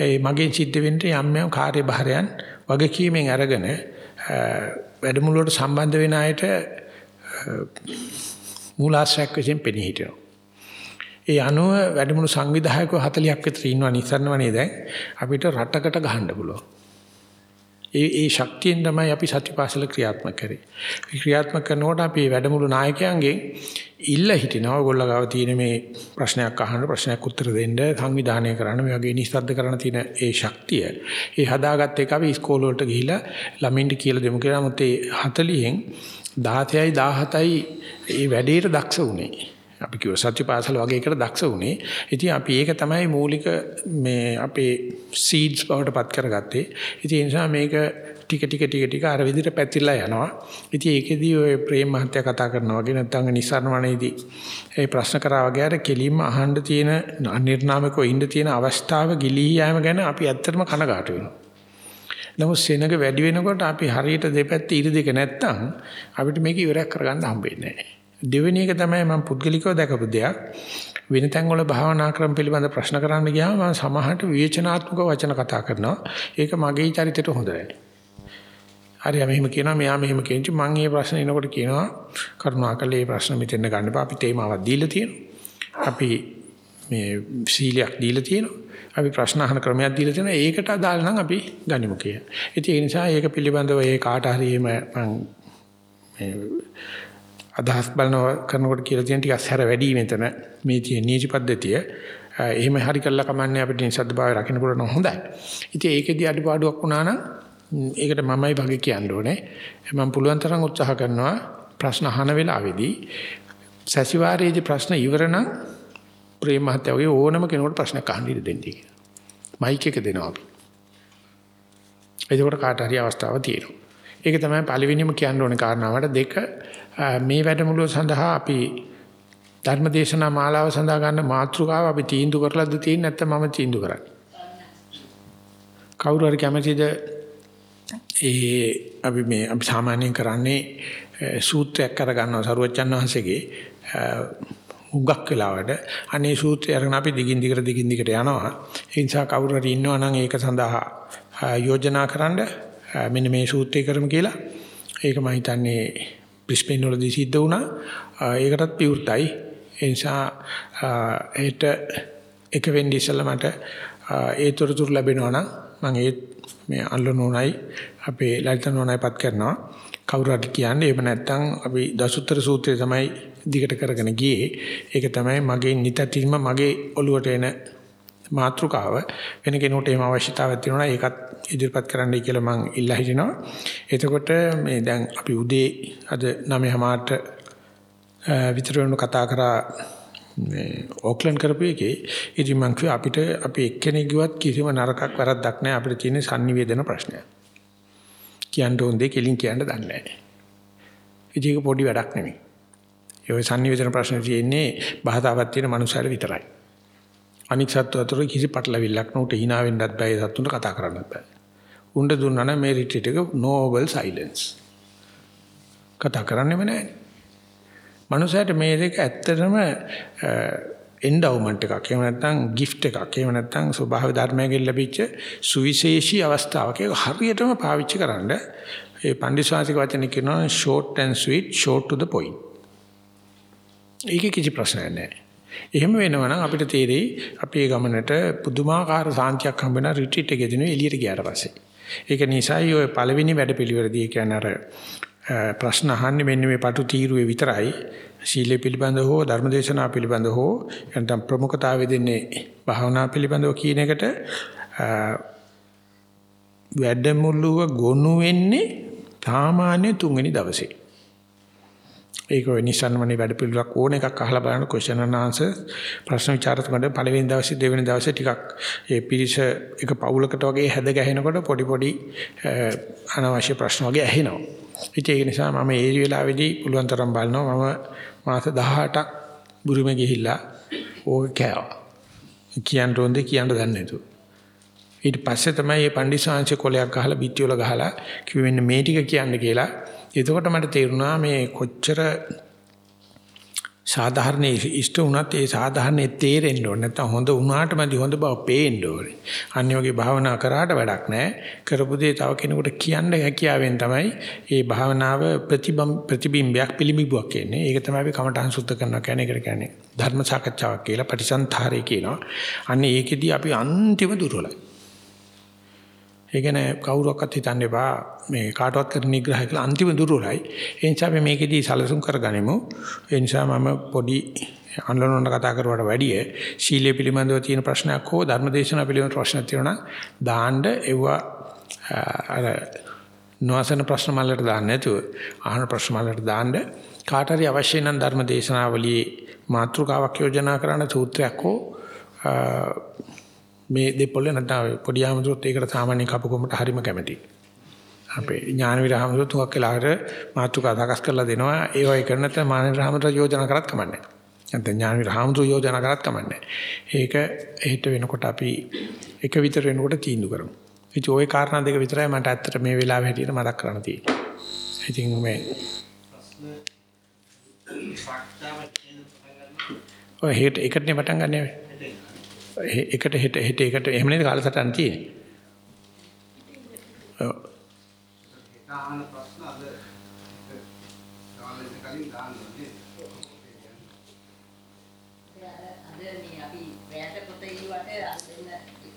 ඒ මගෙන් සිද්ධ වෙන්න යම් යම් කාර්යභාරයන් වගකීමෙන් අරගෙන වැඩමුළුවට සම්බන්ධ වෙන අයට මූලාශ්‍රයක් වශයෙන් පෙනී හිටිනවා. ඒ අනුව වැඩමුළු සංවිධායකව 40ක් විතර ඉන්නවා නිසරණවනේ දැන් අපිට රටකට ගහන්න පුළුවන්. ඒ ඒ ශක්තියෙන් තමයි අපි සත්‍යපාසල ක්‍රියාත්මක කරේ. ක්‍රියාත්මක කරනකොට අපි වැඩමුළු නායකයන්ගෙන් ඉල්ල හිටිනවා ඔයගොල්ලෝ ගාව තියෙන මේ ප්‍රශ්නයක් අහන්න ප්‍රශ්නයක් උත්තර දෙන්න සංවිධානය කරන්න මේ වගේ නිස්සද්ද කරන්න තියෙන ඒ ශක්තිය. ඒ හදාගත්ත එක අපි ඉස්කෝල වලට ගිහිලා ළමින්ට කියලා දෙමු කියලා මොකද 40න් 16යි 17යි ඒ වැඩේට දක්ෂ වුණේ. අපි කිව්ව සත්‍යපාසල වගේ එකට දක්ෂ වුණේ. ඉතින් අපි ඒක තමයි මූලික මේ අපේ සීඩ්ස් බවට පත් කරගත්තේ. ඉතින් ඒ නිසා මේක ටික ටික ටික ටික අර විදිහට පැතිරලා යනවා. ඉතින් ඒකෙදී ඔය ප්‍රේම මහත්තයා කතා කරනවා වගේ නැත්නම් නිස්සාරණවණේදී ඒ ප්‍රශ්න කරා වගේ අර කෙලින්ම අහන්න තියෙන අනිර්නාමකව ඉන්න තියෙන අවස්ථාව ගිලී යෑම ගැන අපි ඇත්තටම කනගාටු වෙනවා. නමුත් සෙනඟ වැඩි වෙනකොට අපි හරියට දෙපැත්ත ඉරි දෙක නැත්තම් අපිට මේක ඉවරයක් කරගන්න හම්බෙන්නේ නැහැ. දෙවෙනි එක තමයි මම පුද්ගලිකව දැකපු දෙයක්. වෙන තැන්වල භාවනා ක්‍රම පිළිබඳ ප්‍රශ්න කරන්න ගියාම මම සමහරට විවේචනාත්මක වචන කතා කරනවා. ඒක මගේ චරිතයට හොඳ නැහැ. හරි මෙහෙම කියනවා මෙයා මෙහෙම කියනවා මම මේ ප්‍රශ්න එනකොට කියනවා කරුණාකරලා මේ ප්‍රශ්න මෙතෙන් ගන්න එපා අපි තේමාවක් දීලා තියෙනවා අපි මේ සීලයක් දීලා තියෙනවා අපි ප්‍රශ්න අහන ක්‍රමයක් දීලා තියෙනවා ඒකට අදාළ නම් අපි ගනිමු කියලා. ඉතින් ඒ නිසා ඒක පිළිබඳව ඒ කාට හරි එහෙම මම මේ අදහස් බලනවා කරනකොට කියලා තියෙන ටිකක් හැර වැඩි මෙතන මේ තියෙන නීති පද්ධතිය. එහෙම හරි කළා කමන්නේ අපිට නිසද්ද භාවය රකින්න පුළුවන් හොඳයි. ඉතින් ඒකෙදී අඩුපාඩුවක් වුණා නම් ඒකට මමයි වගේ කියන්න ඕනේ. මම පුළුවන් තරම් උත්සාහ කරනවා ප්‍රශ්න අහන වෙලාවේදී සැසිවාරයේදී ප්‍රශ්න ඉවර නම් ප්‍රේම මහත්තයා වගේ ඕනම කෙනෙකුට ප්‍රශ්නයක් අහන්න ඉඩ දෙන්න කියලා. මයික් එක දෙනවා අපි. එතකොට කාට හරි අවස්ථාවක් තියෙනවා. ඒක තමයි පළවෙනිම කියන්න ඕනේ කාරණාවට දෙක මේ වැඩමුළුව සඳහා අපි ධර්මදේශනා මාලාව සඳහා ගන්න මාතෘකාව අපි තීන්දුව කරලාද තියෙන්නේ නැත්නම් මම තීන්දුව කරන්නේ. කවුරු හරි කැමතිද ඒ අපි මේ අපි සාමාන්‍යයෙන් කරන්නේ සූත්‍රයක් කරගන්නවා සරුවච්චන් වහන්සේගේ උගක් වෙලාවට. අනේ සූත්‍රය අරගෙන අපි දිගින් දිගට දිගින් දිගට යනවා. ඒ නිසා කවුරු හරි ඉන්නවා නම් ඒක සඳහා යෝජනා කරන්න මෙන්න මේ සූත්‍රය කරමු කියලා. ඒක මම හිතන්නේ බ්‍රිස්බේන් වලදී සිද්ධ වුණා. ඒකටත් පිවුර්තයි ඒ නිසා ඒට එක වෙන්නේ ඉස්සෙල්ලා මට ඒ තොරතුරු ලැබෙනවා නම් මම ඒ මේ අල්ලනෝනයි අපේ ලලිත නෝනයිපත් කරනවා කවුරු හරි කියන්නේ එහෙම නැත්නම් අපි දසුත්තර සූත්‍රය තමයි දිගට කරගෙන ගියේ. ඒක තමයි මගේ නිතතින්ම මගේ ඔළුවට එන මාත්‍රකාව වෙන කෙනෙකුට එහෙම අවශ්‍යතාවයක් තියෙනවා ඒකත් ඉදිරිපත් කරන්නයි කියලා මම ඉල්ලා හිටිනවා. එතකොට මේ දැන් අපි උදේ අද 9:00මාට විතර වෙනු කතා කරා මේ ඕක්ලන්ඩ් කරපු එකේ ඉතින් මං කිව්වා අපිට අපි එක්කෙනෙක් ගියවත් කිසිම නරකක් වැරද්දක් නැහැ අපිට තියෙන sannivedana ප්‍රශ්නයක්. කියන්න ඕන දෙයක් කෙලින් කියන්න දන්නේ නැහැ. ඉතින් ඒක පොඩි වැඩක් නෙමෙයි. ඒ ඔය sannivedana ප්‍රශ්න තියෙන්නේ භාෂාවක් තියෙන මනුස්සයල විතරයි. අනික් සත්තු අතර කිසි පටලවිල්ලක් නෝට hina වෙන්නත් බෑ ඒ සත්තුන්ට කතා කරන්නත් බෑ. උණ්ඩ දුන්නා නම් මේ රිට්‍රීට් එක noble silence. කතා කරන්නෙම නැහැ. මනුස්සයට මේ දෙක ඇත්තටම එන්ඩවුමන්ට් එකක්. එහෙම නැත්නම් gift එකක්. එහෙම නැත්නම් ස්වභාව ධර්මයෙන් ලැබිච්ච සුවිශේෂී අවස්ථාවක්. ඒක හරියටම පාවිච්චි කරන්න ඒ පඬිස්වාසික වචනේ කියනවා short and sweet, short to the point. ඒකේ කිසි ප්‍රශ්නයක් නැහැ. එහෙම වෙනවා නම් අපිට තේරෙයි අපේ ගමනට පුදුමාකාර සාන්තියක් හම්බ වෙන රිට්‍රීට් එකේදී නෙවෙයි එළියට ගියාට පස්සේ. ඒක නිසායි ඔය පළවෙනි වැඩපිළිවෙලදී කියන්නේ අර ප්‍රශ්න අහන්නේ මෙන්න මේ පටු තීරුවේ විතරයි. සීලය පිළිබඳ හෝ ධර්මදේශනා පිළිබඳ හෝ නැත්නම් ප්‍රමුඛතාවය දෙන්නේ භාවනා පිළිබඳව කියන එකට වැඩමුළුව ගොනු වෙන්නේ සාමාන්‍ය තුන්වෙනි දවසේ. ඒක ඔය නිසන්වනේ වැඩ පිළිවෙලක් ඕන එකක් අහලා බලන්න ක්වෙස්චන් and answer ප්‍රශ්න විචාරත මඩ පළවෙනි දවසේ දෙවෙනි දවසේ ටිකක් ඒ පිරිස එක පවුලකට වගේ හැද ගැහෙනකොට පොඩි පොඩි අනවශ්‍ය ප්‍රශ්න වගේ ඇහෙනවා. ඉතින් ඒක නිසා මම ඒ වෙලාවේදී පුළුවන් තරම් බලනවා මම මාස 18ක් බුරුමේ ගිහිල්ලා ඕක කෑවා. කියන්න ඕනේ කියන්න දන්නේ නැතුව. ඊට පස්සේ තමයි මේ පණ්ඩිසාංශ කොලයක් ගහලා පිටිවල ගහලා කිව්වෙ මෙන්න මේ ටික කියන්න කියලා. එතකොට මට තේරුණා මේ කොච්චර සාධාරණ ඉෂ්ට වුණත් ඒ සාධාරණේ තේරෙන්න ඕනේ නැත්නම් හොඳ වුණාටමදි හොඳ බව පේන්න ඕනේ. අනිත් වගේ භාවනා කරාට වැඩක් නැහැ. කරපු දේ තව කෙනෙකුට කියන්න හැකියාවෙන් තමයි මේ භාවනාව ප්‍රතිබිම්බයක් පිළිඹුවක් කියන්නේ. ඒක තමයි අපි කමඨහං සුද්ධ කරනවා කියන්නේ. ඒකට කියන්නේ ධර්ම සාකච්ඡාවක් කියලා පටිසන්තරය කියනවා. අන්න ඒකෙදි අපි අන්තිම දුර්වලයි. ඒ කියන්නේ කවුරක්වත් හිතන්න එපා මේ කාටවත් කරන නිග්‍රහය කියලා අන්තිම දුර්වලයි. ඒ නිසා අපි මේකෙදී සැලසුම් කරගනිමු. ඒ නිසා මම පොඩි අන්ලනොන්න කතා කරුවාට වැඩිය ශීලයේ පිළිබඳව තියෙන ප්‍රශ්නයක් හෝ ධර්මදේශනා පිළිබඳව ප්‍රශ්නයක් තියෙනවා දාන්න එවුවා අර නොඅසන ප්‍රශ්න මල්ලට දාන්න නැතුව අහන ප්‍රශ්න මල්ලට දාන්න කාට හරි අවශ්‍ය නම් ධර්මදේශනාවලියේ මාතෘකාවක් යෝජනා කරන සූත්‍රයක් හෝ මේ දෙපොළ නැත්නම් පොඩි ආමතුත් ඒකට සාමාන්‍ය කපකොමට හරිම කැමතියි. අපේ ඥානවීර ආමතුත් තුනක් වෙලාවට මාතෘකා සකස් කරලා දෙනවා. ඒ වගේ කරන නැත්නම් මානවීර ආමතුත් යෝජනා කරත් කමන්නේ. නැත්නම් ඥානවීර ආමතුත් යෝජනා කරත් කමන්නේ. ඒක හෙට වෙනකොට අපි එක විතර වෙනකොට තීන්දුව කරමු. ඉතින් ওই කාරණා දෙක විතරයි මට ඇත්තට මේ වෙලාවේ හැටියට මතක් කරන්න තියෙන්නේ. ඉතින් මේ ඔය හෙට එකටනේ පටන් ගන්න යන්නේ. එකට හෙට හෙට එකට එහෙම නේද කාලසටහන තියෙන්නේ. ඔව්. ආහන ප්‍රශ්න අද ගාලෙන් කලින් දාන්නේ. අද මේ අපි වැයට පොත ඉල්ලුවට අද දෙන්න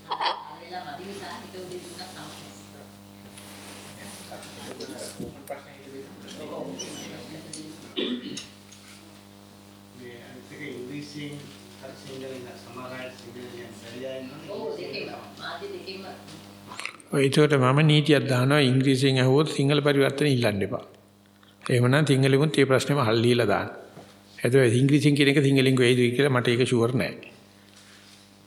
ආවෙලා මදි නිසා හිතුව දෙන්න සමහර. මේ අනිත් එක ඉංග්‍රීසියෙන් හරි සිංහලෙන් සමහර අය සිංහලෙන් බැරිලා ඉන්නවනේ. ඔව් දෙකේම මාධ්‍ය දෙකේම ඔය ඒකට මම නීතියක් දානවා ඉංග්‍රීසියෙන් අහුවොත් සිංහල පරිවර්තන ඉල්ලන්න එපා. එහෙමනම් සිංහලෙමුත් මේ ප්‍රශ්නේම හල් දීලා දාන්න. එතකොට ඉංග්‍රීසියෙන් කියන එක සිංහලෙන් වෙයිද කියලා මට ඒක ෂුවර් නෑ.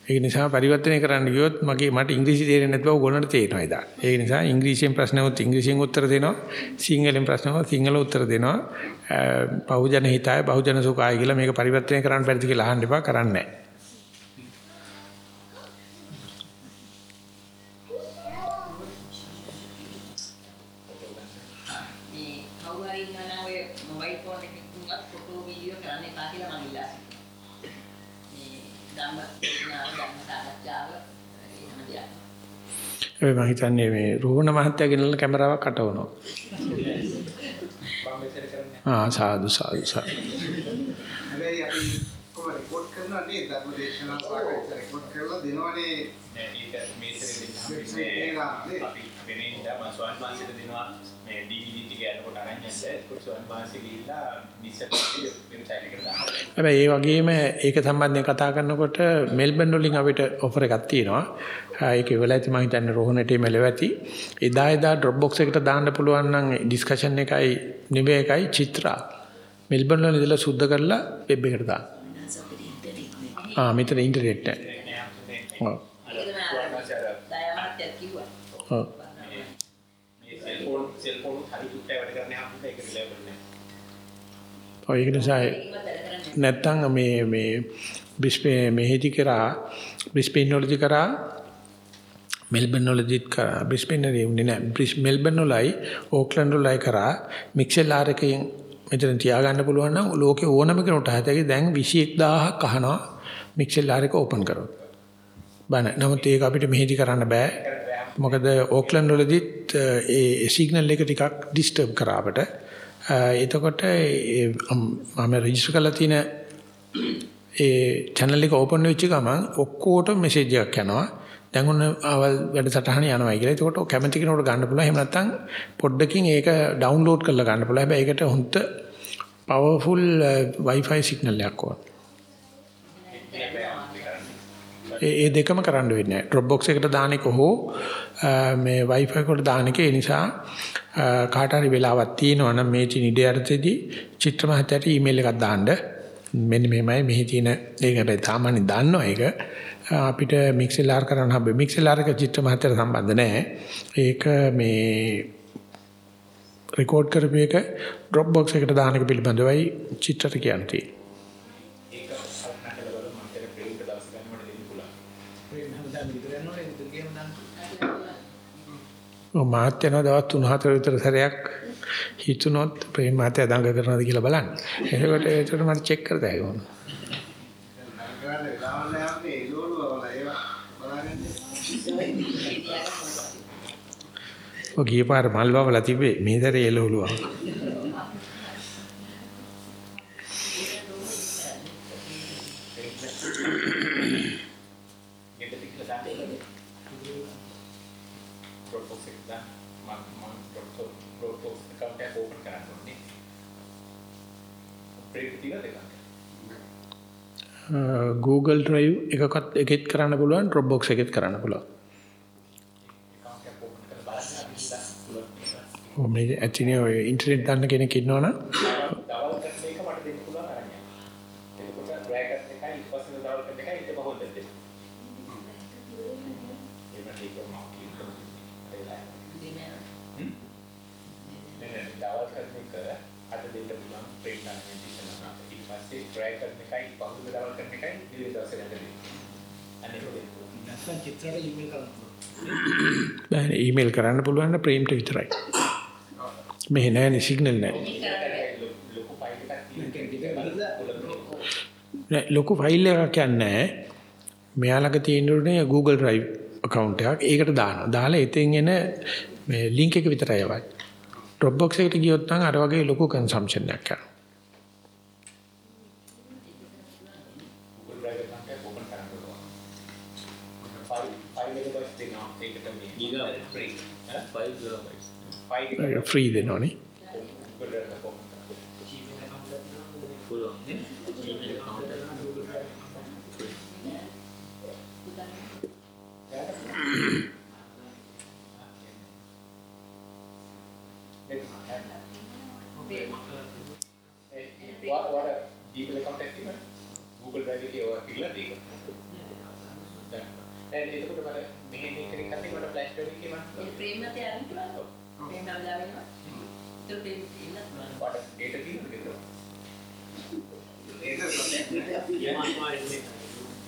ඒක නිසා පරිවර්තනය කරන්න ගියොත් මගේ මට ඉංග්‍රීසි තේරෙන්නේ නැති බව ඕගොල්ලන්ට තේරෙනවා ඉතින්. ඒ නිසා ඉංග්‍රීසියෙන් ප්‍රශ්නවොත් ඉංග්‍රීසියෙන් උත්තර දෙනවා. සිංහලෙන් ප්‍රශ්නවොත් සිංහල උත්තර දෙනවා. බහුජන හිතාය බහුජන සුඛාය කියලා මේක පරිවර්තනය කරන්න බැරිද කියලා අහන්න එපා කරන්නේ නැහැ. මේ කවුරු හරි ඉන්නවා නම් ඔය මොබයිල් ෆෝන් එකකින් උනත් ෆොටෝ වීඩියෝ කරන්න එපා කියලා මම ඉල්ලා සිටිනවා. මේ ධම්ම දේශනාව ධම්ම සාකච්ඡාව එහෙම දෙයක්. ඒ මම හිතන්නේ මේ රෝහණ මහත්තයා ගෙනල්ලා කැමරාවක් අටවනවා. ආ සාදු සාදු සාදු. හැබැයි අපි ඔක්කොම රෙකෝඩ් කරනවා නේද ධර්ම දේශනා සාකච්ඡා රෙකෝඩ් කරලා දෙනවනේ ඒක මේසෙ Website දෙන්න. අපි වෙනින් ඉඳන් ස්වාමීන් වහන්සේට දෙනවා යනකොට අරන් යන්න ඒක ස්වාමීන් වහන්සේ ගිහිල්ලා මිස්සට වෙබ්සයිට් එකට දානවා හැබැයි ඒ වගේම ඒක සම්බන්ධයෙන් කතා කරනකොට මෙල්බන් වලින් අපිට ඔෆර් එකක් තියෙනවා. ඒක ඉවල ඇති මම හිතන්නේ රෝහණට මෙලව ඇති. එදා එදා Dropbox එකට දාන්න පුළුවන් නම් ඩිස්කෂන් එකයි නිවේ එකයි චිත්‍රා මෙල්බන් වල ඉඳලා සුද්ධ කරලා වෙබ් එකට දාන්න. ආ මෙතන ඉන්ටර්නෙට් එක. ඔව්. දයාමහත්ය කිව්වා. ඔව්. මේ සෙල්ෆෝන් සෙල්ෆෝන් හරි දුට්ටයි වැඩ කරන්නේ හැමෝම ඒක රිලේබල් නෑ ඔය ඒක නිසා නැත්තම් මේ මේ බ්‍රිස්බේන් මෙහෙදි කරා බ්‍රිස්බේන් වලදී කරා මෙල්බන් වලදීත් කරා බ්‍රිස්බේන් වලදී උන්නේ නැහැ. බ්‍රිස් මෙල්බන් වලයි ඕක්ලන්ඩ් වලයි කරා මික්සෙල් ආර් එකකින් මෙතන තියාගන්න පුළුවන් නම් ලෝකේ ඕනම කෙනෙකුට හදයි දැන් 21000ක් අහනවා මික්සෙල් ආර් එක ඕපන් කරොත්. බන නමුත් ඒක අපිට මෙහෙදි කරන්න බෑ. මොකද ඕක්ලන්ඩ් වලදීත් ඒ සිග්නල් එක ටිකක් ඩිස්ටර්බ් කරා අපට. එතකොට ඒ මම රෙජිස්ටර් කරලා තියෙන ඒ channel එක ඕපන් වෙච්ච ගමන් ඔක්කොටම මෙසේජ් එකක් යනවා. දැන් ඔන්න අවල් වැඩසටහන යනවා කියලා. ඒකට කැමති කෙනෙකුට ගන්න පුළුවන්. එහෙම නැත්නම් පොඩ්ඩකින් ඒක ඩවුන්ලෝඩ් කරලා ගන්න පුළුවන්. හැබැයි ඒකට හොඳ powerful wifi signal එකක් ඕන. ඒ ඒ දෙකම කරන්න වෙන්නේ නැහැ. Dropbox එකට දාන එක හෝ මේ wifi එකට දාන එක ඒ නිසා කාට හරි වෙලාවක් තියෙනවා නම් මේ චින ඉඩයටදී චිත්‍ර මහත්තයාට ඊමේල් එකක් දාන්න. මෙන්න මෙහෙමයි මෙහි තියෙන ඒක හැබැයි සාමාන්‍යයෙන් දන්නවා ඒක. අපිට මික්සෙලාර් කරන්න හම්බෙ මික්සෙලාර් එක චිත්‍ර මහත්තයාට සම්බන්ධ නැහැ. ඒක මේ රෙකෝඩ් කරපු එක Dropbox එකට දාන එක පිළිබඳවයි චිත්‍රට කියන්නේ. ඒක අරකට බලලා මම කියන ප්‍රේම දවස් ගන්න මට දෙන්න පුළුවන් ඔව් මාත් යනවා දවස් 3-4 විතර සැරයක් හිතුනොත් ප්‍රේම මාත්‍ය දඟ කරනවද කියලා බලන්න. එතකොට ඒකට මට චෙක් කරලා දැන් නරකවල වෙලාවල් යන්නේ ඒගොල්ලෝ වල ඒවා බලාගන්න ඔය ගිය පාර මල් වවලා තිබේ මේ දරේ එළවලුවා. ගෙදර කියලා දාන්න ප්‍රොපෝස් එක දාන්න මම මම ප්‍රොපෝස් ප්‍රොපෝස් account එක open කරන්න ඕනේ ප්‍රේම ටික දෙකක් Google Drive එකකත් එකෙත් කරන්න පුළුවන් Dropbox එකෙත් කරන්න පුළුවන්. account එක open කරලා බලන්න අපිට පුළුවන් ඔව් මේ ඇක්චුලි ඔය ඉන්ටර්නෙට් දන්න කෙනෙක් ඉන්නවනම් දවල් කරන එක මට දෙන්න පුළුවන් අරන් යන්න. එතකොට ඩ්‍රැග් එකයි ඊට පස්සේ දවල් කරන එකයි ඊට බහොත් දෙන්න. එහෙම ටික මම කියනවා. නෑ නෑ දවල් කරන එක අද දෙන්න පුළුවන් ප්‍රේම් ගන්න ඉන්දිෂන් එක. ඊට පස්සේ ඩ්‍රැග් කරන එකයි පහුගිය දවල් කරන එකයි ඊළඟ දවසේ ගන්න දෙන්න. අනේ ඒක දෙන්න පුළුවන්. නැත්නම් චිත්‍රයට ඊමේල් කරන්න පුළුවන් බෑ ඊමේල් කරන්න පුළුවන් නේ ප්‍රේම්ට විතරයි. මෙහෙ නෑනේ සිග්නල් නෑ. ලොකු ෆයිල් එකක් තියෙනවා. නෑ ලොකු ෆයිල් එකක් යන්නේ මෙයාලක තියෙනුනේ Google Drive account එකක්. ඒකට දානවා. දාලා එතෙන් එන මේ link එක විතරයි යවන්නේ. Dropbox එකට ගියොත් නම් අර වගේ ලොකු consumption එකක් කරනවා. Google Drive account එක open කරන්න පුළුවන්. ෆයිල් ෆයිල් එක බස් දෙනවා. ඒකට මේ ගිගාබයිට් free. ඈ 5 GB. ෆයිල් එක ඒක free දෙනවනේ. Google Drive එක open කරන්න. පුළුවන් නේ? Gmail account එක Google Drive free. What what Gmail account එක තියෙනවා? Google Drive එකේ ඔය පිළිලා දෙක. දැන් දැන් එතකොට මට මෙහෙ මේ කෙනෙක් අතේ මට ෆ්ලෑෂ් ඩ්‍රයිව් එකේ මම ඒ ප්‍රේම නැති අරන් පුළුවන්. ප්‍රේම නවලා වෙනවා. ඒක ප්‍රේම ඉන්න පුළුවන්. වට ඩේටා තියෙනවද කියලා.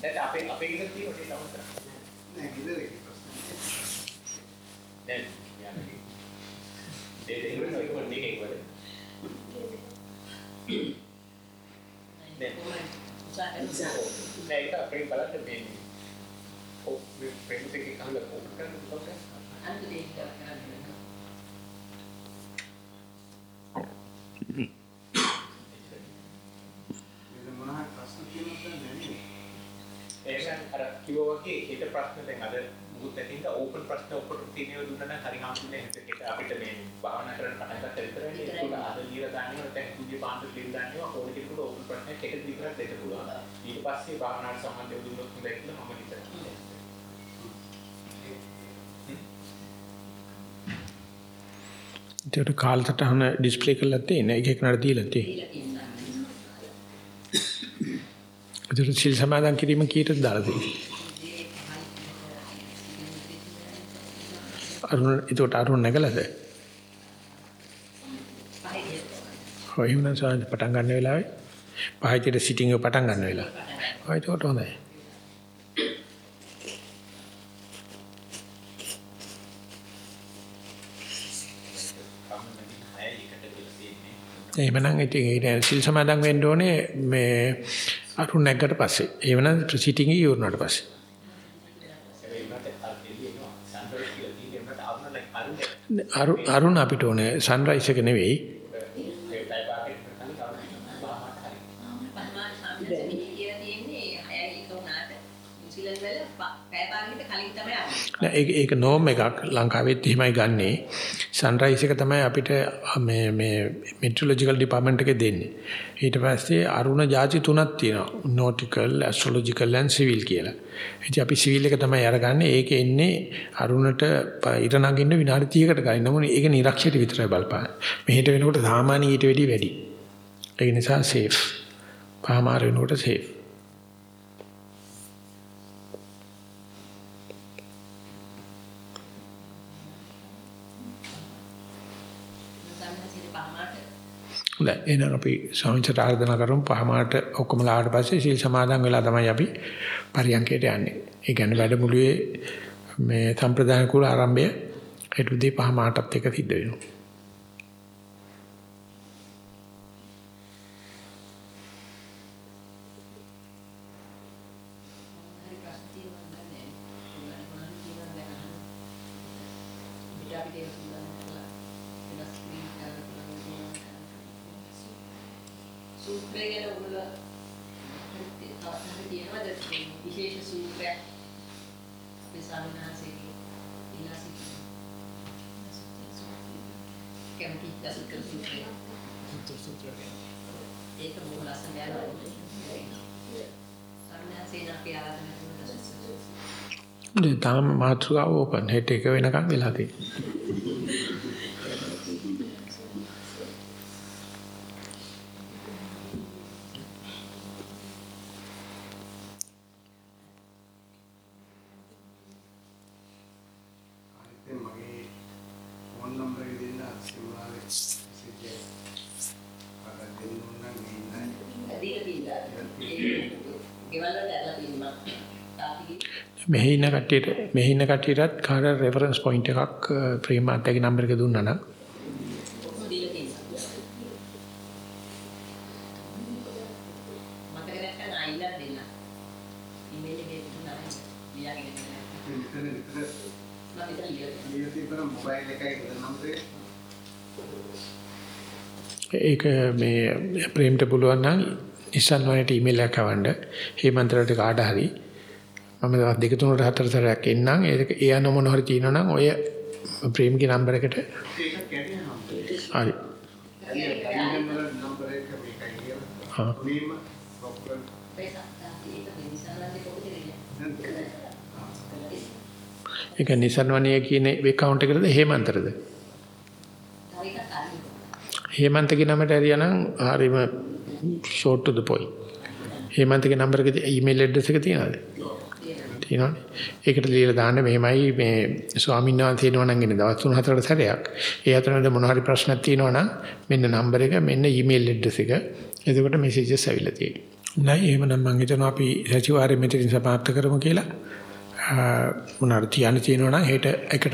දැන් අපේ අපේ ගෙදර තියෙන ඩේටා තමයි කරන්නේ. නෑ ගෙදර එකේ ප්‍රශ්න දැන් යන්නේ. ඩේටා ඉන්න එක මොන දෙකේ වල. දැන් නෑ ඒක අපේ බලන්න මේ ඔව් මේ ප්‍රේම දෙකේ කහල ඕපන් කරන්න පුළුවන්. අන්ත දෙයක් කරන්න වෙනවා. වෙන මොනවා ප්‍රශ්න තියෙනවද වගේ හෙට ප්‍රශ්න දැන් අද මුකුත් නැතිනම් ඕපන් ප්‍රශ්න ඔක්කොට තියෙනවා දුන්නා නම් හරි හම්බුනේ හෙට අපිට මේ භාවනා කරන්න පටන් ගත්ත විතරයි ඒක අද ලියලා දානවා දැන් කුඩි පාන්දර ලියලා දානවා ඕන. කෙනෙකුට ඕපන් ප්‍රශ්න හෙට විතරක් දෙන්න පුළුවන්. ඊට පස්සේ භාවනාවට සම්බන්ධව දුන්නොත් හොඳයි කියලා මම හිතනවා. ඒකට කාලසටහන ඩිස්ප්ලේ කරලා තියෙන එක දීලා තියෙන. දීලා තියෙනවා. ඒකට සිල් සමාදන් කිරීම කීයටද දාලා තියෙන්නේ? අරුණ ඒකට අරුණ නැගලාද? ඔය වුණා සාන්ත පටන් ගන්න වෙලාවේ පහයිතේ සිටින් එක පටන් ගන්න වෙලාව. ඔය ඒකට හොඳයි. එහෙමනම් ඉතින් ඒ සිල් සමාදන් වෙන්න ඕනේ මේ අරුණ නැගකට පස්සේ. එහෙමනම් සිටින් එක ඉවරනට පස්සේ. අරු අරුණ අපිට ඕනේ සන්රයිස් එක නෙවෙයි. පහමාර සාමිනස මෙහි කියලා තියෙන්නේ 6යි එක උනාට නිව්සීලන්ත වල ප- පැය භාගයකට කලින් තමයි ආවේ. නෑ ඒක ඒක නෝම් එකක් ලංකාවෙත් එහෙමයි ගන්නෙ. සන්රයිස් එක තමයි අපිට මේ මේ මෙට්‍රොලොජිකල් ඩිපාර්ට්මන්ට් එකේ දෙන්නේ. ඊට පස්සේ අරුණ ಜಾති තුනක් තියෙනවා. නෝටිකල්, ඇස්ට්‍රොලොජිකල් and සිවිල් කියලා. ඉතින් අපි සිවිල් එක තමයි අරගන්නේ. ඒක එන්නේ අරුණට ප- ඉර නගින්න විනාඩි 30කට කලින්. නමුත් ඒක නිරක්ෂයට විතරයි බලපාන්නේ. මෙහෙට වෙනකොට සාමාන්‍ය ඊට වැඩි වැඩි. ඒ නිසා සේෆ්. පහමාර වෙනකොට සේෆ්. හොඳයි එහෙනම් අපි ස්වාමීන්ට ආරාධනා කරමු පහමාරට ඔක්කොම ලාවට පස්සේ සීල් සමාදන් වෙලා තමයි අපි පරියන්කයට යන්නේ. ඒ කියන්නේ වැඩමුළුවේ මේ සම්ප්‍රදාන කුල ආරම්භය හෙට උදේ පහමාරටත් එක සිද්ධ වෙනවා. හරි ප්‍රශ්න තියෙනවා නේද? උගලේ මොනවද කියනවා දැන් අහන්න. පිට අපිට ඒක සූදානම් කරලා වෙනස් ස්ක්‍රීන් කරලා බලන්න. සූත්‍රය ගැන උගල තවත් තියෙනවද විශේෂ සූත්‍රයක් අපේ සාමනාසයේ ඉලා සිටින කැමති දසක සූත්‍රය. ඒක බොහොම ලස්සන යනවා. සාමනාසයේ අපි ආරාධනා කරන දසක සූත්‍රය. දැන් තාම මාතෘකාව ඕපන් හෙට එක වෙනකන් වෙලා තියෙනවා. ආයෙත් මගේ ෆෝන් නම්බර් එක දෙන්න සිම්මාවේ මෙසේජ් එක අර දෙන්න ඕන නම් ඉන්නයි දීලා තියෙනවා. ඒ ගෙවල් වල ඇරලා තියෙනවා. තාපි මෙහි ඉන්න කට්ටියට මෙහි ඉන්න කට්ටියටත් කාට රෙෆරන්ස් පොයින්ට් එකක් ප්‍රේම අධ්‍යක්ෂ නම්බර එක දුන්නා නම් දීලා තියෙනවා. මතක නැත්නම් ආයිලා දෙන්න. ඊමේල් එකේ දුන්නා. ලියාගෙන ඉන්න. විතර විතර මම ඉතින් ලියලා ලියලා තිබ්බම මොබයිල් එකයි දෙන නම්බරේ ඒක මේ ප්‍රේමට පුළුවන් නම් ඉස්සන් වලට ඊමේල් එකක් අවන්න හේමන්තරට කාට හරි මම දවස් දෙක තුනකට හතර සැරයක් එන්නම්. ඒක ඒ අන මොන හරි තියෙනවා නම් ඔය ප්‍රේම්ගේ නම්බර එකට හරි. ඒක නිසන්වණිය කියන account එකටද හේමන්තරද. හේමන්තගේ නමට හරියනම් හරිම short to the point හේමන්තගේ නම්බර එක ඊමේල් ඇඩ්‍රස් එක තියනවද තියෙනවනේ. ඒකට ලියලා දාන්න මෙහෙමයි මේ ස්වාමීන් වහන්සේ එනවා නම් එන්නේ දවස් 3-4කට සැරයක්. ඒ අතරමැද මොන හරි ප්‍රශ්නක් තියෙනවා නම් මෙන්න නම්බර එක මෙන්න ඊමේල් ඇඩ්‍රස් එක. එතකොට මෙසේජස් ඇවිල්ලා තියෙනවා. නෑ එහෙමනම් මම හිතනවා අපි සතිವಾರයේ මෙතනින් සමාප්ත කරමු කියලා. මොනාර තියන්න තියෙනවා නම් හෙට එකට